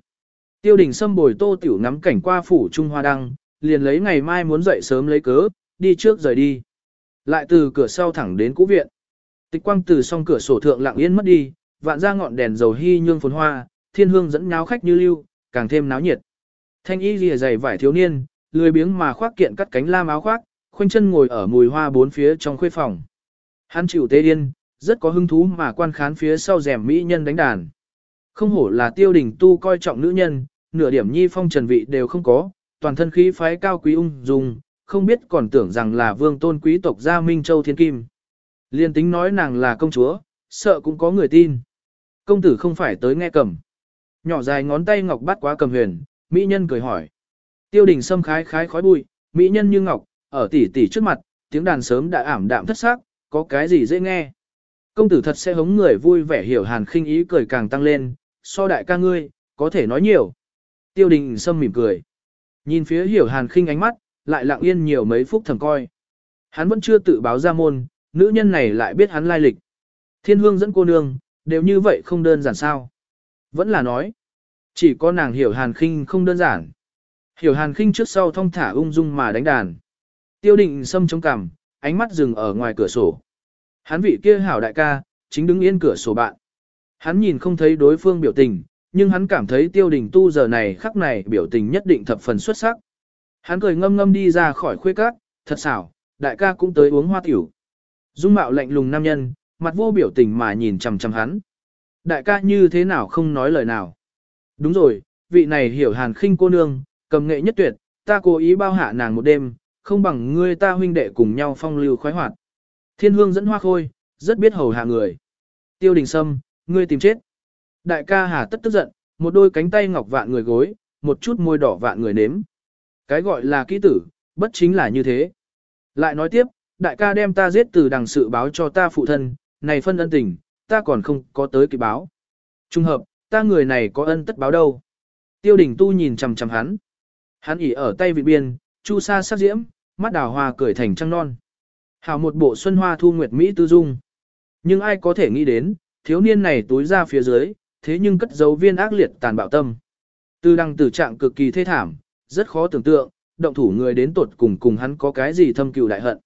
Tiêu đình Sâm bồi tô tiểu ngắm cảnh qua phủ Trung Hoa Đăng, liền lấy ngày mai muốn dậy sớm lấy cớ, đi trước rời đi. Lại từ cửa sau thẳng đến cũ viện. Tịch quang từ song cửa sổ thượng lặng yên mất đi, vạn ra ngọn đèn dầu hy nhương phồn hoa, thiên hương dẫn nháo khách như lưu, càng thêm náo nhiệt. Thanh y lìa dày vải thiếu niên, lười biếng mà khoác kiện cắt cánh lam áo khoác, khoanh chân ngồi ở mùi hoa bốn phía trong khuê phòng. Hắn chịu tê điên, rất có hứng thú mà quan khán phía sau rèm mỹ nhân đánh đàn. Không hổ là tiêu đình tu coi trọng nữ nhân, nửa điểm nhi phong trần vị đều không có, toàn thân khí phái cao quý ung dung, không biết còn tưởng rằng là vương tôn quý tộc gia Minh Châu Thiên Kim. Liên tính nói nàng là công chúa, sợ cũng có người tin. Công tử không phải tới nghe cầm. Nhỏ dài ngón tay ngọc bắt quá cầm huyền, mỹ nhân cười hỏi. Tiêu đình sâm khái khái khói bụi, mỹ nhân như ngọc, ở tỉ tỉ trước mặt, tiếng đàn sớm đã ảm đạm thất xác, có cái gì dễ nghe. Công tử thật sẽ hống người vui vẻ hiểu hàn khinh ý cười càng tăng lên, so đại ca ngươi, có thể nói nhiều. Tiêu đình sâm mỉm cười. Nhìn phía hiểu hàn khinh ánh mắt, lại lặng yên nhiều mấy phút thầm coi. Hắn vẫn chưa tự báo ra môn, nữ nhân này lại biết hắn lai lịch. Thiên hương dẫn cô nương, đều như vậy không đơn giản sao. Vẫn là nói, chỉ có nàng hiểu hàn khinh không đơn giản. Hiểu hàn khinh trước sau thong thả ung dung mà đánh đàn. Tiêu định sâm chống cằm, ánh mắt dừng ở ngoài cửa sổ. Hắn vị kia hảo đại ca, chính đứng yên cửa sổ bạn. Hắn nhìn không thấy đối phương biểu tình, nhưng hắn cảm thấy tiêu đình tu giờ này khắc này biểu tình nhất định thập phần xuất sắc. Hắn cười ngâm ngâm đi ra khỏi khuê cát, thật xảo, đại ca cũng tới uống hoa tiểu. Dung mạo lạnh lùng nam nhân, mặt vô biểu tình mà nhìn chằm chằm hắn. Đại ca như thế nào không nói lời nào. Đúng rồi, vị này hiểu hàn khinh cô nương, cầm nghệ nhất tuyệt, ta cố ý bao hạ nàng một đêm, không bằng ngươi ta huynh đệ cùng nhau phong lưu khoái hoạt. Thiên hương dẫn hoa khôi, rất biết hầu hạ người. Tiêu đình sâm, ngươi tìm chết. Đại ca hà tất tức giận, một đôi cánh tay ngọc vạn người gối, một chút môi đỏ vạn người nếm. Cái gọi là kỹ tử, bất chính là như thế. Lại nói tiếp, đại ca đem ta giết từ đằng sự báo cho ta phụ thân, này phân ân tình, ta còn không có tới kịp báo. Trung hợp, ta người này có ân tất báo đâu. Tiêu đình tu nhìn chằm chằm hắn. Hắn ỉ ở tay vị biên, chu sa sắc diễm, mắt đào hoa cười thành trăng non. hào một bộ xuân hoa thu nguyệt Mỹ tư dung. Nhưng ai có thể nghĩ đến, thiếu niên này túi ra phía dưới, thế nhưng cất dấu viên ác liệt tàn bạo tâm. Từ đăng tử trạng cực kỳ thê thảm, rất khó tưởng tượng, động thủ người đến tột cùng cùng hắn có cái gì thâm cừu đại hận.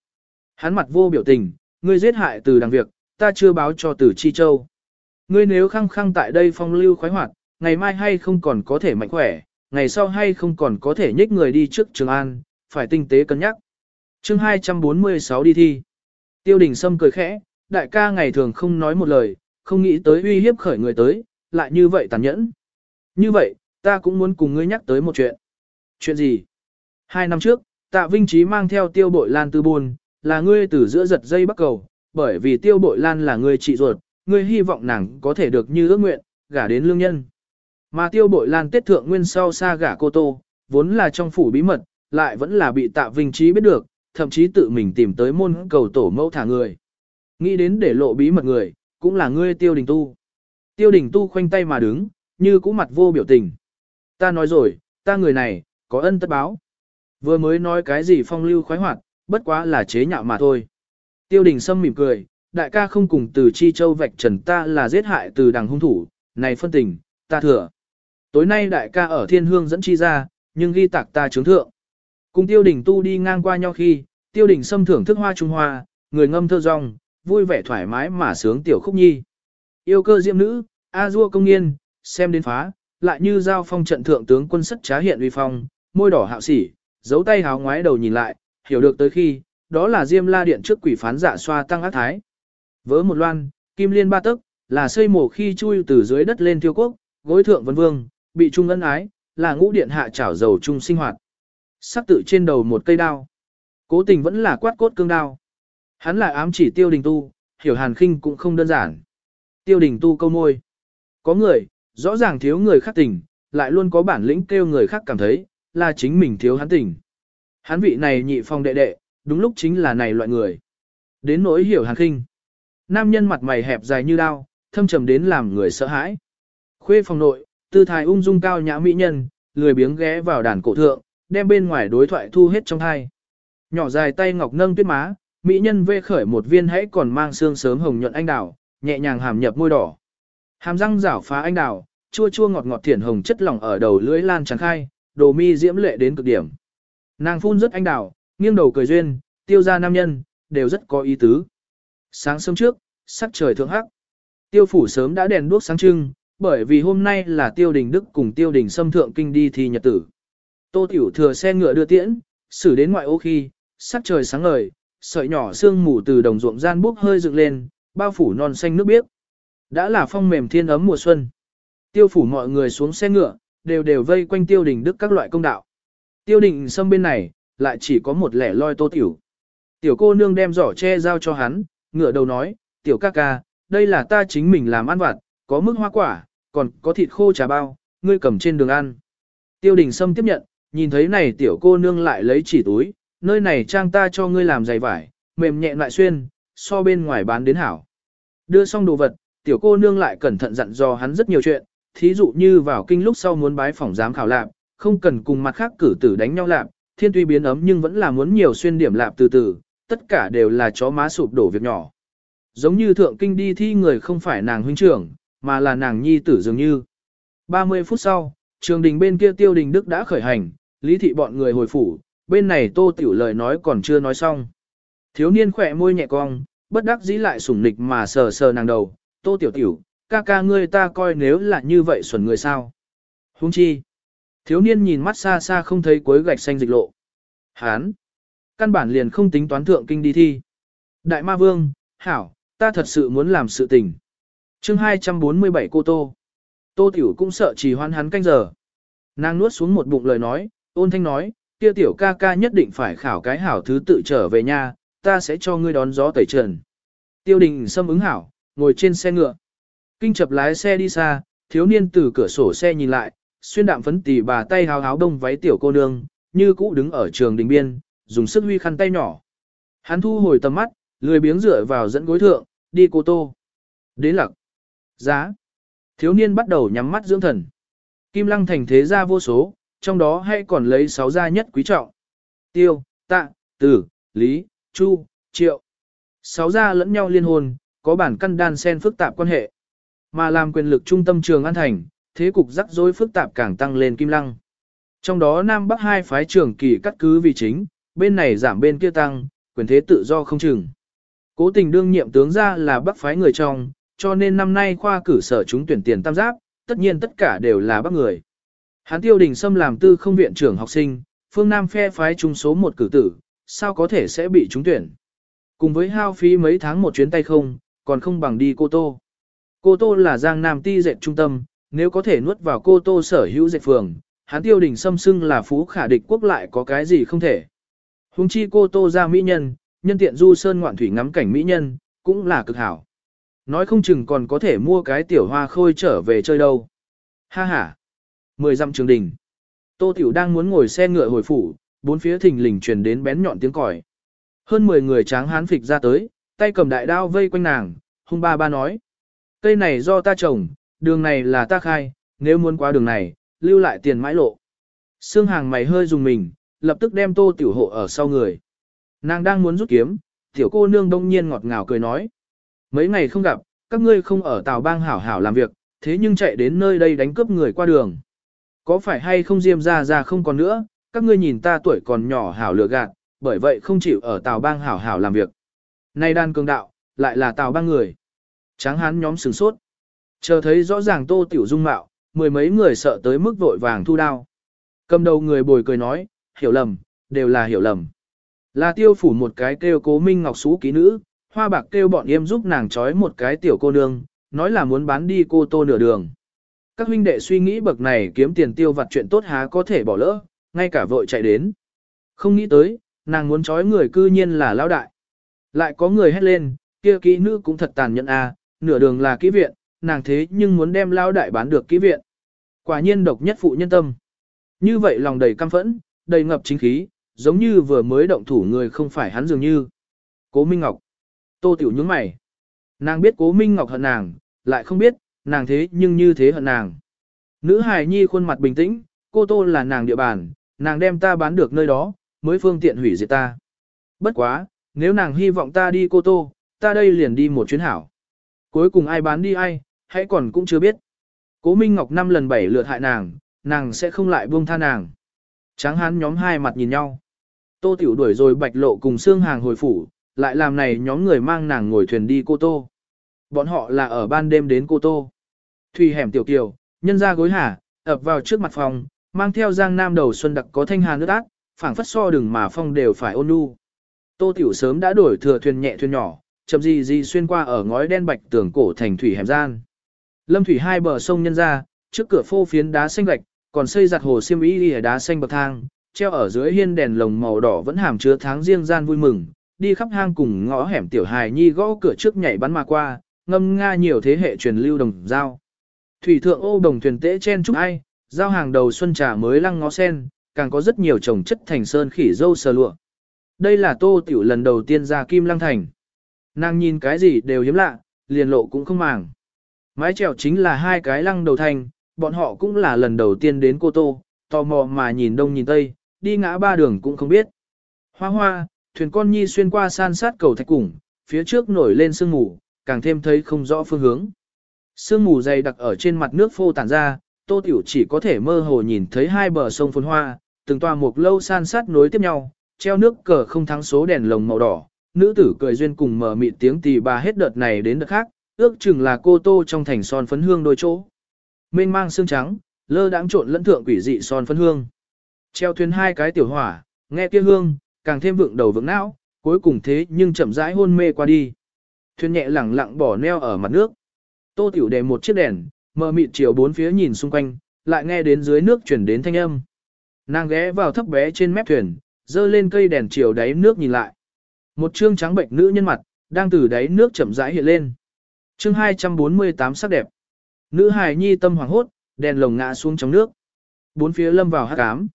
Hắn mặt vô biểu tình, ngươi giết hại từ đằng việc, ta chưa báo cho từ Chi Châu. Ngươi nếu khăng khăng tại đây phong lưu khoái hoạt, ngày mai hay không còn có thể mạnh khỏe, ngày sau hay không còn có thể nhích người đi trước Trường An, phải tinh tế cân nhắc. chương 246 đi thi. Tiêu đình Sâm cười khẽ, đại ca ngày thường không nói một lời, không nghĩ tới uy hiếp khởi người tới, lại như vậy tàn nhẫn. Như vậy, ta cũng muốn cùng ngươi nhắc tới một chuyện. Chuyện gì? Hai năm trước, tạ Vinh Trí mang theo tiêu bội lan tư buồn, là ngươi từ giữa giật dây bắt cầu, bởi vì tiêu bội lan là người chị ruột, ngươi hy vọng nàng có thể được như ước nguyện, gả đến lương nhân. Mà tiêu bội lan tiết thượng nguyên sau xa gả cô tô, vốn là trong phủ bí mật, lại vẫn là bị tạ vinh trí biết được, thậm chí tự mình tìm tới môn cầu tổ mẫu thả người. Nghĩ đến để lộ bí mật người, cũng là ngươi tiêu đình tu. Tiêu đình tu khoanh tay mà đứng, như cũ mặt vô biểu tình. Ta nói rồi, ta người này, có ân tất báo. Vừa mới nói cái gì phong lưu khoái hoạt, bất quá là chế nhạo mà thôi. Tiêu đình sâm mỉm cười, đại ca không cùng từ chi châu vạch trần ta là giết hại từ đằng hung thủ, này phân tình, ta thừa. Tối nay đại ca ở thiên hương dẫn chi ra, nhưng ghi tạc ta chứng thượng. Cùng tiêu đình tu đi ngang qua nhau khi, tiêu đình sâm thưởng thức hoa trung hoa, người ngâm thơ rong, vui vẻ thoải mái mà sướng tiểu khúc nhi. Yêu cơ diệm nữ, a dua công nghiên, xem đến phá, lại như giao phong trận thượng tướng quân sất trá hiện uy phong, môi đỏ hạo sỉ, giấu tay háo ngoái đầu nhìn lại, hiểu được tới khi, đó là diêm la điện trước quỷ phán dạ xoa tăng ác thái. Vỡ một loan, kim liên ba tấc là xây mổ khi chui từ dưới đất lên thiêu quốc, gối thượng vân vương, bị trung ân ái, là ngũ điện hạ chảo dầu trung sinh hoạt. Sắc tự trên đầu một cây đao. Cố tình vẫn là quát cốt cương đao. Hắn lại ám chỉ tiêu đình tu, hiểu hàn khinh cũng không đơn giản. Tiêu đình tu câu môi. Có người, rõ ràng thiếu người khác tình, lại luôn có bản lĩnh kêu người khác cảm thấy, là chính mình thiếu hắn tình. Hắn vị này nhị phong đệ đệ, đúng lúc chính là này loại người. Đến nỗi hiểu hàn khinh. Nam nhân mặt mày hẹp dài như đao, thâm trầm đến làm người sợ hãi. Khuê phòng nội, tư thái ung dung cao nhã mỹ nhân, lười biếng ghé vào đàn cổ thượng, đem bên ngoài đối thoại thu hết trong hai. Nhỏ dài tay ngọc nâng tuyết má, mỹ nhân vê khởi một viên hãy còn mang xương sớm hồng nhuận anh đào, nhẹ nhàng hàm nhập môi đỏ. Hàm răng rảo phá anh đào, chua chua ngọt ngọt thiển hồng chất lỏng ở đầu lưỡi lan tràn khai, đồ mi diễm lệ đến cực điểm. Nàng phun rất anh đào, nghiêng đầu cười duyên, tiêu ra nam nhân, đều rất có ý tứ. Sáng sớm trước, sắc trời thượng hắc. Tiêu phủ sớm đã đèn đuốc sáng trưng, bởi vì hôm nay là tiêu đình đức cùng tiêu đình xâm thượng kinh đi thi nhật tử. Tô tiểu thừa xe ngựa đưa tiễn, xử đến ngoại ô khi, sắc trời sáng ngời, sợi nhỏ sương mù từ đồng ruộng gian bốc hơi dựng lên, bao phủ non xanh nước biếc. Đã là phong mềm thiên ấm mùa xuân. Tiêu phủ mọi người xuống xe ngựa, đều đều vây quanh tiêu đình đức các loại công đạo. Tiêu đình xâm bên này, lại chỉ có một lẻ loi tô tiểu. Tiểu cô nương đem giỏ che giao cho hắn, ngựa đầu nói, tiểu ca ca, đây là ta chính mình làm ăn vặt, có mức hoa quả, còn có thịt khô trà bao, ngươi cầm trên đường ăn. Tiêu đình Sâm tiếp nhận, nhìn thấy này tiểu cô nương lại lấy chỉ túi, nơi này trang ta cho ngươi làm giày vải, mềm nhẹ lại xuyên, so bên ngoài bán đến hảo. Đưa xong đồ vật, tiểu cô nương lại cẩn thận dặn dò hắn rất nhiều chuyện, thí dụ như vào kinh lúc sau muốn bái phỏng giám khảo lạp, không cần cùng mặt khác cử tử đánh nhau lạp, thiên tuy biến ấm nhưng vẫn là muốn nhiều xuyên điểm lạp từ từ, tất cả đều là chó má sụp đổ việc nhỏ. Giống như thượng kinh đi thi người không phải nàng huynh trưởng, mà là nàng nhi tử dường như. 30 phút sau, trường đình bên kia tiêu đình Đức đã khởi hành, lý thị bọn người hồi phủ, bên này tô tiểu lời nói còn chưa nói xong. Thiếu niên khỏe môi nhẹ cong, bất đắc dĩ lại sủng nịch mà sờ sờ nàng đầu, tô tiểu tiểu, ca ca ngươi ta coi nếu là như vậy xuẩn người sao. Hung chi. Thiếu niên nhìn mắt xa xa không thấy cuối gạch xanh dịch lộ. Hán. Căn bản liền không tính toán thượng kinh đi thi. Đại ma vương, hảo, ta thật sự muốn làm sự tình. chương 247 cô Tô. Tô Tiểu cũng sợ trì hoan hắn canh giờ. Nàng nuốt xuống một bụng lời nói, ôn thanh nói, kia tiểu ca ca nhất định phải khảo cái hảo thứ tự trở về nhà, ta sẽ cho ngươi đón gió tẩy trần. Tiêu đình xâm ứng hảo, ngồi trên xe ngựa. Kinh chập lái xe đi xa, thiếu niên từ cửa sổ xe nhìn lại, xuyên đạm phấn tỉ bà tay háo háo đông váy tiểu cô nương, như cũ đứng ở trường đình biên, dùng sức huy khăn tay nhỏ. Hắn thu hồi tầm mắt, lười biếng dựa vào dẫn gối thượng, đi cô tô. Đến lặc. Giá. Thiếu niên bắt đầu nhắm mắt dưỡng thần. Kim lăng thành thế gia vô số, trong đó hay còn lấy sáu gia nhất quý trọng. Tiêu, tạ, tử, lý, chu, triệu. Sáu gia lẫn nhau liên hôn, có bản căn đan sen phức tạp quan hệ. Mà làm quyền lực trung tâm trường an thành, thế cục rắc rối phức tạp càng tăng lên kim lăng. Trong đó Nam Bắc hai phái trưởng kỳ cắt cứ vì chính, bên này giảm bên kia tăng, quyền thế tự do không chừng. Cố tình đương nhiệm tướng ra là Bắc phái người trong, cho nên năm nay khoa cử sở chúng tuyển tiền tam giáp, tất nhiên tất cả đều là Bắc người. Hán tiêu đình xâm làm tư không viện trưởng học sinh, phương Nam phe phái trung số một cử tử, sao có thể sẽ bị trúng tuyển. Cùng với hao phí mấy tháng một chuyến tay không, còn không bằng đi Cô Tô. Cô Tô là giang nam ti dệt trung tâm, nếu có thể nuốt vào Cô Tô sở hữu dệt phường, hán tiêu đình xâm xưng là phú khả địch quốc lại có cái gì không thể. Hùng chi Cô Tô ra mỹ nhân, nhân tiện du sơn ngoạn thủy ngắm cảnh mỹ nhân, cũng là cực hảo. Nói không chừng còn có thể mua cái tiểu hoa khôi trở về chơi đâu. Ha ha. Mười dặm trường đình. Tô Tiểu đang muốn ngồi xe ngựa hồi phủ, bốn phía thình lình truyền đến bén nhọn tiếng còi. Hơn 10 người tráng hán phịch ra tới, tay cầm đại đao vây quanh nàng, hung ba ba nói. Cây này do ta trồng, đường này là ta khai, nếu muốn qua đường này, lưu lại tiền mãi lộ. Sương hàng mày hơi dùng mình, lập tức đem tô tiểu hộ ở sau người. Nàng đang muốn rút kiếm, tiểu cô nương đông nhiên ngọt ngào cười nói. Mấy ngày không gặp, các ngươi không ở tàu bang hảo hảo làm việc, thế nhưng chạy đến nơi đây đánh cướp người qua đường. Có phải hay không diêm ra ra không còn nữa, các ngươi nhìn ta tuổi còn nhỏ hảo lựa gạt, bởi vậy không chịu ở tàu bang hảo hảo làm việc. Nay đan cường đạo, lại là tàu bang người. Tráng hán nhóm sừng sốt. Chờ thấy rõ ràng tô tiểu dung mạo, mười mấy người sợ tới mức vội vàng thu đao. Cầm đầu người bồi cười nói, hiểu lầm, đều là hiểu lầm. Là tiêu phủ một cái kêu cố minh ngọc xú ký nữ, hoa bạc kêu bọn em giúp nàng trói một cái tiểu cô nương, nói là muốn bán đi cô tô nửa đường. Các huynh đệ suy nghĩ bậc này kiếm tiền tiêu vặt chuyện tốt há có thể bỏ lỡ, ngay cả vội chạy đến. Không nghĩ tới, nàng muốn trói người cư nhiên là lão đại. Lại có người hét lên, kia kỹ nữ cũng thật tàn nhẫn a, nửa đường là kỹ viện, nàng thế nhưng muốn đem lão đại bán được kỹ viện. Quả nhiên độc nhất phụ nhân tâm. Như vậy lòng đầy căm phẫn, đầy ngập chính khí, giống như vừa mới động thủ người không phải hắn dường như. Cố Minh Ngọc. Tô Tiểu nhướng mày. Nàng biết Cố Minh Ngọc hận nàng, lại không biết, nàng thế nhưng như thế hận nàng. Nữ hài nhi khuôn mặt bình tĩnh, cô Tô là nàng địa bàn, nàng đem ta bán được nơi đó, mới phương tiện hủy diệt ta. Bất quá, nếu nàng hy vọng ta đi cô Tô, ta đây liền đi một chuyến hảo. Cuối cùng ai bán đi ai, hãy còn cũng chưa biết. Cố Minh Ngọc năm lần bảy lượt hại nàng, nàng sẽ không lại buông tha nàng. Tráng hán nhóm hai mặt nhìn nhau. Tô Tiểu đuổi rồi bạch lộ cùng xương hàng hồi phủ, lại làm này nhóm người mang nàng ngồi thuyền đi cô Tô. Bọn họ là ở ban đêm đến cô Tô. Thùy hẻm tiểu kiều, nhân ra gối hả, ập vào trước mặt phòng, mang theo giang nam đầu xuân đặc có thanh hà nước ác, phảng phất so đừng mà phong đều phải ôn nhu. Tô Tiểu sớm đã đổi thừa thuyền nhẹ thuyền nhỏ, chậm gì gì xuyên qua ở ngói đen bạch tường cổ thành thủy hẻm gian. Lâm thủy hai bờ sông nhân ra, trước cửa phô phiến đá xanh gạch, còn xây giặt hồ xiêm y ở đá xanh bậc thang, treo ở dưới hiên đèn lồng màu đỏ vẫn hàm chứa tháng riêng gian vui mừng, đi khắp hang cùng ngõ hẻm tiểu hài nhi gõ cửa trước nhảy bắn mà qua, ngâm nga nhiều thế hệ truyền lưu đồng giao. Thủy thượng ô đồng thuyền tễ chen chúc ai, giao hàng đầu xuân trà mới lăng ngó sen, càng có rất nhiều trồng chất thành sơn khỉ dâu sờ lụa. Đây là tô tiểu lần đầu tiên ra kim lăng thành. Nàng nhìn cái gì đều hiếm lạ, liền lộ cũng không màng. Mái chèo chính là hai cái lăng đầu thành, bọn họ cũng là lần đầu tiên đến cô tô, tò mò mà nhìn đông nhìn tây, đi ngã ba đường cũng không biết. Hoa hoa, thuyền con nhi xuyên qua san sát cầu thạch củng, phía trước nổi lên sương mù, càng thêm thấy không rõ phương hướng. Sương mù dày đặc ở trên mặt nước phô tản ra, Tô Tiểu chỉ có thể mơ hồ nhìn thấy hai bờ sông phồn hoa, từng tòa một lâu san sát nối tiếp nhau, treo nước cờ không thắng số đèn lồng màu đỏ. Nữ tử cười duyên cùng mở mịt tiếng tỳ bà hết đợt này đến đợt khác, ước chừng là cô Tô trong thành son phấn hương đôi chỗ. Mênh mang xương trắng, lơ đãng trộn lẫn thượng quỷ dị son phấn hương. Treo thuyền hai cái tiểu hỏa, nghe kia hương, càng thêm vượng đầu vượng não, cuối cùng thế nhưng chậm rãi hôn mê qua đi. Thuyền nhẹ lẳng lặng bỏ neo ở mặt nước. Tô Tiểu đề một chiếc đèn, mờ mịt chiều bốn phía nhìn xung quanh, lại nghe đến dưới nước chuyển đến thanh âm. Nàng ghé vào thấp bé trên mép thuyền, dơ lên cây đèn chiều đáy nước nhìn lại. Một trương trắng bệnh nữ nhân mặt, đang từ đáy nước chậm rãi hiện lên. Chương 248 sắc đẹp. Nữ hài nhi tâm hoàng hốt, đèn lồng ngã xuống trong nước. Bốn phía lâm vào hắc ám.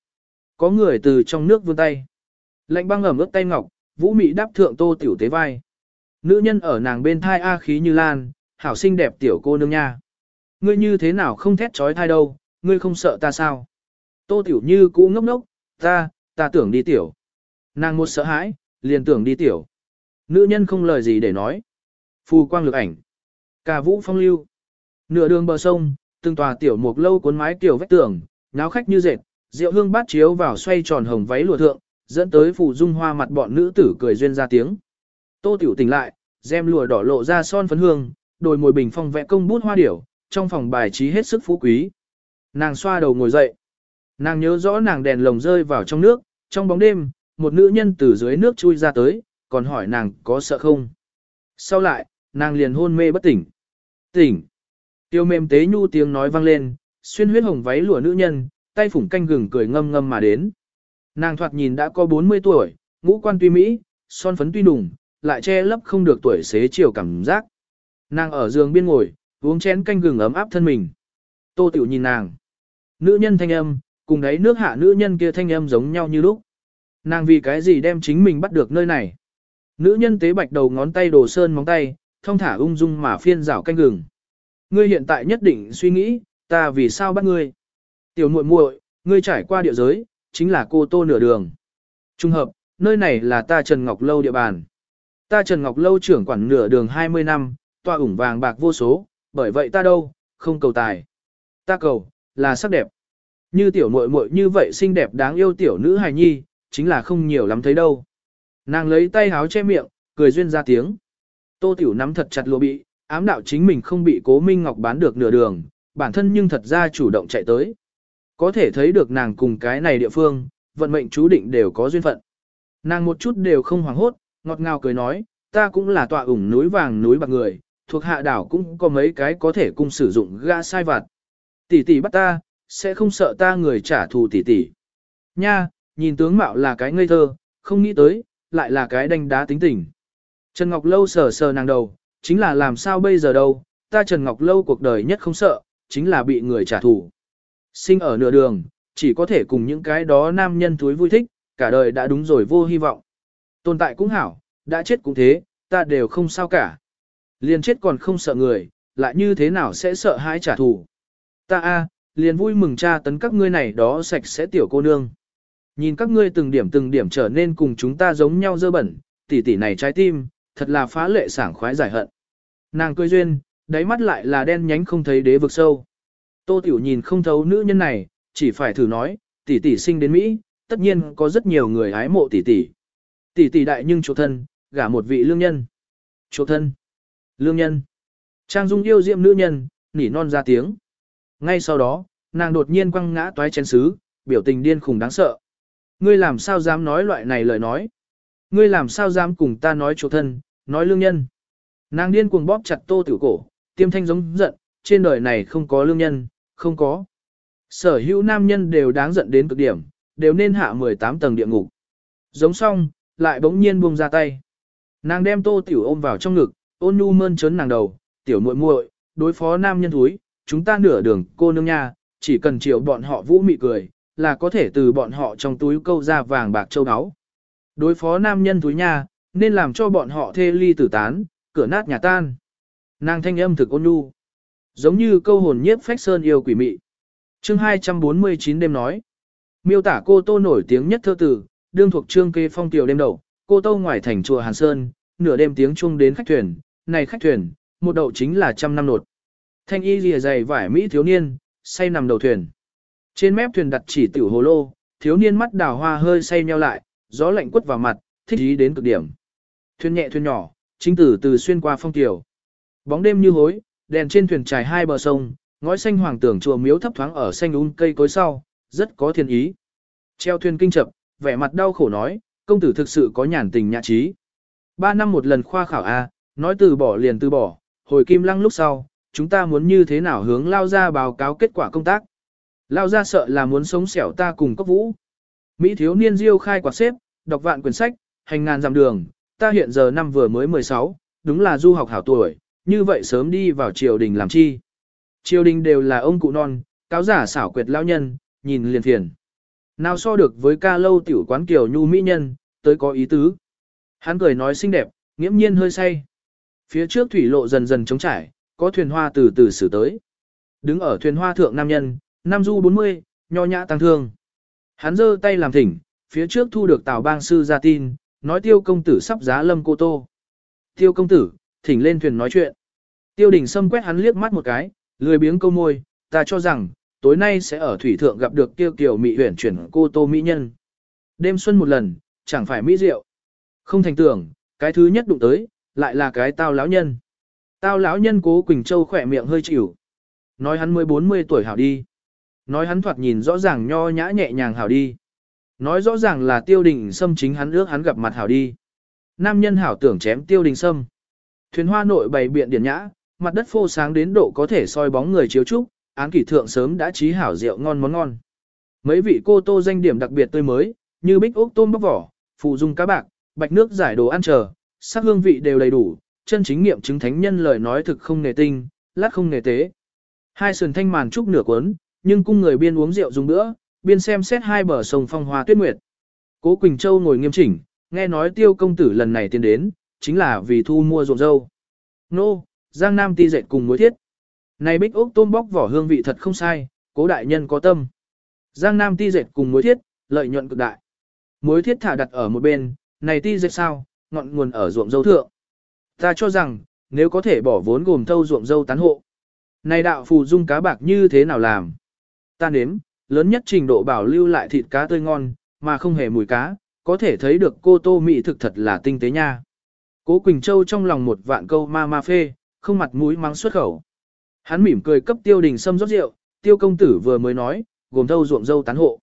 Có người từ trong nước vươn tay. Lạnh băng ẩm ướt tay ngọc, vũ mị đáp thượng tô tiểu tế vai. Nữ nhân ở nàng bên thai A khí như lan, hảo xinh đẹp tiểu cô nương nha. Ngươi như thế nào không thét trói thai đâu, ngươi không sợ ta sao? Tô tiểu như cũ ngốc ngốc, ta, ta tưởng đi tiểu. Nàng một sợ hãi, liền tưởng đi tiểu. Nữ nhân không lời gì để nói. Phù quang lực ảnh. Cả vũ phong lưu. Nửa đường bờ sông, từng tòa tiểu mục lâu cuốn mái tiểu vách tường, náo khách như dệt, rượu hương bát chiếu vào xoay tròn hồng váy lụa thượng, dẫn tới phù dung hoa mặt bọn nữ tử cười duyên ra tiếng. Tô tiểu tỉnh lại, gem lụa đỏ lộ ra son phấn hương, đồi mồi bình phong vẽ công bút hoa điểu, trong phòng bài trí hết sức phú quý. Nàng xoa đầu ngồi dậy. Nàng nhớ rõ nàng đèn lồng rơi vào trong nước, trong bóng đêm, một nữ nhân từ dưới nước chui ra tới, còn hỏi nàng có sợ không. Sau lại, nàng liền hôn mê bất tỉnh. Tỉnh. Tiêu mềm tế nhu tiếng nói vang lên, xuyên huyết hồng váy lụa nữ nhân, tay phủng canh gừng cười ngâm ngâm mà đến. Nàng thoạt nhìn đã có 40 tuổi, ngũ quan tuy mỹ, son phấn tuy đủng, lại che lấp không được tuổi xế chiều cảm giác. Nàng ở giường biên ngồi, uống chén canh gừng ấm áp thân mình. Tô Tiểu nhìn nàng. Nữ nhân thanh âm, cùng đấy nước hạ nữ nhân kia thanh âm giống nhau như lúc. Nàng vì cái gì đem chính mình bắt được nơi này. Nữ nhân tế bạch đầu ngón tay đồ sơn móng tay, thông thả ung dung mà phiên rảo canh gừng. Ngươi hiện tại nhất định suy nghĩ, ta vì sao bắt ngươi. Tiểu muội muội, ngươi trải qua địa giới, chính là cô tô nửa đường. Trung hợp, nơi này là ta Trần Ngọc Lâu địa bàn. Ta Trần Ngọc Lâu trưởng quản nửa đường 20 năm, tòa ủng vàng bạc vô số, bởi vậy ta đâu, không cầu tài. Ta cầu, là sắc đẹp. Như tiểu muội muội như vậy xinh đẹp đáng yêu tiểu nữ hài nhi, chính là không nhiều lắm thấy đâu. Nàng lấy tay háo che miệng, cười duyên ra tiếng. Tô tiểu nắm thật chặt lụa bị, ám đạo chính mình không bị cố minh ngọc bán được nửa đường, bản thân nhưng thật ra chủ động chạy tới. Có thể thấy được nàng cùng cái này địa phương, vận mệnh chú định đều có duyên phận. Nàng một chút đều không hoảng hốt, ngọt ngào cười nói, ta cũng là tọa ủng núi vàng núi bạc người, thuộc hạ đảo cũng có mấy cái có thể cùng sử dụng ga sai vặt. Tỷ tỷ bắt ta, sẽ không sợ ta người trả thù tỷ tỷ. Nha, nhìn tướng mạo là cái ngây thơ, không nghĩ tới, lại là cái đanh đá tính tình. Trần Ngọc Lâu sờ sờ nàng đầu, chính là làm sao bây giờ đâu, ta Trần Ngọc Lâu cuộc đời nhất không sợ, chính là bị người trả thù. Sinh ở nửa đường, chỉ có thể cùng những cái đó nam nhân túi vui thích, cả đời đã đúng rồi vô hy vọng. Tồn tại cũng hảo, đã chết cũng thế, ta đều không sao cả. Liền chết còn không sợ người, lại như thế nào sẽ sợ hãi trả thù. Ta a, liền vui mừng cha tấn các ngươi này đó sạch sẽ tiểu cô nương. Nhìn các ngươi từng điểm từng điểm trở nên cùng chúng ta giống nhau dơ bẩn, tỷ tỷ này trái tim, thật là phá lệ sảng khoái giải hận. Nàng cười duyên, đáy mắt lại là đen nhánh không thấy đế vực sâu. Tô Tiểu nhìn không thấu nữ nhân này, chỉ phải thử nói, tỷ tỷ sinh đến Mỹ, tất nhiên có rất nhiều người ái mộ tỷ tỷ. Tỷ tỷ đại nhưng chỗ thân, gả một vị lương nhân. Chỗ thân. Lương nhân. Trang Dung yêu diệm nữ nhân, nỉ non ra tiếng. Ngay sau đó, nàng đột nhiên quăng ngã toái chén sứ, biểu tình điên khùng đáng sợ. Ngươi làm sao dám nói loại này lời nói? Ngươi làm sao dám cùng ta nói chỗ thân, nói lương nhân? Nàng điên cuồng bóp chặt tô tiểu cổ, tiêm thanh giống giận, trên đời này không có lương nhân, không có. Sở hữu nam nhân đều đáng giận đến cực điểm, đều nên hạ 18 tầng địa ngục. Giống xong, lại bỗng nhiên buông ra tay. Nàng đem tô tiểu ôm vào trong ngực, ôn nhu mơn trớn nàng đầu, tiểu muội muội, đối phó nam nhân thúi, chúng ta nửa đường cô nương nha, chỉ cần chiều bọn họ vũ mị cười, là có thể từ bọn họ trong túi câu ra vàng bạc châu áo. Đối phó nam nhân thúi nha, nên làm cho bọn họ thê ly tử tán, cửa nát nhà tan. Nàng thanh âm thực ôn nhu, giống như câu hồn nhiếp phách sơn yêu quỷ mị. Chương 249 đêm nói, miêu tả cô tô nổi tiếng nhất thơ tử, đương thuộc trương kê phong tiểu đêm đầu, cô tô ngoài thành chùa Hàn Sơn, nửa đêm tiếng chuông đến khách thuyền, này khách thuyền, một đậu chính là trăm năm nột. Thanh y lìa dày vải Mỹ thiếu niên, say nằm đầu thuyền. Trên mép thuyền đặt chỉ tiểu hồ lô, thiếu niên mắt đào hoa hơi say nheo lại, gió lạnh quất vào mặt, thích ý đến cực điểm. Thuyền nhẹ thuyền nhỏ, chính tử từ xuyên qua phong tiểu. Bóng đêm như hối, đèn trên thuyền trải hai bờ sông, ngói xanh hoàng tưởng chùa miếu thấp thoáng ở xanh un cây cối sau, rất có thiên ý. Treo thuyền kinh chập, vẻ mặt đau khổ nói, công tử thực sự có nhàn tình nhã trí. Ba năm một lần khoa khảo A, nói từ bỏ liền từ bỏ, hồi kim lăng lúc sau, chúng ta muốn như thế nào hướng lao ra báo cáo kết quả công tác. Lao ra sợ là muốn sống xẻo ta cùng cấp vũ. Mỹ thiếu niên diêu khai quạt xếp, đọc vạn quyển sách, hành ngàn dặm đường, ta hiện giờ năm vừa mới 16, đúng là du học hảo tuổi, như vậy sớm đi vào triều đình làm chi. Triều đình đều là ông cụ non, cáo giả xảo quyệt lao nhân, nhìn liền thiền. Nào so được với ca lâu tiểu quán kiều nhu mỹ nhân, tới có ý tứ. Hắn cười nói xinh đẹp, nghiễm nhiên hơi say. Phía trước thủy lộ dần dần trống trải, có thuyền hoa từ từ xử tới. Đứng ở thuyền hoa thượng nam nhân, nam du 40, nho nhã tăng thương. Hắn giơ tay làm thỉnh, phía trước thu được tào bang sư ra tin, nói tiêu công tử sắp giá lâm cô tô. Tiêu công tử, thỉnh lên thuyền nói chuyện. Tiêu đình sâm quét hắn liếc mắt một cái, lười biếng câu môi, ta cho rằng, tối nay sẽ ở thủy thượng gặp được kia kiều mỹ huyền chuyển cô tô mỹ nhân. Đêm xuân một lần, chẳng phải mỹ diệu. Không thành tưởng, cái thứ nhất đụng tới, lại là cái tao lão nhân. Tao lão nhân cố Quỳnh Châu khỏe miệng hơi chịu. Nói hắn mới 40 tuổi hảo đi. Nói hắn thoạt nhìn rõ ràng nho nhã nhẹ nhàng hảo đi. Nói rõ ràng là tiêu đình xâm chính hắn ước hắn gặp mặt hảo đi. Nam nhân hảo tưởng chém tiêu đình xâm. Thuyền hoa nội bày biện điển nhã, mặt đất phô sáng đến độ có thể soi bóng người chiếu trúc, án kỷ thượng sớm đã trí hảo rượu ngon món ngon. Mấy vị cô tô danh điểm đặc biệt tươi mới, như bích ốc tôm bóc vỏ, phụ dung cá bạc, bạch nước giải đồ ăn chờ, sắc hương vị đều đầy đủ, chân chính nghiệm chứng thánh nhân lời nói thực không nề tinh, lát không nề tế. Hai sườn thanh màn trúc nửa cuốn, nhưng cung người biên uống rượu dùng nữa, biên xem xét hai bờ sông phong hoa tuyết nguyệt. Cố Quỳnh Châu ngồi nghiêm chỉnh, nghe nói tiêu công tử lần này tiến đến, chính là vì thu mua ruộng dâu. Nô, Giang Nam ti dệt cùng mối thiết. Này bích ốc tôm bóc vỏ hương vị thật không sai, cố đại nhân có tâm. Giang Nam ti dệt cùng muối thiết, lợi nhuận cực đại. Muối thiết thả đặt ở một bên, này ti dệt sao, ngọn nguồn ở ruộng dâu thượng. Ta cho rằng, nếu có thể bỏ vốn gồm thâu ruộng dâu tán hộ. Này đạo phù dung cá bạc như thế nào làm? Ta nếm, lớn nhất trình độ bảo lưu lại thịt cá tươi ngon, mà không hề mùi cá, có thể thấy được cô tô mỹ thực thật là tinh tế nha. Cố Quỳnh Châu trong lòng một vạn câu ma ma phê, không mặt mũi mắng xuất khẩu. Hắn mỉm cười cấp tiêu đình sâm rót rượu, tiêu công tử vừa mới nói, gồm thâu ruộng dâu tán hộ.